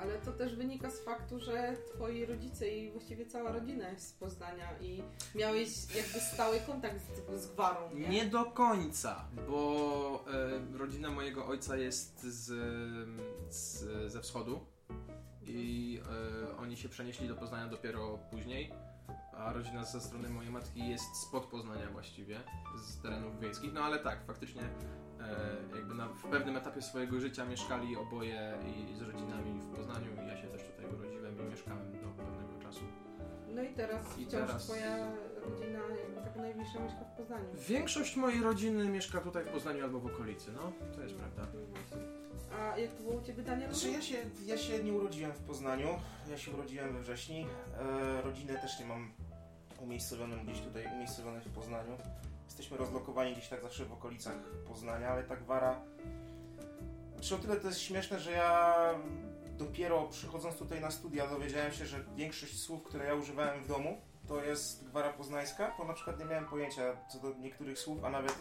Speaker 3: Ale to też wynika z faktu, że twoi rodzice i właściwie cała rodzina jest z Poznania i miałeś jakby stały kontakt z, z gwarą, nie?
Speaker 1: Nie do końca, bo e, rodzina mojego ojca jest z, z, ze wschodu i e, oni się przenieśli do Poznania dopiero później, a rodzina ze strony mojej matki jest spod Poznania właściwie, z terenów wiejskich. No ale tak, faktycznie jakby na, w pewnym etapie swojego życia mieszkali oboje i z rodzinami w Poznaniu i ja się też tutaj urodziłem i mieszkałem do pewnego czasu.
Speaker 3: No i teraz
Speaker 1: I
Speaker 3: wciąż
Speaker 1: teraz-
Speaker 3: twoja rodzina tak najbliższa mieszka w Poznaniu.
Speaker 1: Większość mojej rodziny mieszka tutaj w Poznaniu albo w okolicy, no to jest prawda.
Speaker 3: No. A jak to było u Ciebie, Daniel?
Speaker 5: Znaczy ja się, ja się nie urodziłem w Poznaniu, ja się urodziłem we wrześni. E, rodzinę też nie mam umiejscowioną gdzieś tutaj, umiejscowionej w Poznaniu. Jesteśmy rozlokowani gdzieś tak zawsze w okolicach Poznania, ale ta gwara... Znaczy o tyle to jest śmieszne, że ja dopiero przychodząc tutaj na studia dowiedziałem się, że większość słów, które ja używałem w domu, to jest gwara poznańska, bo na przykład nie miałem pojęcia co do niektórych słów, a nawet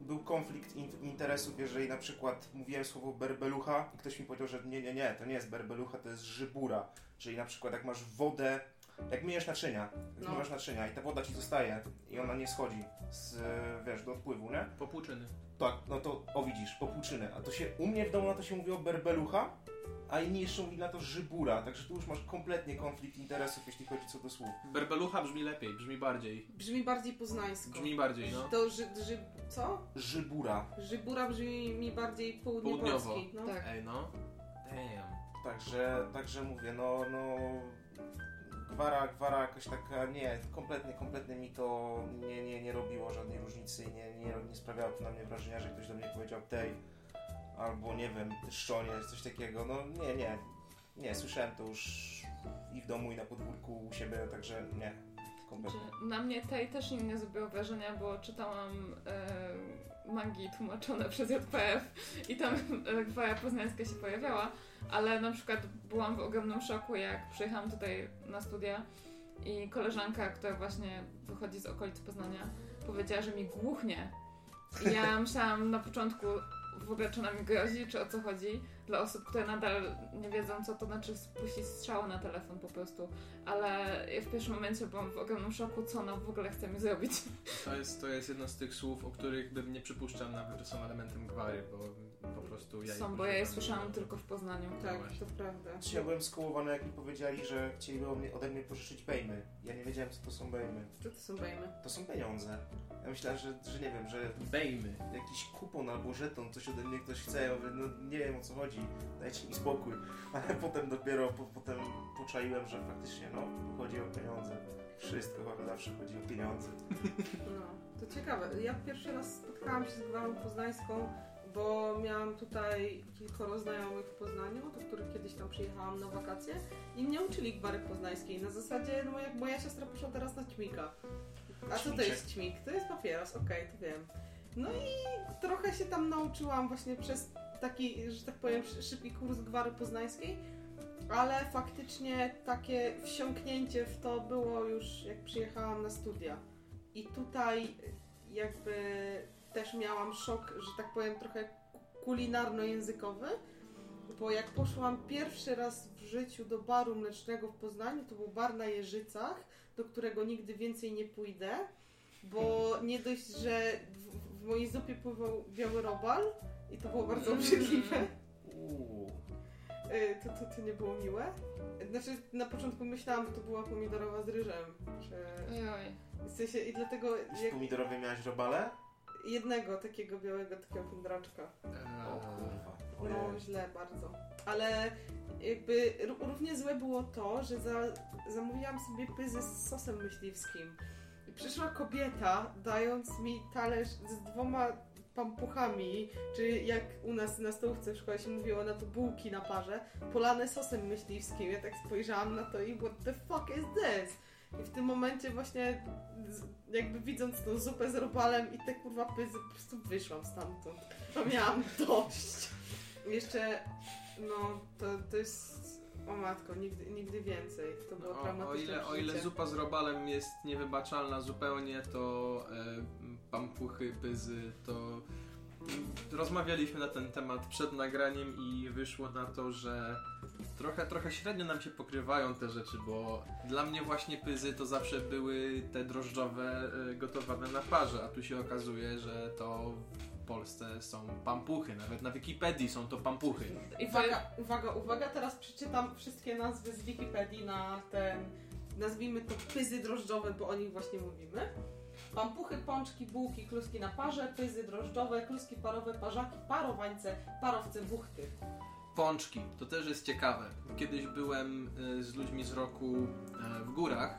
Speaker 5: był konflikt in- interesów, jeżeli na przykład mówiłem słowo berbelucha i ktoś mi powiedział, że nie, nie, nie, to nie jest berbelucha, to jest żybura. Czyli na przykład jak masz wodę, jak myjesz naczynia, jak
Speaker 3: No.
Speaker 5: naczynia i ta woda ci zostaje i ona nie schodzi z, wiesz, do odpływu, nie?
Speaker 1: Popłuczyny.
Speaker 5: Tak, no to, o widzisz, popłuczyny. A to się, u mnie w domu na to się mówiło berbelucha, a inni jeszcze mówili na to żybura, także tu już masz kompletnie konflikt interesów, jeśli chodzi co do słów.
Speaker 1: Berbelucha brzmi lepiej, brzmi bardziej.
Speaker 3: Brzmi bardziej poznańsko.
Speaker 1: Brzmi bardziej, no.
Speaker 3: To ży, ży, co?
Speaker 5: Żybura.
Speaker 3: Żybura brzmi mi bardziej
Speaker 1: Południowo.
Speaker 3: południowo. No.
Speaker 6: Tak.
Speaker 1: Ej, no. Damn.
Speaker 5: Także, także mówię, no, no gwara, gwara jakaś taka, nie, kompletnie, kompletnie mi to nie, nie, nie robiło żadnej różnicy i nie, nie, nie sprawiało to na mnie wrażenia, że ktoś do mnie powiedział tej, albo nie wiem, szczonie, coś takiego, no nie, nie, nie, słyszałem to już i w domu, i na podwórku u siebie, także nie, kompletnie.
Speaker 6: Czy na mnie tej też nie zrobiło wrażenia, bo czytałam e, mangi tłumaczone *laughs* przez JPF i tam e, poznańska się pojawiała, ale na przykład byłam w ogromnym szoku, jak przyjechałam tutaj na studia i koleżanka, która właśnie wychodzi z okolicy Poznania, powiedziała, że mi głuchnie. I ja *laughs* myślałam na początku w ogóle, czy ona mi grozi, czy o co chodzi. Dla osób, które nadal nie wiedzą, co to znaczy spuścić strzał na telefon po prostu. Ale ja w pierwszym momencie byłam w ogromnym szoku, co ona w ogóle chce mi zrobić.
Speaker 1: To jest, to jest jedno z tych słów, o których bym nie przypuszczał nawet, że są elementem gwary, bo po prostu ja
Speaker 6: Są, bo ja je słyszałam tylko w Poznaniu.
Speaker 3: Tak,
Speaker 1: właśnie.
Speaker 3: to prawda.
Speaker 5: Znaczy, Ja byłem skołowany, jak mi powiedzieli, że chcieliby ode mnie- ode mnie pożyczyć bejmy. Ja nie wiedziałem, co to są bejmy.
Speaker 3: Co to są bejmy?
Speaker 5: To są pieniądze. Ja myślałem, że, że nie wiem, że
Speaker 1: Bejmy.
Speaker 5: jakiś kupon albo żeton, coś ode mnie ktoś chce. Ja mówię, no nie wiem o co chodzi, dajcie mi spokój. *laughs* Ale potem dopiero po, potem poczaiłem, że faktycznie no, chodzi o pieniądze. Wszystko chyba zawsze chodzi o pieniądze.
Speaker 3: No, to ciekawe. Ja pierwszy raz spotkałam się z gwarą poznańską, bo miałam tutaj kilkoro znajomych w Poznaniu, do których kiedyś tam przyjechałam na wakacje i mnie uczyli gwary poznańskiej. Na zasadzie, no jak moja siostra poszła teraz na ćmika. A co to jest ćmik? To jest papieros, okej, to wiem. No i trochę się tam nauczyłam właśnie przez taki, że tak powiem, szy- szybki kurs gwary poznańskiej, ale faktycznie takie wsiąknięcie w to było już jak przyjechałam na studia. I tutaj jakby też miałam szok, że tak powiem, trochę kulinarno-językowy, bo jak poszłam pierwszy raz w życiu do baru mlecznego w Poznaniu, to był bar na Jeżycach, do którego nigdy więcej nie pójdę, bo nie dość, że w, w mojej zupie pływał biały robal i to było bardzo obrzydliwe.
Speaker 5: Uuu.
Speaker 3: Y, To, to, to nie było miłe. Znaczy, na początku myślałam, że to była pomidorowa z ryżem. Że...
Speaker 6: Ojoj.
Speaker 3: W sensie, I dlatego
Speaker 5: Z
Speaker 3: jak
Speaker 5: pomidorowej miałaś robale?
Speaker 3: Jednego takiego białego takiego.
Speaker 5: O kurwa.
Speaker 3: No, źle bardzo. Ale jakby ró- równie złe było to, że za, zamówiłam sobie pyzy z sosem myśliwskim. I przyszła kobieta, dając mi talerz z dwoma pampuchami, czy jak u nas na stołówce w szkole się mówiło na to bułki na parze, polane sosem myśliwskim. Ja tak spojrzałam na to i what the fuck is this? I w tym momencie właśnie jakby widząc tą zupę z robalem i te kurwa pyzy, po prostu wyszłam stamtąd. To miałam dość. Jeszcze, no, to, to jest... O matko, nigdy, nigdy więcej. To było
Speaker 1: No, o,
Speaker 3: traumatyczne
Speaker 1: o, ile, o ile zupa z robalem jest niewybaczalna zupełnie, to e, pampuchy, pyzy, to rozmawialiśmy na ten temat przed nagraniem i wyszło na to, że trochę, trochę średnio nam się pokrywają te rzeczy, bo dla mnie właśnie pyzy to zawsze były te drożdżowe e, gotowane na parze, a tu się okazuje, że to w Polsce są pampuchy, nawet na Wikipedii są to pampuchy.
Speaker 3: I uwaga, uwaga, uwaga, teraz przeczytam wszystkie nazwy z Wikipedii na ten, nazwijmy to pyzy drożdżowe, bo o nich właśnie mówimy. Pampuchy, pączki, bułki, kluski na parze, pyzy drożdżowe, kluski parowe, parzaki, parowańce, parowce, buchty.
Speaker 1: Pączki, to też jest ciekawe. Kiedyś byłem e, z ludźmi z roku e, w górach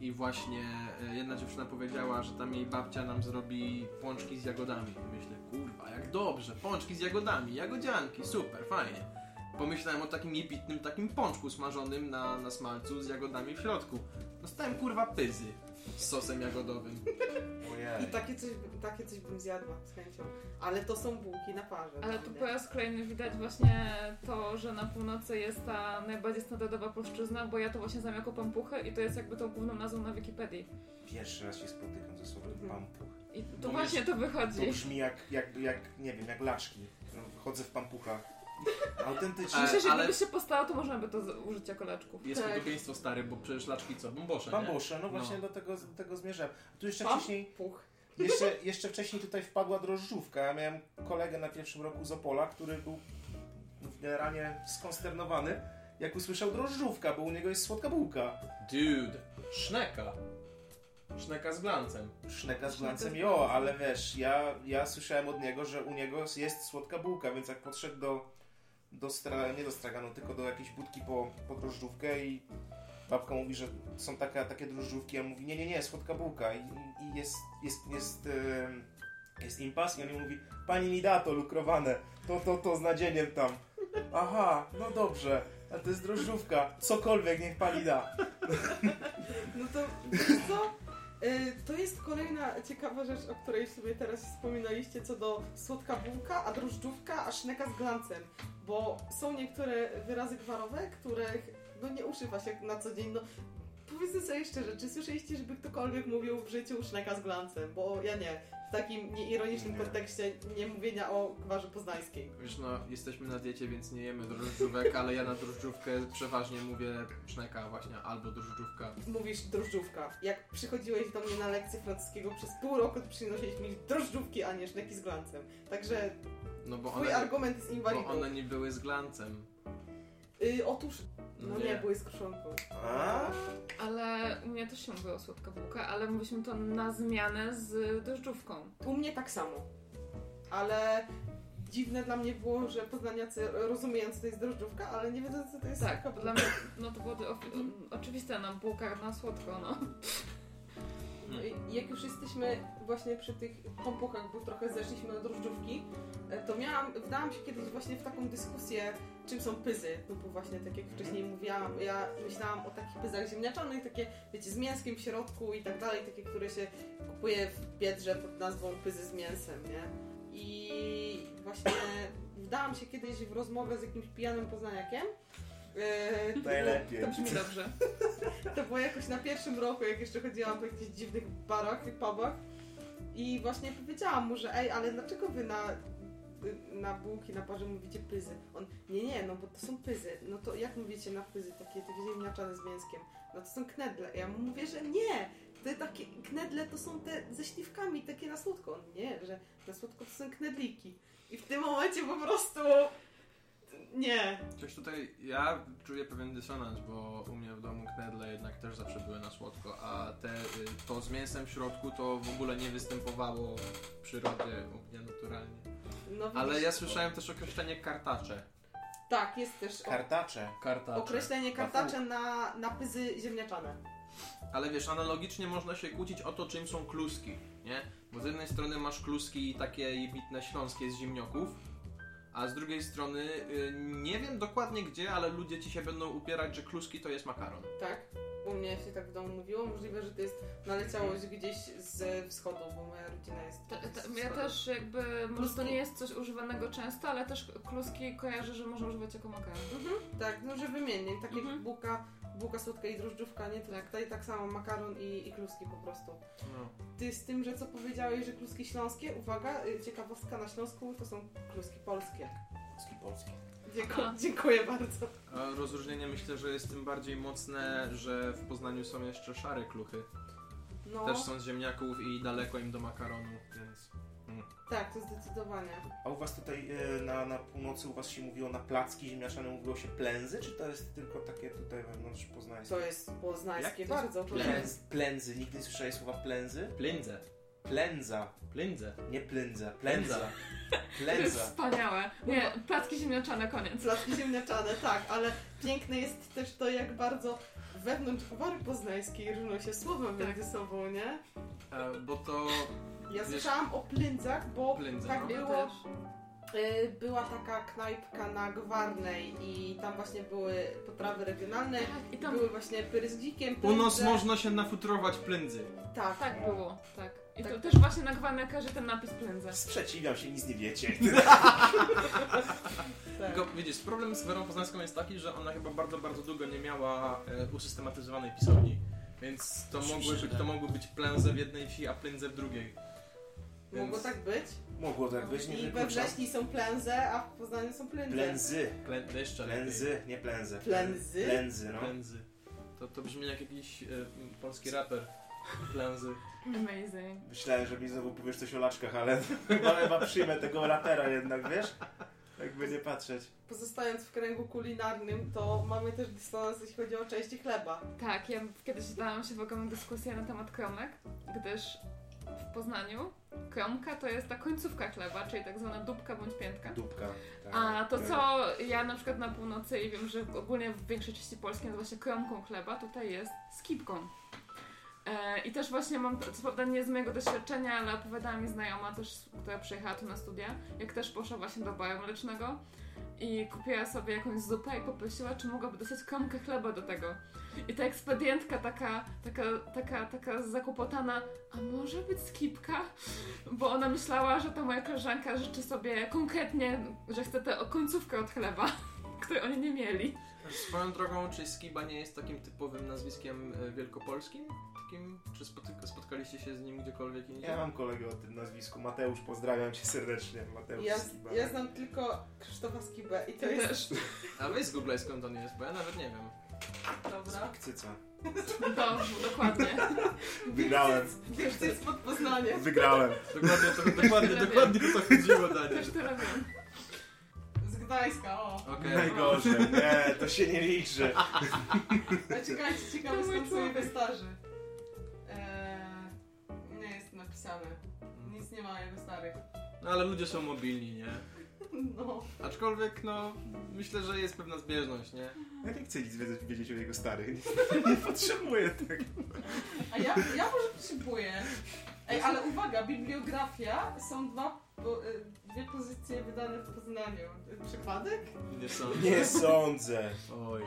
Speaker 1: i właśnie e, jedna dziewczyna powiedziała, że tam jej babcia nam zrobi pączki z jagodami. I myślę, kurwa, jak dobrze, pączki z jagodami, jagodzianki, super, fajnie. Pomyślałem o takim jebitnym takim pączku smażonym na, na smalcu z jagodami w środku. Dostałem kurwa pyzy z sosem jagodowym.
Speaker 3: I
Speaker 5: Ojej.
Speaker 3: takie coś, bym- takie coś bym zjadła z chęcią. Ale to są bułki na parze.
Speaker 6: Ale
Speaker 3: no,
Speaker 6: tu po raz kolejny widać właśnie to, że na północy jest ta najbardziej standardowa polszczyzna, bo ja to właśnie znam jako pampuchy i to jest jakby tą główną nazwą na Wikipedii.
Speaker 5: Pierwszy raz się spotykam ze słowem
Speaker 3: Mhm.
Speaker 5: pampuch.
Speaker 6: I to
Speaker 5: To
Speaker 6: właśnie
Speaker 5: jest-
Speaker 6: to wychodzi.
Speaker 5: To brzmi jak, jak, jak, nie wiem, jak laczki. No, Chodzę w pampuchach. Autentycznie.
Speaker 1: Ale-
Speaker 6: Myślę, że
Speaker 1: ale-
Speaker 6: gdyby się postało, to można by to użyć jako leczków.
Speaker 1: Jest
Speaker 3: Tak.
Speaker 1: podobieństwo stare, bo przecież laczki co? Bambosze, nie?
Speaker 5: Bambusze, no właśnie
Speaker 1: No.
Speaker 5: do, tego, do tego zmierzałem. Tu jeszcze
Speaker 3: Pam-
Speaker 5: wcześniej,
Speaker 3: Puch.
Speaker 5: jeszcze, jeszcze wcześniej tutaj wpadła drożdżówka. Ja miałem kolegę na pierwszym roku z Opola, który był generalnie skonsternowany, jak usłyszał drożdżówka, bo u niego jest słodka bułka.
Speaker 1: Dude, szneka. Szneka z glancem.
Speaker 5: Szneka z glancem, jo, ale wiesz, ja, ja słyszałem od niego, że u niego jest słodka bułka, więc jak podszedł do, do stra, nie do straganu, tylko do jakiejś budki po, po drożdżówkę i babka mówi, że są taka, takie drożdżówki, a mówi, nie, nie, nie, słodka bułka i, i jest, jest, jest, em, jest impas i on mówi, pani mi da to lukrowane, to, to, to z nadzieniem tam. Aha, no dobrze, a to jest drożdżówka, cokolwiek niech pani da. *laughs*
Speaker 3: No to co? Y, To jest kolejna ciekawa rzecz, o której sobie teraz wspominaliście, co do słodka bułka, a drożdżówka, a szneka z glancem. Bo są niektóre wyrazy gwarowe, których no nie używa się na co dzień. No, powiedzmy sobie szczerze, czy słyszeliście, żeby ktokolwiek mówił w życiu szneka z glancem? Bo ja nie. W takim nieironicznym
Speaker 5: Nie.
Speaker 3: kontekście nie mówienia o gwarze poznańskiej.
Speaker 1: Wiesz, no, jesteśmy na diecie, więc nie jemy drożdżówek, ale ja na drożdżówkę przeważnie mówię szneka właśnie, albo drożdżówka.
Speaker 3: Mówisz drożdżówka. Jak przychodziłeś do mnie na lekcję francuskiego przez pół roku, to przynosiłeś mi drożdżówki, a nie szneki z glancem. Także
Speaker 1: No bo
Speaker 3: twój
Speaker 1: one,
Speaker 3: argument jest
Speaker 1: bo
Speaker 3: inwalidą.
Speaker 1: one nie były z glancem.
Speaker 3: Y, otóż, no nie,
Speaker 1: Nie.
Speaker 3: były z kruszonką.
Speaker 5: A?
Speaker 6: Ale u mnie też się mówiło słodka bułka, ale mówiliśmy to na zmianę z drożdżówką.
Speaker 3: U mnie tak samo. Ale dziwne dla mnie było, że poznaniacy rozumieją, co to jest drożdżówka, ale nie wiedzą, co to jest
Speaker 6: Tak,
Speaker 3: słodka
Speaker 6: dla
Speaker 3: bułka.
Speaker 6: mnie no to było o, oczywiste, no bułka na słodko, no.
Speaker 3: No jak już jesteśmy właśnie przy tych pompuchach, bo trochę zeszliśmy na drożdżówki, e, to miałam, wdałam się kiedyś właśnie w taką dyskusję, czym są pyzy. No bo właśnie, tak jak wcześniej mówiłam, ja myślałam o takich pyzach ziemniaczanych, takie, wiecie, z mięskiem w środku i tak dalej, takie, które się kupuje w Biedrze pod nazwą pyzy z mięsem, nie? I właśnie wdałam się kiedyś w rozmowę z jakimś pijanym poznaniakiem. Było-
Speaker 5: Najlepiej.
Speaker 6: To brzmi dobrze. *laughs*
Speaker 3: to było jakoś na pierwszym roku, jak jeszcze chodziłam po jakichś dziwnych barach i pubach. I właśnie powiedziałam mu, że ej, ale dlaczego wy na, na bułki na parze mówicie pyzy? On, nie, nie, no bo to są pyzy. No to jak mówicie na pyzy, takie, takie ziemniaczane z mięskiem? No to są knedle. Ja mu mówię, że nie! Te takie knedle to są te ze śliwkami, takie na słodko. On, nie, że na słodko to są knedliki. I w tym momencie po prostu... Nie.
Speaker 1: Coś tutaj, ja czuję pewien dysonans, bo u mnie w domu knedle jednak też zawsze były na słodko, a te, y, to z mięsem w środku to w ogóle nie występowało w przyrodzie u mnie naturalnie.
Speaker 3: No,
Speaker 1: Ale ja słyszałem też określenie kartacze.
Speaker 3: Tak, jest też o-
Speaker 5: Kartacze.
Speaker 1: Kartacze.
Speaker 3: określenie kartacze na, na pyzy ziemniaczane.
Speaker 1: Ale wiesz, analogicznie można się kłócić o to, czym są kluski, nie? Bo z jednej strony masz kluski takie jebitne śląskie z zimnioków, a z drugiej strony y, nie wiem dokładnie gdzie, ale ludzie ci się będą upierać, że kluski to jest makaron.
Speaker 3: Tak? U mnie się tak w domu mówiło. Możliwe, że to jest naleciałość gdzieś z wschodu, bo moja rodzina jest.
Speaker 6: Ta, ta,
Speaker 3: z
Speaker 6: ja też jakby, może to
Speaker 3: Kluski.
Speaker 6: nie jest coś używanego często, ale też kluski kojarzę, że można używać jako makaron.
Speaker 3: Mhm, tak, no że wymiennie. Tak jak
Speaker 6: Mhm.
Speaker 3: bułka, bułka słodka i drożdżówka, nie? To
Speaker 6: Tak.
Speaker 3: tutaj tak samo makaron i, i kluski po prostu.
Speaker 1: No.
Speaker 3: Ty z tym, że co powiedziałeś, że kluski śląskie, uwaga, y, ciekawostka na Śląsku to są kluski polskie.
Speaker 1: Kluski polskie.
Speaker 3: Dziękuję,
Speaker 6: Aha.
Speaker 3: dziękuję bardzo.
Speaker 1: A rozróżnienie myślę, że jest tym bardziej mocne, że w Poznaniu są jeszcze szare kluchy.
Speaker 3: No,
Speaker 1: Też są z ziemniaków i daleko im do makaronu, więc...
Speaker 3: tak, to zdecydowanie.
Speaker 5: A u was tutaj e, na, na północy u was się mówiło na placki ziemniaczane, mówiło się plędzy, czy to jest tylko takie tutaj wewnątrz poznańskie?
Speaker 3: To jest poznańskie
Speaker 1: Jak to jest
Speaker 3: bardzo.
Speaker 5: Plędz, plędzy, nigdy nie słyszałeś słowa plędzy?
Speaker 1: Plędze.
Speaker 5: Plędza,
Speaker 1: Plędze.
Speaker 5: nie plędza, plędza.
Speaker 6: To jest
Speaker 5: Plędza. *laughs*
Speaker 6: wspaniałe. Nie, placki ziemniaczane, koniec.
Speaker 3: Placki ziemniaczane, tak, ale piękne jest też to, jak bardzo wewnątrz gwary poznańskiej różnią się słowa
Speaker 6: Tak.
Speaker 3: między sobą, nie?
Speaker 1: E, bo to...
Speaker 3: Ja
Speaker 1: Wiesz-
Speaker 3: słyszałam o plędzach, bo
Speaker 1: Plędze,
Speaker 3: tak
Speaker 1: no.
Speaker 3: Było.
Speaker 6: też.
Speaker 3: Y, Była taka knajpka na Gwarnej i tam właśnie były potrawy regionalne.
Speaker 6: Tak, i tam
Speaker 3: Były właśnie pyry z dzikiem,
Speaker 1: U nas można się nafutrować plędzy.
Speaker 3: Tak,
Speaker 6: tak było, tak. I
Speaker 3: Tak.
Speaker 6: to też właśnie na gwanekarze ten napis plędza.
Speaker 5: Sprzeciwiam się, nic nie wiecie. *laughs*
Speaker 3: tak.
Speaker 1: Tylko widzisz, problem z Werą Poznańską jest taki, że ona chyba bardzo, bardzo długo nie miała e, usystematyzowanej pisowni. Więc to
Speaker 5: Oczywiście,
Speaker 1: mogły,
Speaker 5: że
Speaker 1: być,
Speaker 5: tak.
Speaker 1: to mogły być plędze w jednej wsi, a plędze w drugiej.
Speaker 3: Mogło
Speaker 1: Więc-
Speaker 3: tak być.
Speaker 5: Mogło tak być, nie
Speaker 3: I we wrześni są plędze, a w Poznaniu są plędze.
Speaker 5: Plędzy,
Speaker 1: Plę, jeszcze
Speaker 5: plędzy, nie plędzy.
Speaker 3: Plędzy?
Speaker 5: Plędzy, no.
Speaker 1: Plędzy. To, to brzmi jak jakiś e, polski raper. Plęzy.
Speaker 6: Amazing.
Speaker 5: Myślałem, że mi znowu powiesz coś o laczkach, ale *laughs* chyba, przyjmę tego rapera jednak, wiesz? Jakby nie patrzeć.
Speaker 3: Pozostając w kręgu kulinarnym, to mamy też dystans, jeśli chodzi o części chleba.
Speaker 6: Tak, ja kiedyś dałam się w ogóle dyskusję na temat kromek, gdyż w Poznaniu kromka to jest ta końcówka chleba, czyli tak zwana dupka bądź piętka.
Speaker 5: Dupka. tak.
Speaker 6: A to co ja na przykład na północy i wiem, że ogólnie w większej części Polski nazywa się kromką chleba, tutaj jest skipką. E, I też właśnie mam, co prawda nie z mojego doświadczenia, ale opowiadała mi znajoma też, która przyjechała tu na studia, jak też poszła właśnie do baru mlecznego i kupiła sobie jakąś zupę i poprosiła, czy mogłaby dostać kromkę chleba do tego. I ta ekspedientka taka, taka, taka, taka zakłopotana, a może być skipka? Bo ona myślała, że ta moja koleżanka życzy sobie konkretnie, że chce tę końcówkę od chleba, *laughs* której oni nie mieli.
Speaker 1: Swoją drogą, czy Skiba nie jest takim typowym nazwiskiem e, wielkopolskim? Takim, czy spotyka, spotkaliście się z nim gdziekolwiek indziej?
Speaker 5: Ja mam kolegę o tym nazwisku. Mateusz, pozdrawiam cię serdecznie. Mateusz
Speaker 3: Ja,
Speaker 5: Skiba.
Speaker 3: ja znam tylko Krzysztofa Skibę i to
Speaker 6: Ja
Speaker 3: jest...
Speaker 6: też.
Speaker 1: A weź z Google skąd on jest, bo ja nawet nie wiem.
Speaker 3: Dobra.
Speaker 5: Cyca.
Speaker 6: To, dokładnie. *laughs*
Speaker 5: Wygrałem.
Speaker 3: Wiesz, to jest pod Poznaniem.
Speaker 5: Wygrałem.
Speaker 1: Dokładnie, to, dokładnie, dokładnie o to chodziło, Daniel.
Speaker 6: Też tyle wiem.
Speaker 3: Gdańska, o.
Speaker 1: Okej.
Speaker 5: Najgorzej. Nie, to się nie liczy.
Speaker 3: A czekajcie, ciekawe skąd sobie wystarzy. Eee, nie jest napisane. Nic nie ma jego starych.
Speaker 1: No ale ludzie są mobilni, nie?
Speaker 3: No.
Speaker 1: Aczkolwiek, no, myślę, że jest pewna zbieżność, nie?
Speaker 5: Ja nie chcę nic wiedzieć, wiedzieć o jego starych. Nie, nie potrzebuję tego.
Speaker 3: A ja, ja może potrzebuję. Ej, ale uwaga, bibliografia są dwa, po, y, dwie pozycje wydane w Poznaniu. Przypadek?
Speaker 1: Nie są.
Speaker 5: Nie sądzę.
Speaker 1: Oj.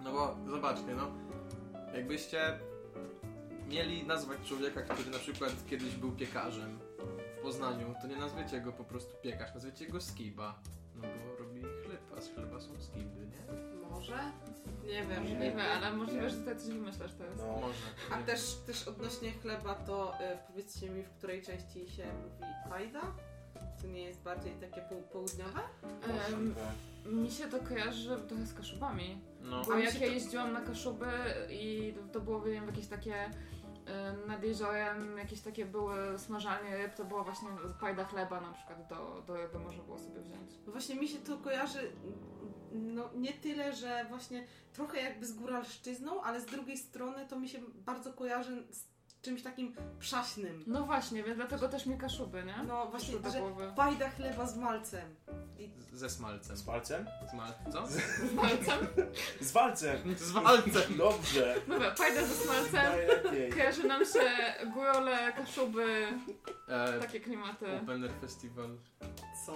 Speaker 1: No bo zobaczcie, no. Jakbyście mieli nazwać człowieka, który na przykład kiedyś był piekarzem w Poznaniu, to nie nazwiecie go po prostu piekarz, nazwiecie go skiba. No bo robi chleb, a z chleba są skiby, nie?
Speaker 3: Może? Nie wiem.
Speaker 6: Możliwe, ale możliwe, że tutaj coś wymyślasz teraz.
Speaker 5: No.
Speaker 1: Może.
Speaker 3: A też, też odnośnie chleba, to y, powiedzcie mi, w której części się mówi fajda? To nie jest bardziej takie pół, południowe?
Speaker 6: Em, mi się to kojarzy trochę z kaszubami.
Speaker 1: No.
Speaker 6: Bo jak ja
Speaker 3: to-
Speaker 6: jeździłam na Kaszuby i to było, wiem, jakieś takie y, nad jeziorem, jakieś takie były smażalnie ryb, to było właśnie pajda chleba na przykład do, do ryby można było sobie wziąć.
Speaker 3: No właśnie mi się to kojarzy no nie tyle, że właśnie trochę jakby z góralszczyzną, ale z drugiej strony to mi się bardzo kojarzy z czymś takim przaśnym.
Speaker 6: No właśnie, więc dlatego też mi Kaszuby, nie?
Speaker 3: No właśnie, że fajda chleba z malcem.
Speaker 1: Z- Ze smalcem.
Speaker 5: Z palcem?
Speaker 1: Smal... Co?
Speaker 6: Z palcem. *laughs*
Speaker 5: Z walcem!
Speaker 1: Z walcem!
Speaker 5: Dobrze!
Speaker 6: Dobra, pajda ze smalcem.
Speaker 5: Najlepiej.
Speaker 6: Kojarzy nam się górole, kaszuby,
Speaker 1: E,
Speaker 6: takie klimaty.
Speaker 1: Open Air Festival.
Speaker 3: Co?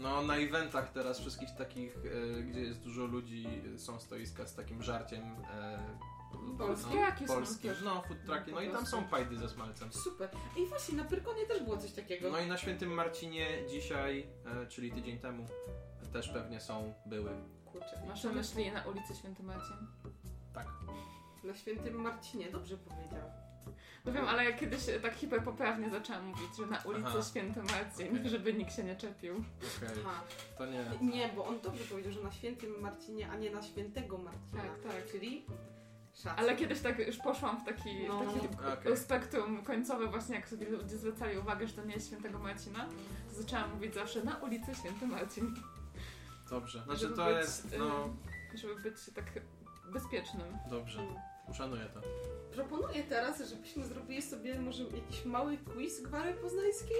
Speaker 1: No na eventach teraz wszystkich takich, e, gdzie jest dużo ludzi, e, są stoiska z takim żarciem. E,
Speaker 6: Polskie?
Speaker 1: no,
Speaker 6: Jakie są
Speaker 1: polskie,
Speaker 6: też?
Speaker 1: No, food trucki. No i tam są pajdy ze smalcem.
Speaker 3: Super. I właśnie, na Pyrkonie też było coś takiego.
Speaker 1: No i na Świętym Marcinie dzisiaj, e, czyli tydzień temu, też pewnie są, były.
Speaker 3: Kurczę.
Speaker 6: Masz na myśli na ulicy Święty Marcin?
Speaker 1: Tak.
Speaker 3: Na świętym Marcinie, dobrze powiedział.
Speaker 6: No wiem, ale ja kiedyś tak hiperpoprawnie zaczęłam mówić, że na ulicy
Speaker 1: Aha.
Speaker 6: Święty Marcin, żeby nikt się nie czepił.
Speaker 1: Okej,
Speaker 3: Aha.
Speaker 1: to nie.
Speaker 3: Nie, bo on dobrze powiedział, że na świętym Marcinie, a nie na świętego Marcina.
Speaker 6: Tak, tak.
Speaker 3: Czyli szacun.
Speaker 6: Ale kiedyś tak już poszłam w taki,
Speaker 3: No.
Speaker 6: taki
Speaker 1: Okej.
Speaker 6: spektrum końcowe, właśnie jak sobie ludzie zwracali uwagę, że to nie jest Świętego Marcina, to zaczęłam mówić zawsze na ulicy Święty Marcin,
Speaker 1: Dobrze. Znaczy
Speaker 6: Żeby
Speaker 1: to
Speaker 6: być,
Speaker 1: jest,
Speaker 6: y-
Speaker 1: no,
Speaker 6: żeby być tak bezpiecznym.
Speaker 1: dobrze. Uszanuję to.
Speaker 3: Proponuję teraz, żebyśmy zrobili sobie może jakiś mały quiz Gwary Poznańskiej,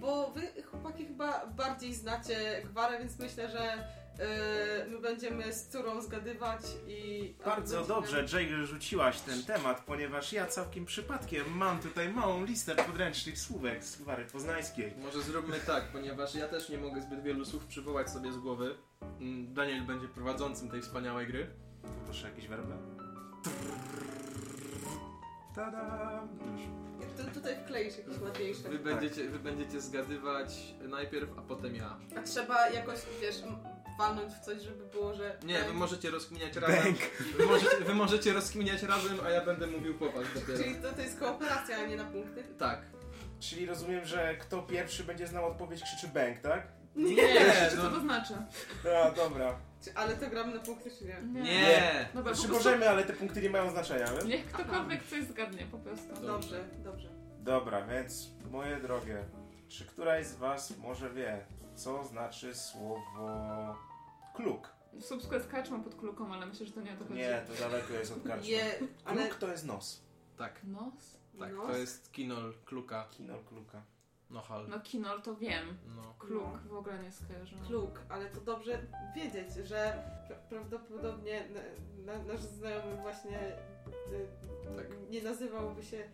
Speaker 3: bo wy chłopaki chyba bardziej znacie Gwarę, więc myślę, że yy, my będziemy z córą zgadywać i...
Speaker 5: Bardzo
Speaker 3: będziemy-
Speaker 5: dobrze, Jake, że rzuciłaś ten temat, ponieważ ja całkiem przypadkiem mam tutaj małą listę podręcznych słówek z Gwary Poznańskiej.
Speaker 1: Może zróbmy tak, ponieważ ja też nie mogę zbyt wielu słów przywołać sobie z głowy. Mm, Daniel będzie prowadzącym tej wspaniałej gry.
Speaker 5: Proszę jakieś werble. Tada!
Speaker 3: Tu, tutaj wkleisz jakieś ładniejsze.
Speaker 1: Wy będziecie, wy będziecie zgadywać najpierw, a potem ja.
Speaker 3: A trzeba jakoś, wiesz, walnąć w coś, żeby było, że...
Speaker 1: Nie, wy możecie rozkminiać razem.
Speaker 5: Bęk!
Speaker 1: Wy możecie, wy możecie rozkminiać razem, a ja będę mówił po was dopiero.
Speaker 3: Czyli to, to jest kooperacja, a nie na punkty?
Speaker 1: Tak.
Speaker 5: Czyli rozumiem, że kto pierwszy będzie znał odpowiedź, krzyczy bęk, tak?
Speaker 1: Nie,
Speaker 6: Co
Speaker 1: no,
Speaker 6: to znaczy?
Speaker 5: A, dobra.
Speaker 3: Czy, ale to gramy na punkty, czy nie?
Speaker 1: nie.
Speaker 6: Dobra, po
Speaker 5: Znaczy
Speaker 6: prostu
Speaker 5: możemy, ale te punkty nie mają znaczenia, nie?
Speaker 6: niech ktokolwiek coś zgadnie po prostu.
Speaker 3: Dobrze, dobrze.
Speaker 5: Dobra, więc moje drogie, czy któraś z was może wie, co znaczy słowo kluk?
Speaker 6: Subsko jest pod kluką, ale myślę, że to nie o to chodzi.
Speaker 5: Nie, to daleko jest od karczmy.
Speaker 3: Je, ale...
Speaker 5: Kluk to jest nos.
Speaker 1: Tak,
Speaker 6: Nos?
Speaker 1: tak,
Speaker 3: Nos?
Speaker 1: to jest kinol, kluka,
Speaker 5: Kino kluka.
Speaker 1: Nohal.
Speaker 6: No kinol to wiem.
Speaker 1: No.
Speaker 6: Kluk w ogóle nie skojarzę.
Speaker 3: Kluk, ale to dobrze wiedzieć, że pra prawdopodobnie na, na, nasz znajomy właśnie y,
Speaker 1: Tak.
Speaker 3: nie nazywałby się,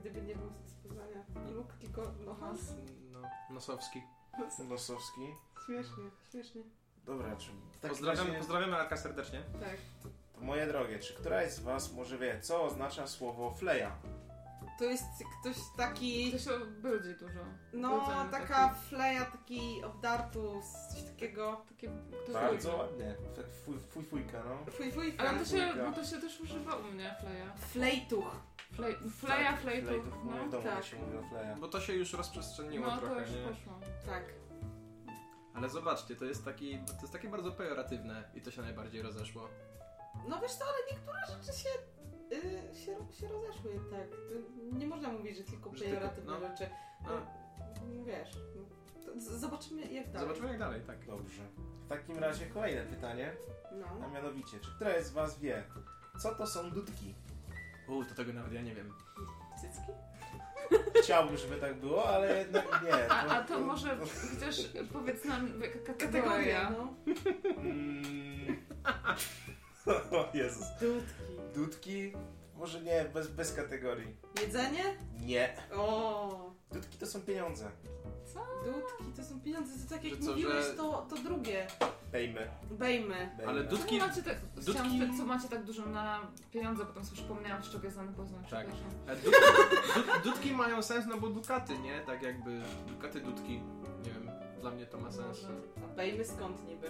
Speaker 3: gdyby nie był z Poznania Kluk, tylko Nohas.
Speaker 1: No, nosowski.
Speaker 5: Nosowski.
Speaker 3: Śmiesznie, śmiesznie.
Speaker 5: Dobra, czy w takim
Speaker 1: Pozdrawiam,
Speaker 5: razie,
Speaker 1: pozdrawiamy Arka serdecznie.
Speaker 3: Tak.
Speaker 5: to moje drogie, czy któraś z was może wie, co oznacza słowo fleja?
Speaker 3: To jest ktoś taki,
Speaker 6: To się brudzi dużo.
Speaker 3: no taka
Speaker 6: taki.
Speaker 3: fleja, taki obdartus, coś takiego.
Speaker 6: Takie, ktoś
Speaker 5: Bardzo ładnie. Tak fuj, fuj, fujka, no.
Speaker 3: Fuj, fuj,
Speaker 6: Ale to się,
Speaker 5: Fujka.
Speaker 6: bo to się też używa u mnie, fleja.
Speaker 3: Flejtuch.
Speaker 6: Flej, fleja,
Speaker 5: flejtów, U mnie w
Speaker 6: no.
Speaker 5: domu
Speaker 3: tak.
Speaker 5: się mówi o fleja.
Speaker 1: Bo to się już rozprzestrzeniło
Speaker 6: No to
Speaker 1: trochę,
Speaker 6: już
Speaker 1: nie?
Speaker 6: poszło.
Speaker 3: Tak.
Speaker 1: Ale zobaczcie, to jest taki, to jest takie bardzo pejoratywne i to się najbardziej rozeszło.
Speaker 3: No wiesz co, ale niektóre rzeczy się, y, się, się rozeszły, tak. To Nie można mówić, że tylko pejoratywne
Speaker 1: no.
Speaker 3: rzeczy.
Speaker 1: No.
Speaker 3: No, wiesz, zobaczymy jak dalej.
Speaker 1: Zobaczymy jak dalej, tak.
Speaker 5: Dobrze. W takim razie kolejne pytanie, a
Speaker 3: No.
Speaker 5: mianowicie, czy któraś z was wie, co to są dudki?
Speaker 1: U, to tego nawet ja nie wiem.
Speaker 3: Cycki?
Speaker 5: Chciałbym, żeby tak było, ale jednak nie.
Speaker 6: A, a to może chociaż powiedz nam jaka kategoria.
Speaker 3: Kategoria, no.
Speaker 5: Mm. *laughs* O Jezus.
Speaker 3: Dudki.
Speaker 5: Dudki? Może nie, bez, bez kategorii.
Speaker 3: Jedzenie?
Speaker 5: Nie.
Speaker 3: O.
Speaker 5: Dudki to są pieniądze.
Speaker 3: Dudki to są pieniądze, to tak jak
Speaker 1: Że co,
Speaker 3: mówiłeś,
Speaker 1: że-
Speaker 3: to, to drugie.
Speaker 5: Bejmy.
Speaker 3: Bejmy.
Speaker 5: Bejmy.
Speaker 1: Ale
Speaker 6: Co
Speaker 1: dudki...
Speaker 6: macie, tak,
Speaker 1: Dudki-
Speaker 6: chciałam spytać, co macie tak dużo na pieniądze, potem sobie przypomniałam, z czego jest znany Poznań,
Speaker 1: Tak.
Speaker 6: przepraszam.
Speaker 1: E, Dud, dud, dudki mają sens, no bo dukaty, nie? Tak jakby dukaty, dudki. Nie wiem, dla mnie to ma sens.
Speaker 3: Bejmy skąd niby?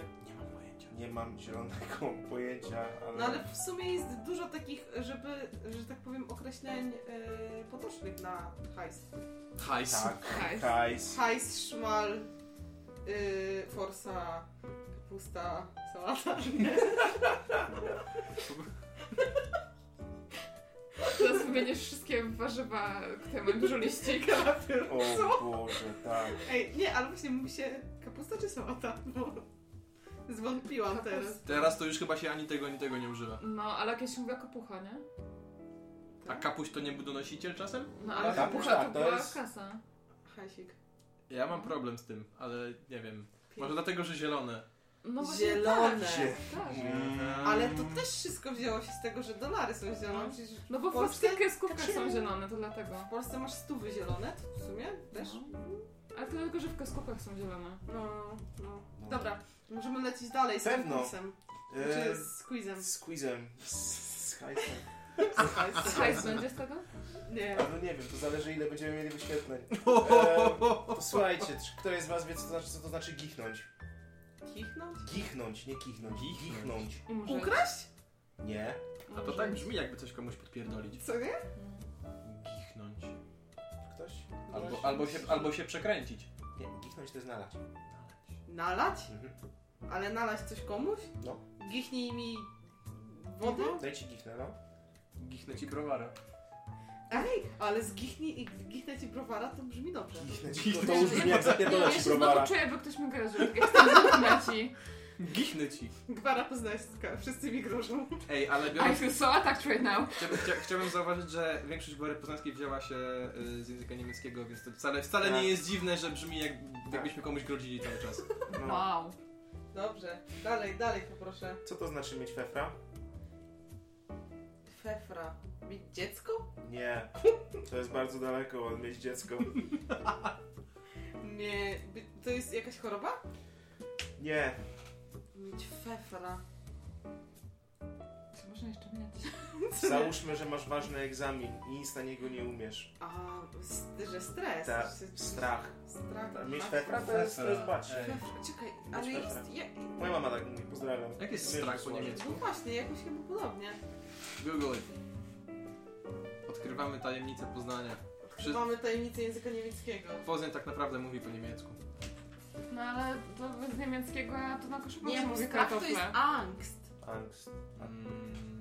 Speaker 1: Nie mam
Speaker 5: zielonego *laughs* pojęcia, ale...
Speaker 3: No ale w sumie jest dużo takich, żeby, że tak powiem, określeń e, potocznych na hajs.
Speaker 1: Hajs.
Speaker 5: Tak,
Speaker 6: Hajs.
Speaker 5: hajs.
Speaker 3: Hajs, szmal, y, forsa, kapusta, sałata.
Speaker 6: Teraz wymienisz wszystkie warzywa, które mają dużo liści i kanapy.
Speaker 5: O Boże, tak.
Speaker 3: Ej, nie, ale właśnie mówi się kapusta czy sałata? Bo zwątpiłam teraz.
Speaker 1: Teraz to już chyba się ani tego, ani tego nie używa.
Speaker 6: No, ale jakieś się mówi kapucha, nie?
Speaker 1: A kapuś to nie był donosiciel czasem?
Speaker 6: No, ale
Speaker 5: Kapuś,
Speaker 6: kapucha
Speaker 5: tak,
Speaker 6: to
Speaker 5: to
Speaker 6: była
Speaker 5: jest-
Speaker 6: kasa.
Speaker 3: Hajsik.
Speaker 1: Ja mam problem z tym, ale nie wiem. Może dlatego, że zielone.
Speaker 6: No właśnie
Speaker 3: Zielone.
Speaker 6: Tak, tak.
Speaker 3: Ale to też wszystko wzięło się z tego, że dolary są zielone. Przecież
Speaker 6: No bo
Speaker 3: w Polsce,
Speaker 6: kreskówkach są zielone, to dlatego.
Speaker 3: w Polsce masz stówy zielone, to w sumie też.
Speaker 6: No. Ale to tylko, że w kreskówkach są zielone.
Speaker 3: No, no. Dobra, możemy lecieć dalej z
Speaker 5: Pewno.
Speaker 3: konkursem.
Speaker 5: E,
Speaker 3: Znaczy z quizem.
Speaker 5: z quizem. Z, *laughs* z hajsem.
Speaker 6: Hajs będzie z tego?
Speaker 3: Nie.
Speaker 5: No nie wiem, to zależy ile będziemy mieli wyświetleń. *laughs* E, słuchajcie, czy ktoś z was wie co to znaczy, co to znaczy gichnąć?
Speaker 3: Kichnąć?
Speaker 5: Gichnąć, nie kichnąć. Gichnąć.
Speaker 6: Może...
Speaker 3: Ukraść?
Speaker 5: Nie.
Speaker 1: A to tak brzmi, jakby coś komuś podpierdolić.
Speaker 3: Co nie?
Speaker 1: Gichnąć.
Speaker 5: Ktoś?
Speaker 1: Albo, albo, się, albo się przekręcić.
Speaker 5: Nie, gichnąć to jest nalać.
Speaker 3: Nalać?
Speaker 5: Mhm.
Speaker 3: Ale nalać coś komuś?
Speaker 5: No.
Speaker 3: Gichnij mi wody?
Speaker 5: Daj ci gichnę, no.
Speaker 1: Gichnę ci browara.
Speaker 3: Ej, ale z gichnij i gichnę ci browara to brzmi dobrze.
Speaker 5: Gichnę ci,
Speaker 1: Gichnę
Speaker 5: to, to już brzmi jak
Speaker 6: Nie,
Speaker 5: zapierdolę
Speaker 6: ja
Speaker 5: ci
Speaker 6: się
Speaker 5: browara.
Speaker 6: czuję, jakby ktoś mi groził. Jak ci.
Speaker 1: Gichnę ci.
Speaker 3: Gwara poznańska, wszyscy mi grożą.
Speaker 1: Ej, ale
Speaker 6: I
Speaker 1: biorąc...
Speaker 6: feel so attacked right now.
Speaker 1: Chciałbym, chcia, chciałbym zauważyć, że większość Gwary Poznańskiej wzięła się y, z języka niemieckiego, więc to wcale, wcale
Speaker 5: Tak.
Speaker 1: nie jest dziwne, że brzmi jak, jakbyśmy komuś grodzili cały czas.
Speaker 5: No.
Speaker 6: Wow.
Speaker 3: Dobrze, dalej, dalej poproszę.
Speaker 5: Co to znaczy mieć fefra?
Speaker 3: Fefra. Mieć dziecko?
Speaker 5: Nie. To jest bardzo daleko od mieć dziecko.
Speaker 3: Nie. To jest jakaś choroba?
Speaker 5: Nie.
Speaker 3: Mieć fefra.
Speaker 6: Można jeszcze mieć?
Speaker 5: Załóżmy, że masz ważny egzamin i nic na niego nie umiesz.
Speaker 3: A, s- że stres. Że-
Speaker 5: strach.
Speaker 3: Strach.
Speaker 5: Mieć
Speaker 3: tak.
Speaker 5: fefra to jest, to jest bać.
Speaker 1: Ej.
Speaker 3: Fefra. Czekaj, ale
Speaker 5: Mieć
Speaker 3: jest...
Speaker 5: fefra.
Speaker 3: Ja,
Speaker 5: Moja mama tak mówi, pozdrawiam.
Speaker 1: Jak jest
Speaker 5: Wiesz,
Speaker 1: strach po
Speaker 5: słowo.
Speaker 1: niemiecku?
Speaker 3: no właśnie, jakoś chyba podobnie.
Speaker 1: Google. Odkrywamy tajemnicę Poznania. Wszy-
Speaker 3: Mamy tajemnicę języka niemieckiego.
Speaker 1: Poznań tak naprawdę mówi po niemiecku.
Speaker 6: No ale to z niemieckiego ja to na koszulce
Speaker 3: Nie, bo
Speaker 6: mówię
Speaker 3: strach to
Speaker 6: kartofle.
Speaker 3: jest angst.
Speaker 5: Angst.
Speaker 1: Mm,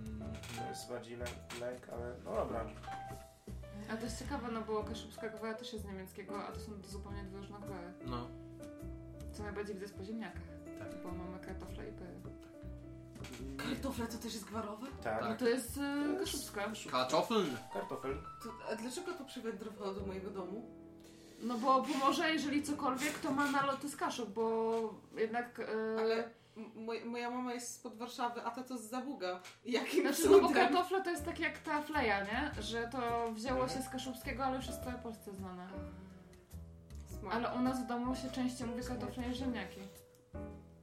Speaker 5: To jest bardziej lęk, lęk, ale no dobra.
Speaker 6: A to jest ciekawe, no bo kaszubska gwoja też jest z niemieckiego, a to są zupełnie dwie różne gwoje.
Speaker 1: no.
Speaker 6: Co najbardziej widać po ziemniakach.
Speaker 1: Tak.
Speaker 6: Bo mamy kartofle i pyry.
Speaker 3: Kartofle to też jest gwarowe?
Speaker 5: Tak.
Speaker 6: No to jest y, kaszubska.
Speaker 1: Kartoffeln.
Speaker 5: Kartofel.
Speaker 3: To, a dlaczego to przywędrowało do mojego domu?
Speaker 6: No bo pomorze, jeżeli cokolwiek, to ma naloty z kaszub, bo jednak... Y,
Speaker 3: Ale moj, moja mama jest spod Warszawy, a tato z Zabuga. Jakim
Speaker 6: Znaczy, no bo
Speaker 3: cudem?
Speaker 6: kartofle to jest tak jak ta fleja, nie? Że to wzięło
Speaker 5: Mhm.
Speaker 6: się z kaszubskiego, ale już jest w całej Polsce znane.
Speaker 3: Smak.
Speaker 6: Ale u nas w domu się częściej mówi kartofle niż ziemniaki.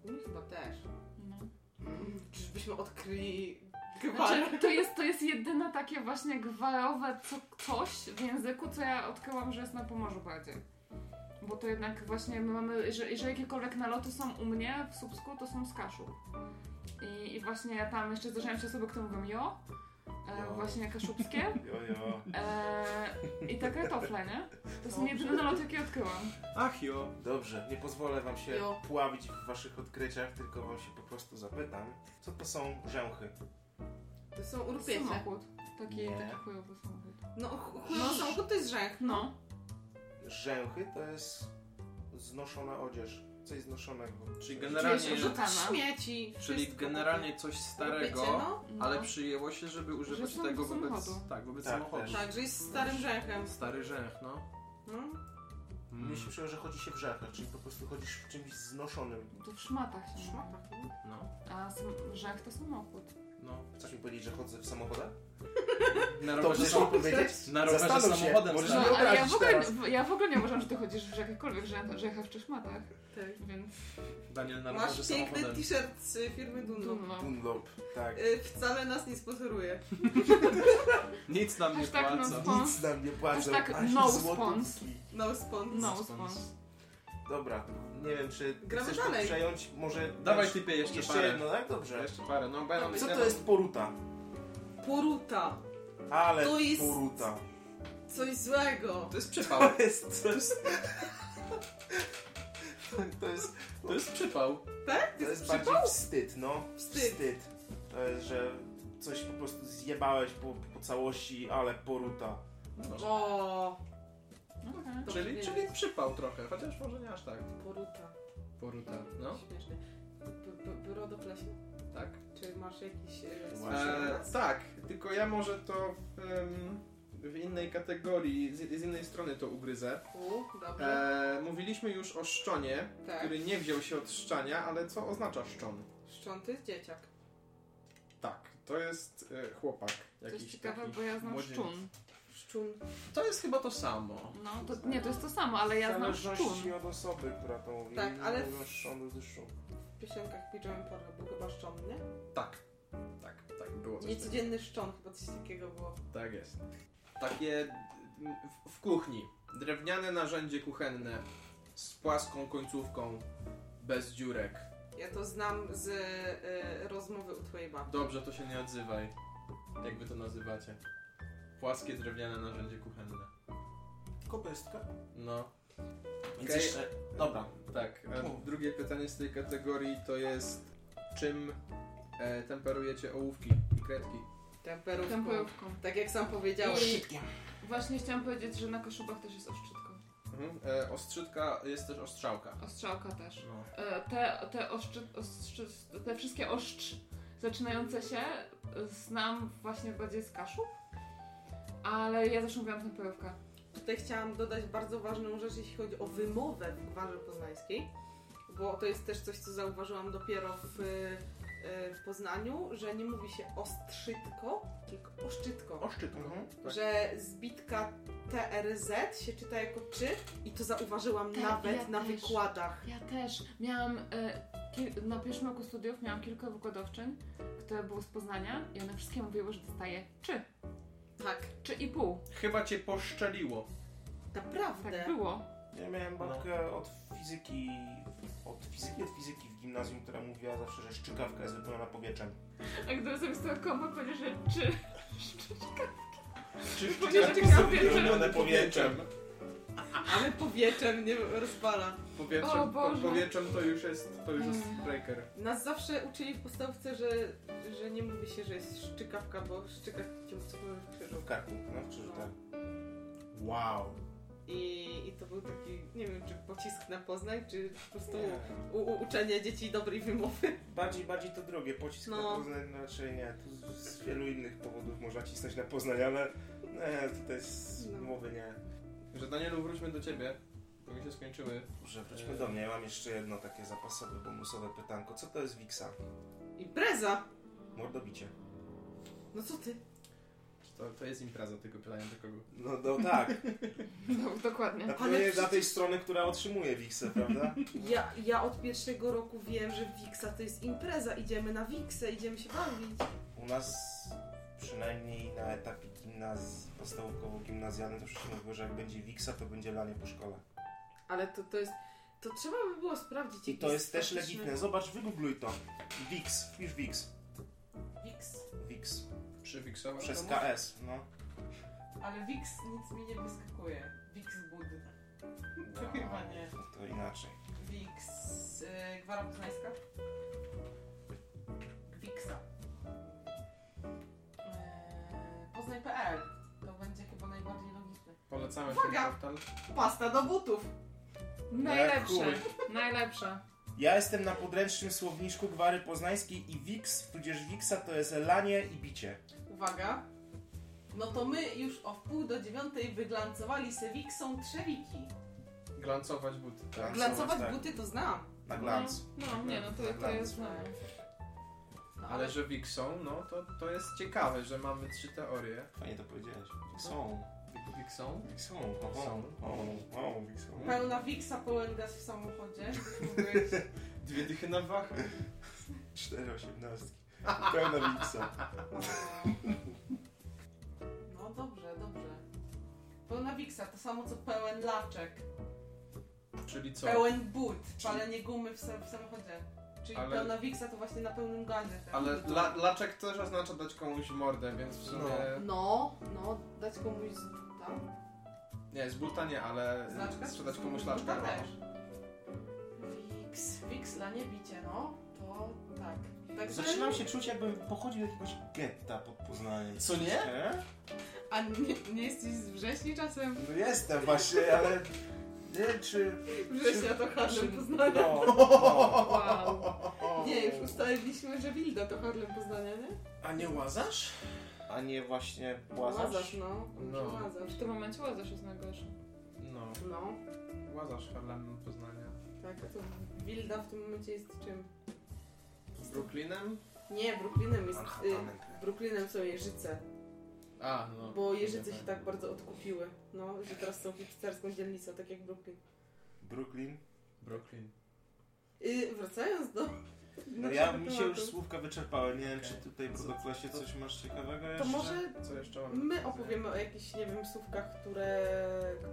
Speaker 3: Mnie chyba też.
Speaker 6: No.
Speaker 3: Mm, Czyżbyśmy odkryli gwar?
Speaker 6: Znaczy, to jest, to jest jedyne takie właśnie gwarowe co, coś w języku, co ja odkryłam, że jest na Pomorzu bardziej. Bo to jednak właśnie my mamy, jeżeli, jeżeli jakiekolwiek naloty są u mnie w Słupsku, to są z Kaszub. I, I właśnie tam jeszcze zdarzają się osoby, które mówią jo, e,
Speaker 5: Jo.
Speaker 6: właśnie kaszubskie. *laughs*
Speaker 5: Jo, jo.
Speaker 6: E, I te kartofle, nie? To są jedyne naloty, jakie odkryłam.
Speaker 1: Ach jo.
Speaker 5: Dobrze, nie pozwolę wam się
Speaker 3: Jo.
Speaker 5: pławić w waszych odkryciach, tylko wam się po prostu zapytam, co to są rzęchy?
Speaker 3: To są urpiecie.
Speaker 6: Samochód. Taki,
Speaker 5: Nie.
Speaker 6: taki chujowy samochód.
Speaker 3: No, ch- chujowy samochód to jest rzęch.
Speaker 6: No.
Speaker 5: Rzęchy to jest znoszona odzież, coś znoszonego.
Speaker 1: Czyli generalnie.
Speaker 3: Śmieci.
Speaker 1: czyli
Speaker 3: wszystko
Speaker 1: generalnie coś starego,
Speaker 3: no.
Speaker 6: no.
Speaker 1: ale przyjęło się, żeby używać
Speaker 6: są
Speaker 1: tego wobec,
Speaker 6: samochodu.
Speaker 1: tak, wobec
Speaker 5: Tak,
Speaker 1: samochodu.
Speaker 5: też.
Speaker 3: Tak, że jest starym rzęchem.
Speaker 1: Stary rzęch, no.
Speaker 3: No.
Speaker 1: Mm.
Speaker 5: Mnie się przyjęło, że chodzi się w rzęchach, czyli po prostu chodzisz w czymś znoszonym.
Speaker 6: To w szmatach się mówi.
Speaker 3: Szmatach, no.
Speaker 1: No,
Speaker 6: A rzęch to samochód.
Speaker 1: no.
Speaker 5: Chcesz mi powiedzieć, że chodzę w samochodach?
Speaker 1: Na
Speaker 5: To
Speaker 1: rowerze, sam...
Speaker 5: powiedzieć?
Speaker 1: na rowerze
Speaker 5: Zastanów się,
Speaker 1: samochodem
Speaker 5: możesz
Speaker 6: No, ale ja w, ogóle, ja w ogóle nie uważam, że ty chodzisz w jakichkolwiek rzęchach czy szmatach,
Speaker 3: Tak.
Speaker 6: więc
Speaker 1: Daniel na
Speaker 3: Masz
Speaker 1: rowerze
Speaker 3: piękny
Speaker 1: samochodem.
Speaker 3: t-shirt z firmy Dunlop.
Speaker 6: dumno.
Speaker 5: Dunlop, tak.
Speaker 3: Y, Wcale nas nie sponsoruje. *laughs*
Speaker 1: Nic nam nie
Speaker 6: no
Speaker 1: płacą.
Speaker 6: spon-
Speaker 5: Nic nam nie płacą, ani
Speaker 6: no spons.
Speaker 3: No spons.
Speaker 6: No
Speaker 1: Spons.
Speaker 6: spons.
Speaker 5: Dobra, nie wiem, czy
Speaker 3: Gramy
Speaker 5: chcesz to
Speaker 3: dalej.
Speaker 5: przejąć, może...
Speaker 1: Dawaj typie jeszcze,
Speaker 5: jeszcze
Speaker 1: parę.
Speaker 5: jedno, tak? Dobrze.
Speaker 1: Jeszcze parę, no bo ja mam...
Speaker 5: Co to jest poruta?
Speaker 3: Poruta.
Speaker 5: Ale
Speaker 3: To jest-
Speaker 5: poruta.
Speaker 3: Coś złego.
Speaker 1: To jest *laughs* przypał.
Speaker 5: To jest coś... To jest,
Speaker 1: To jest przypał.
Speaker 3: Tak?
Speaker 5: to jest bardziej wstyd, no.
Speaker 3: Wstyd.
Speaker 5: To jest, że coś po prostu zjebałeś po, po całości, ale poruta.
Speaker 3: O,
Speaker 6: Okej.
Speaker 3: Dobrze
Speaker 1: Czyli, czyli przypał trochę, chociaż może nie aż tak.
Speaker 3: poruta.
Speaker 1: Poruta, no.
Speaker 3: Śmiesznie. B- b- Czy masz jakiś... e?
Speaker 1: E, tak, tylko ja może to... em, w innej kategorii, z, z innej strony to ugryzę.
Speaker 3: U, dobrze.
Speaker 1: E, mówiliśmy już o szczonie,
Speaker 3: tak.
Speaker 1: który nie wziął się od szczania, ale co oznacza szczon?
Speaker 3: Szczon to jest dzieciak.
Speaker 1: Tak, to jest e, chłopak.
Speaker 6: To
Speaker 1: Jakiś
Speaker 6: jest ciekawe, bo ja znam
Speaker 1: młodzieniec.
Speaker 6: szczun.
Speaker 3: Szczun.
Speaker 1: To jest chyba to samo.
Speaker 6: No, to, nie, to jest to samo, ale
Speaker 5: W
Speaker 6: ja znam
Speaker 5: zależności
Speaker 6: szczun.
Speaker 5: od osoby, która to mówi.
Speaker 3: Tak, ale-
Speaker 5: Mówią Szczon szczun.
Speaker 3: W piosenkach Pijama Porno był chyba szczon, nie?
Speaker 1: Tak, tak, tak, było coś takiego.
Speaker 3: Niecodzienny szczon, chyba coś takiego było.
Speaker 1: Tak jest. Takie w, w kuchni. Drewniane narzędzie kuchenne z płaską końcówką, bez dziurek.
Speaker 3: Ja to znam z y, rozmowy u twojej babci.
Speaker 1: Dobrze, to się nie odzywaj. Jak wy to nazywacie? Płaskie drewniane narzędzie kuchenne.
Speaker 5: Kopestka?
Speaker 1: No. Okej.
Speaker 5: jeszcze... Dobra.
Speaker 1: Tak, a drugie pytanie z tej kategorii to jest czym e, temperujecie ołówki i kredki?
Speaker 3: Temperówką.
Speaker 6: Tempojówką.
Speaker 3: Tak jak sam powiedziałeś.
Speaker 6: I właśnie chciałam powiedzieć, że na kaszubach też jest oszczytko.
Speaker 1: Mhm. E, ostrzytka jest też ostrzałka.
Speaker 6: Ostrzałka też.
Speaker 1: No.
Speaker 6: E, Te, te, oszczy, ostrzy, te wszystkie oszcz zaczynające się e, znam właśnie bardziej z kaszub, ale ja zawsze mówiłam tempojówka.
Speaker 3: Tutaj chciałam dodać bardzo ważną rzecz, jeśli chodzi o wymowę w gwarze poznańskiej, bo to jest też coś, co zauważyłam dopiero w, y, w Poznaniu, że nie mówi się ostrzytko, tylko oszczytko.
Speaker 1: Oszczytko.
Speaker 5: Mhm.
Speaker 1: Tak.
Speaker 3: Że zbitka TRZ się czyta jako czy i to zauważyłam
Speaker 6: Tak,
Speaker 3: nawet
Speaker 6: ja
Speaker 3: na
Speaker 6: też.
Speaker 3: wykładach.
Speaker 6: Ja też miałam, e, kil- na pierwszym roku studiów miałam kilka wykładowczyń, które były z Poznania i one wszystkie mówiły, że dostaje czy,
Speaker 3: Tak,
Speaker 6: czy i pół.
Speaker 1: Chyba cię poszczeliło.
Speaker 3: naprawdę.
Speaker 6: Tak było.
Speaker 5: Ja miałem babkę od fizyki, od fizyki, od fizyki w gimnazjum, która mówiła zawsze, że szczykawka jest wypełniona powietrzem.
Speaker 6: A gdy zamiast tego koma powiedział, że czy.
Speaker 1: Czy
Speaker 6: szczykawki
Speaker 1: są wypełnione powietrzem?
Speaker 3: Ale powietrzem nie rozpala.
Speaker 1: Powietrzem,
Speaker 6: O Boże.
Speaker 1: powietrzem to już jest, to już jest
Speaker 6: Mm.
Speaker 1: breaker.
Speaker 3: Nas zawsze uczyli w podstawce, że, że nie mówi się, że jest szczykawka, bo szczykawka cię w krzyżu.
Speaker 5: W karku, no w krzyżu, tak.
Speaker 1: Wow.
Speaker 3: I, I to był taki, nie wiem, czy pocisk na Poznań, czy po prostu u, u, uczenie dzieci dobrej wymowy.
Speaker 5: Bardziej, bardziej to drogie. Pocisk
Speaker 3: No.
Speaker 5: na Poznań raczej nie. Tu z, z wielu innych powodów można cisnąć na Poznań, ale nie, tutaj z
Speaker 3: No.
Speaker 5: mowy nie.
Speaker 1: Że Danielu, wróćmy do ciebie, bo mi się skończyły.
Speaker 5: Dobrze, wróćmy do mnie. Ja mam jeszcze jedno takie zapasowe, bonusowe pytanko. Co to jest Wiksa?
Speaker 3: Impreza!
Speaker 5: Mordobicie.
Speaker 3: No co ty?
Speaker 1: To, to jest impreza, tylko pytanie do kogo?
Speaker 5: No, no tak. *laughs*
Speaker 6: No, dokładnie.
Speaker 5: Na
Speaker 3: Ale
Speaker 5: pewno nie dla
Speaker 3: przecież-
Speaker 5: tej strony, która otrzymuje Wiksę, prawda? *laughs*
Speaker 3: Ja, ja od pierwszego roku wiem, że Wiksa to jest impreza. Idziemy na Wiksę, idziemy się bawić.
Speaker 5: U nas przynajmniej na etapie gimnaz... podstawowo-gimnazjalnym zawsze się mówiło, że jak będzie Wiksa, to będzie lanie po szkole.
Speaker 3: Ale to, to jest... To trzeba by było sprawdzić.
Speaker 5: I to jest też
Speaker 3: statyczny-
Speaker 5: legitne. Zobacz, wygoogluj to. Wix, wpisz Wix.
Speaker 3: Wiks.
Speaker 5: Wix.
Speaker 1: Przywiksować
Speaker 5: Przez
Speaker 1: komuś?
Speaker 5: KS, no.
Speaker 3: Ale Wiks nic mi nie wyskakuje. Wiks Bud. To
Speaker 5: Wow,
Speaker 3: chyba nie.
Speaker 5: No to inaczej.
Speaker 3: Wiks. Yy, Gwara Poznańska. Gwiksa. Yy, Poznań.pl. To będzie chyba najbardziej logiczne.
Speaker 1: Polecamy
Speaker 3: Uwaga!
Speaker 1: ten portal.
Speaker 3: Pasta do butów.
Speaker 6: Najlepsze. Najlepsze.
Speaker 5: Ja jestem na podręcznym słowniczku Gwary Poznańskiej i Wix, tudzież Wixa to jest lanie i bicie.
Speaker 3: Uwaga. No to my już o wpół do dziewiątej wyglancowali se Wiksą trzewiki.
Speaker 1: Glancować buty.
Speaker 5: Tak,
Speaker 3: Glancować
Speaker 5: tak.
Speaker 3: buty to znam.
Speaker 5: Na glans.
Speaker 6: No, no nie, no to, to jest. No.
Speaker 3: No,
Speaker 1: Ale że Wixą, no to, to jest ciekawe, że mamy trzy teorie.
Speaker 5: Fajnie to powiedziałeś. Wixą.
Speaker 1: Wixą?
Speaker 5: Wixą.
Speaker 1: Wixą.
Speaker 5: Wixą.
Speaker 3: Pełna Wiksa, pełen gaz w samochodzie. *laughs*
Speaker 1: Dwie dychy na wachę.
Speaker 5: Cztery osiemnastki. Pełna Wixa.
Speaker 3: No dobrze, dobrze. Pełna Wiksa, to samo co pełen laczek.
Speaker 1: Czyli co?
Speaker 3: Pełen but, palenie gumy w, sa- w samochodzie. Czyli
Speaker 1: Ale-
Speaker 3: pełna Wiksa to właśnie na pełnym gazie. tak?
Speaker 1: Ale la, laczek też oznacza dać komuś mordę, więc w sumie...
Speaker 3: No, no, dać komuś z tam.
Speaker 1: Nie, z buta nie, ale
Speaker 3: Znaczka?
Speaker 1: sprzedać komuś laczkę.
Speaker 3: buta
Speaker 1: no.
Speaker 3: też. Wiks, Wiks dla niebicie, no. To tak. Także...
Speaker 5: Zaczynam się czuć, jakbym pochodził z jakiegoś getta pod Poznaniem.
Speaker 1: Co nie?
Speaker 3: A nie, nie jesteś z wrześni czasem?
Speaker 5: No jestem właśnie, ale nie wiem czy...
Speaker 3: Września to Harlem Poznania.
Speaker 5: No, *laughs* no.
Speaker 6: Wow.
Speaker 3: Nie, już ustaliliśmy, że Wilda to Harlem Poznania, nie?
Speaker 1: A nie Łazarz?
Speaker 5: A nie właśnie Łazarz?
Speaker 3: Łazarz, no.
Speaker 1: No.
Speaker 3: no. Łazarz.
Speaker 6: W tym momencie Łazarz jest najgorszy.
Speaker 1: No,
Speaker 3: No,
Speaker 1: Łazarz Harlem Poznania.
Speaker 3: tak, a to Wilda w tym momencie jest czym?
Speaker 1: Brooklynem?
Speaker 3: Nie, Brooklynem jest... Y,
Speaker 5: Manhattanem.
Speaker 3: Brooklynem są Jeżyce,
Speaker 1: A, no.
Speaker 3: bo Jeżyce się tak bardzo odkupiły, no, że teraz są hipsterską dzielnicą, tak jak Brooklyn.
Speaker 5: Brooklyn?
Speaker 1: Brooklyn.
Speaker 3: Y, wracając do...
Speaker 5: No ja, mi się już słówka wyczerpały. Nie wiem, czy tutaj Prodoklasie
Speaker 1: to-
Speaker 5: coś masz ciekawego
Speaker 3: To
Speaker 5: jeszcze?
Speaker 3: może
Speaker 1: Co jeszcze mamy?
Speaker 3: my opowiemy o jakichś, nie wiem, słówkach, które,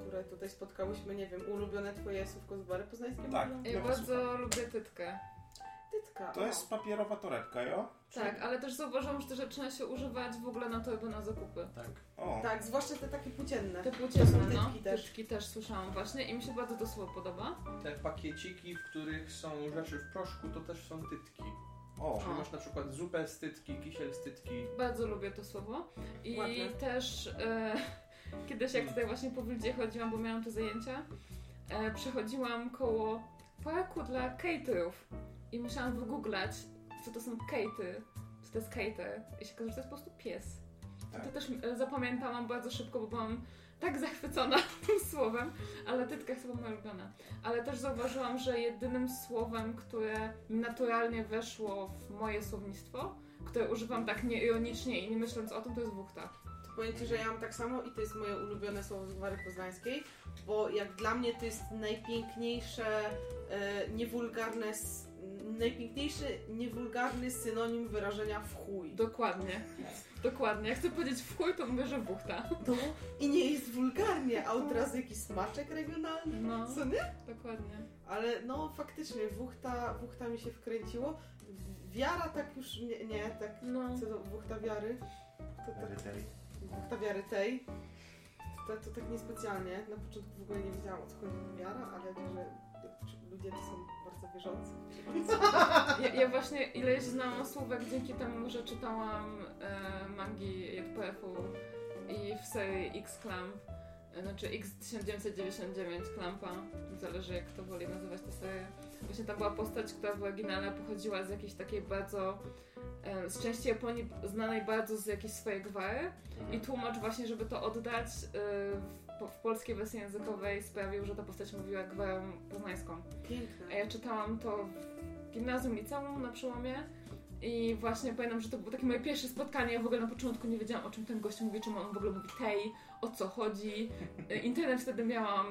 Speaker 3: które tutaj spotkałyśmy, nie wiem, ulubione twoje słówko z bary poznańskie?
Speaker 5: Tak.
Speaker 6: Ja
Speaker 5: No,
Speaker 6: bardzo
Speaker 5: słucham.
Speaker 6: lubię tytkę.
Speaker 3: Tytka.
Speaker 5: To jest papierowa torebka, jo?
Speaker 6: Tak, ale też zauważyłam, że to zaczyna się używać w ogóle na torby na zakupy.
Speaker 1: Tak.
Speaker 5: O,
Speaker 3: Tak, zwłaszcza te takie płócienne.
Speaker 6: Te
Speaker 3: To
Speaker 6: płócienne, no.
Speaker 3: tytki też.
Speaker 6: Tytki też słyszałam właśnie i mi się bardzo to słowo podoba.
Speaker 1: Te pakieciki, w których są rzeczy w proszku, to też są tytki.
Speaker 5: o.
Speaker 1: Czyli masz na przykład zupę z tytki, kisiel z tytki.
Speaker 6: Bardzo lubię to słowo. I
Speaker 3: Ładne.
Speaker 6: też e, *laughs* kiedyś jak tutaj właśnie po Wildzie chodziłam, bo miałam te zajęcia, e, przechodziłam koło parku dla caterów i musiałam wygooglać, co to są catery, co to jest cater. I się okazało, że to jest po prostu pies.
Speaker 5: Tak.
Speaker 6: To też e, zapamiętałam bardzo szybko, bo byłam tak zachwycona *laughs* tym słowem, ale tytka jest chyba moja ulubiona. Ale też zauważyłam, że jedynym słowem, które naturalnie weszło w moje słownictwo, które używam tak nieironicznie i nie myśląc o tym, to jest wuchta.
Speaker 3: To powiem Ci, że ja mam tak samo i to jest moje ulubione słowo z gwary poznańskiej, bo jak dla mnie to jest najpiękniejsze, e, niewulgarne, najpiękniejszy, niewulgarny synonim wyrażenia w chuj.
Speaker 6: Dokładnie. Dokładnie. Jak chcę powiedzieć w chuj, to mówię, że wuchta.
Speaker 3: No, I nie jest wulgarnie, a od razu jakiś smaczek regionalny,
Speaker 6: No,
Speaker 3: co nie?
Speaker 6: dokładnie.
Speaker 3: Ale no faktycznie, wuchta, wuchta mi się wkręciło. Wiara tak już, nie, nie tak,
Speaker 6: No.
Speaker 3: co do wuchta wiary, to tak
Speaker 5: Erytrej.
Speaker 3: Wuchta wiary tej. To, to tak niespecjalnie. Na początku w ogóle nie wiedziałam o co chodzi wiara, ale że ludzie to są
Speaker 6: Ja, ja właśnie ileś znałam słówek dzięki temu, że czytałam e, mangi JPF-u i w serii X-Clamp, e, znaczy X1999 Clampa, zależy jak to woli nazywać tę serię. Właśnie tam była postać, która w oryginale pochodziła z jakiejś takiej bardzo, e, z części Japonii znanej bardzo z jakiejś swojej gwary i tłumacz właśnie, żeby to oddać e, po- w polskiej wersji językowej sprawił, że ta postać mówiła gwarą poznańską.
Speaker 3: Piękne.
Speaker 6: A ja czytałam to w gimnazjum, liceum na przełomie i właśnie pamiętam, że to było takie moje pierwsze spotkanie. Ja w ogóle na początku nie wiedziałam, o czym ten gość mówi, czemu on w ogóle mówi tej, o co chodzi. Y, Internet wtedy miałam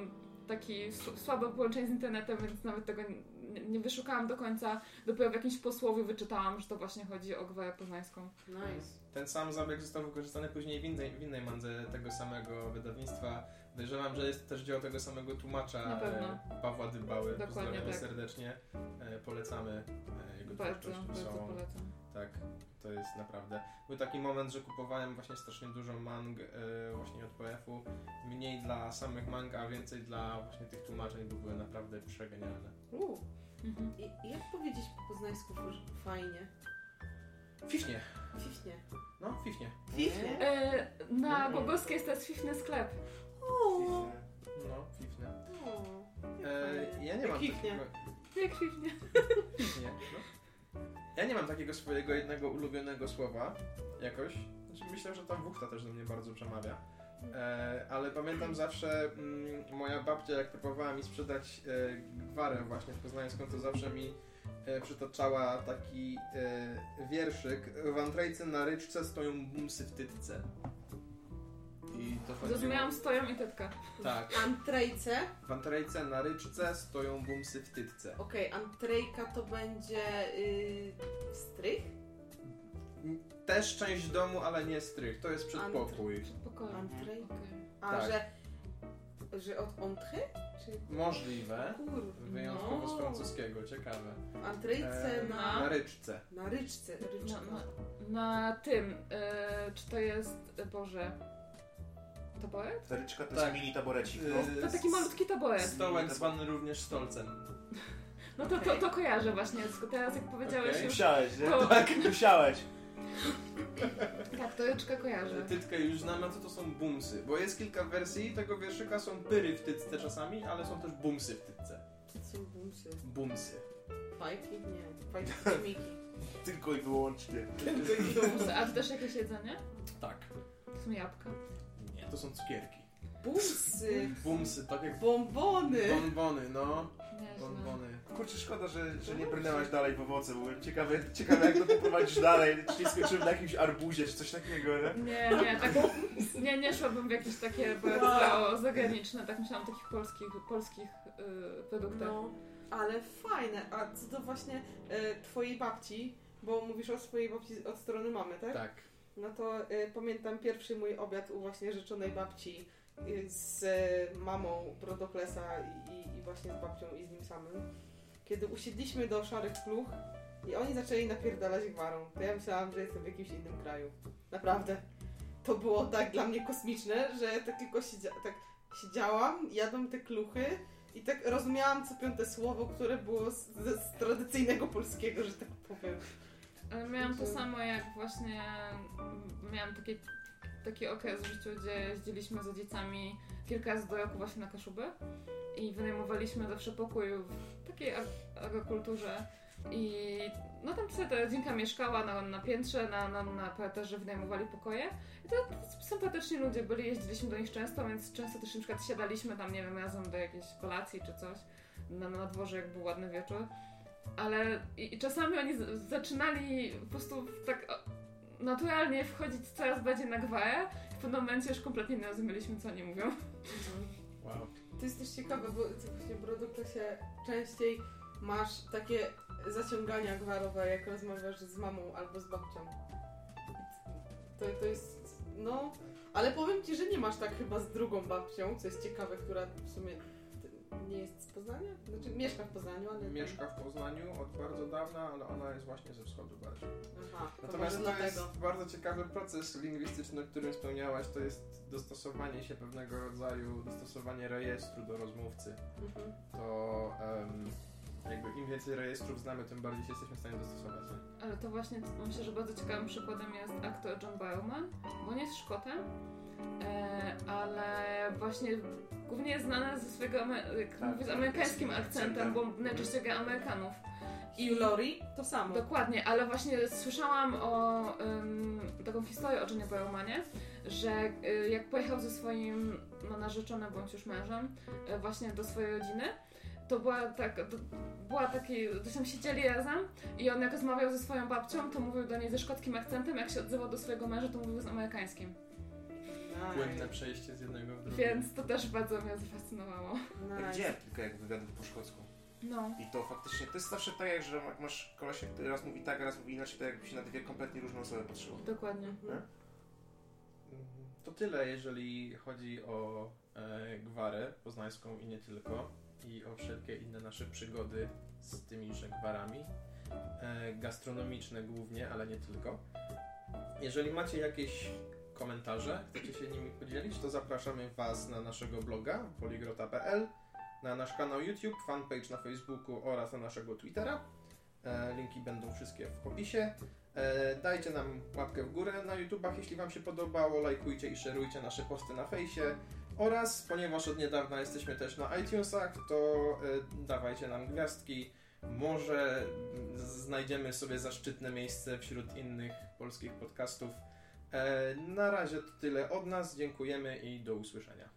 Speaker 6: taki słabe połączenie z internetem, więc nawet tego nie, nie wyszukałam do końca. Dopiero w jakimś posłowie wyczytałam, że to właśnie chodzi o gwarę poznańską.
Speaker 3: Nice.
Speaker 1: Ten sam zabieg został wykorzystany później w innej, w innej mandze tego samego wydawnictwa. Podejrzewam, że jest też dzieło tego samego tłumacza
Speaker 6: Na pewno.
Speaker 1: e, Pawła Dybały.
Speaker 6: Dokładnie
Speaker 1: Pozdrawiamy
Speaker 6: tak.
Speaker 1: serdecznie. E, polecamy e, jego
Speaker 6: Bardzo,
Speaker 1: twórczość
Speaker 6: bardzo polecam.
Speaker 1: Tak, to jest naprawdę. Był taki moment, że kupowałem właśnie strasznie dużo mang e, właśnie od PF-u. Mniej dla samych mang, a więcej dla właśnie tych tłumaczeń, bo były naprawdę przegenialne.
Speaker 3: Uh.
Speaker 6: Mhm.
Speaker 3: I, jak powiedzieć po poznańsku fajnie?
Speaker 1: Fiśnie.
Speaker 3: Fiśnie.
Speaker 1: No, fiśnie.
Speaker 3: Fiśnie?
Speaker 6: E, na Bogowskiej jest teraz fifny sklep.
Speaker 3: O,
Speaker 1: No, fifnie.
Speaker 3: o.
Speaker 1: E, ja nie mam takiego...
Speaker 6: Jak fifnie.
Speaker 1: Fifnie, no. Ja nie mam takiego swojego jednego ulubionego słowa jakoś. Znaczy, myślę, że ta wuchta też do mnie bardzo przemawia. E, ale pamiętam zawsze mm, moja babcia, jak próbowała mi sprzedać e, gwarę właśnie poznańską, to zawsze mi przytaczała taki e, wierszyk. W Antrejce na ryczce stoją bumsy w tytce. I to chodziło...
Speaker 6: Zrozumiałam stoją i tetka.
Speaker 1: Tak.
Speaker 3: Antrejce.
Speaker 1: W Antrejce na ryczce stoją bumsy w tytce.
Speaker 3: Okej, antrejka to będzie y, strych?
Speaker 1: Też część domu, ale nie strych. To jest przedpokój.
Speaker 6: Przedpokojem.
Speaker 3: Antrej?
Speaker 6: Okej.
Speaker 3: A,
Speaker 1: Tak.
Speaker 3: że... Że od entrée? Czy...
Speaker 1: Możliwe.
Speaker 3: Kur...
Speaker 1: Wyjątkowo
Speaker 3: no.
Speaker 1: z francuskiego, ciekawe.
Speaker 3: Antrejce
Speaker 1: E,
Speaker 3: na...
Speaker 1: Na ryczce.
Speaker 3: Na ryczce. Ryczka.
Speaker 6: Na, na, na tym, e, czy to jest, e, Boże, taboret?
Speaker 5: Taryczka to
Speaker 1: Tak.
Speaker 5: jest mini taborecik. No.
Speaker 6: To taki malutki taboret.
Speaker 1: Stołek zwany również stolcem.
Speaker 6: No to, to, to kojarzę właśnie, tylko teraz jak powiedziałeś
Speaker 1: Okej.
Speaker 6: już,
Speaker 5: Musiałeś, nie?
Speaker 6: To-
Speaker 5: Tak, musiałeś.
Speaker 6: Tak, to kojarzę.
Speaker 1: Tytkę już znamy, co to są bumsy. Bo jest kilka wersji tego wierszyka. Są pyry w tytce czasami, ale są też bumsy w tytce.
Speaker 3: Co są bumsy?
Speaker 1: Bumsy.
Speaker 3: Fajki? Nie. Fajki to śmieki.
Speaker 5: Tylko i wyłącznie.
Speaker 6: A ty też jakieś jedzenie?
Speaker 1: Tak.
Speaker 6: To są jabłka.
Speaker 1: Nie, to są cukierki.
Speaker 3: Bumsy,
Speaker 1: Bumsy, tak jak
Speaker 3: bombony.
Speaker 1: bonbony, no.
Speaker 6: Nieźle.
Speaker 1: Bonbony.
Speaker 5: Kurczę, szkoda, że, że nie brnęłaś dalej w owoce. Byłem ciekawy, ciekawy jak to poprowadzisz dalej. Czy nie skończyłem na jakimś arbuzie, czy coś takiego, nie?
Speaker 6: Nie, nie, tak, nie, nie szłabym w jakieś takie bardzo zagraniczne, tak myślałam takich polskich, polskich y, produktach.
Speaker 3: No, ale fajne. A co do właśnie e, twojej babci, bo mówisz o swojej babci od strony mamy, tak?
Speaker 1: Tak.
Speaker 3: No to e, pamiętam pierwszy mój obiad u właśnie rzeczonej babci e, z mamą Prodoklesa i, i właśnie z babcią i z nim samym. Kiedy usiedliśmy do szarych pluch i oni zaczęli napierdalać gwarą, to ja myślałam, że jestem w jakimś innym kraju. Naprawdę. To było tak dla mnie kosmiczne, że tak tylko siedzia tak siedziałam, jadłam te kluchy i tak rozumiałam co piąte słowo, które było z, z, tradycyjnego polskiego, że tak powiem.
Speaker 6: Ale miałam to samo jak właśnie miałam taki, taki okres w życiu, gdzie jeździliśmy z rodzicami kilka razy do roku właśnie na Kaszuby i wynajmowaliśmy zawsze pokój w takiej ag- agrokulturze i no tam sobie ta rodzinka mieszkała na, na piętrze, na, na, na parterze wynajmowali pokoje i to sympatyczni ludzie byli, jeździliśmy do nich często, więc często też na przykład siadaliśmy tam, nie wiem, razem do jakiejś kolacji czy coś na, na dworze, jak był ładny wieczór. Ale i, i czasami oni zaczynali po prostu tak naturalnie wchodzić coraz bardziej na gwarę. W pewnym momencie już kompletnie nie rozumieliśmy, co oni mówią.
Speaker 1: Wow.
Speaker 3: To jest też ciekawe, bo właśnie w Brodoklesie częściej masz takie zaciągania gwarowe, jak rozmawiasz z mamą albo z babcią. To, to jest, no... Ale powiem Ci, że nie masz tak chyba z drugą babcią, co jest ciekawe, która w sumie nie jest z Poznania? Znaczy mieszka w Poznaniu, ale...
Speaker 1: Mieszka w Poznaniu od bardzo dawna, ale ona jest właśnie ze wschodu bardziej.
Speaker 3: Aha, to
Speaker 1: Natomiast to jest
Speaker 3: dlatego.
Speaker 1: bardzo ciekawy proces lingwistyczny, o którym wspomniałaś, to jest dostosowanie się pewnego rodzaju, dostosowanie rejestru do rozmówcy.
Speaker 3: Mhm.
Speaker 1: To em, jakby im więcej rejestrów znamy, tym bardziej się jesteśmy w stanie dostosować. Nie?
Speaker 6: Ale to właśnie myślę, że bardzo ciekawym przykładem jest aktor John Barrowman, bo on jest Szkotem, ale właśnie głównie jest znany ze swojego
Speaker 5: Tak,
Speaker 6: mówię, z amerykańskim akcentem, bo
Speaker 5: akcentem.
Speaker 6: najczęściej gra Amerykanów.
Speaker 3: I Lori to samo.
Speaker 6: Dokładnie, ale właśnie słyszałam o ym, taką historię o Johnie Barrowmanie, że y, jak pojechał ze swoim no, narzeczonym bądź już mężem y, właśnie do swojej rodziny, to była tak, to, była taki, to tam siedzieli razem i on jak rozmawiał ze swoją babcią, to mówił do niej ze szkockim akcentem, jak się odzywał do swojego męża, to mówił z amerykańskim.
Speaker 1: Płynne przejście z jednego w drugie.
Speaker 6: Więc to też bardzo mnie zafascynowało.
Speaker 3: Nice.
Speaker 5: Widziałem kilka jak wywiadów po szkocku.
Speaker 6: No.
Speaker 5: I to faktycznie, to jest zawsze tak, jak, że masz kolesia, który raz mówi tak, raz mówi inaczej, to jakby się na dwie kompletnie różne osoby patrzyło.
Speaker 6: Dokładnie.
Speaker 3: Mhm.
Speaker 1: Mhm. To tyle, jeżeli chodzi o e, gwarę poznańską i nie tylko. I o wszelkie inne nasze przygody z tymiże gwarami. E, gastronomiczne głównie, ale nie tylko. Jeżeli macie jakieś komentarze, chcecie się nimi podzielić, to zapraszamy Was na naszego bloga poligrota.pl, na nasz kanał YouTube, fanpage na Facebooku oraz na naszego Twittera. E, linki będą wszystkie w opisie. E, dajcie nam łapkę w górę na YouTubach, jeśli Wam się podobało, lajkujcie i szerujcie nasze posty na fejsie oraz ponieważ od niedawna jesteśmy też na iTunesach, to e, dawajcie nam gwiazdki. Może mm, znajdziemy sobie zaszczytne miejsce wśród innych polskich podcastów. E, na razie to tyle od nas, dziękujemy i do usłyszenia.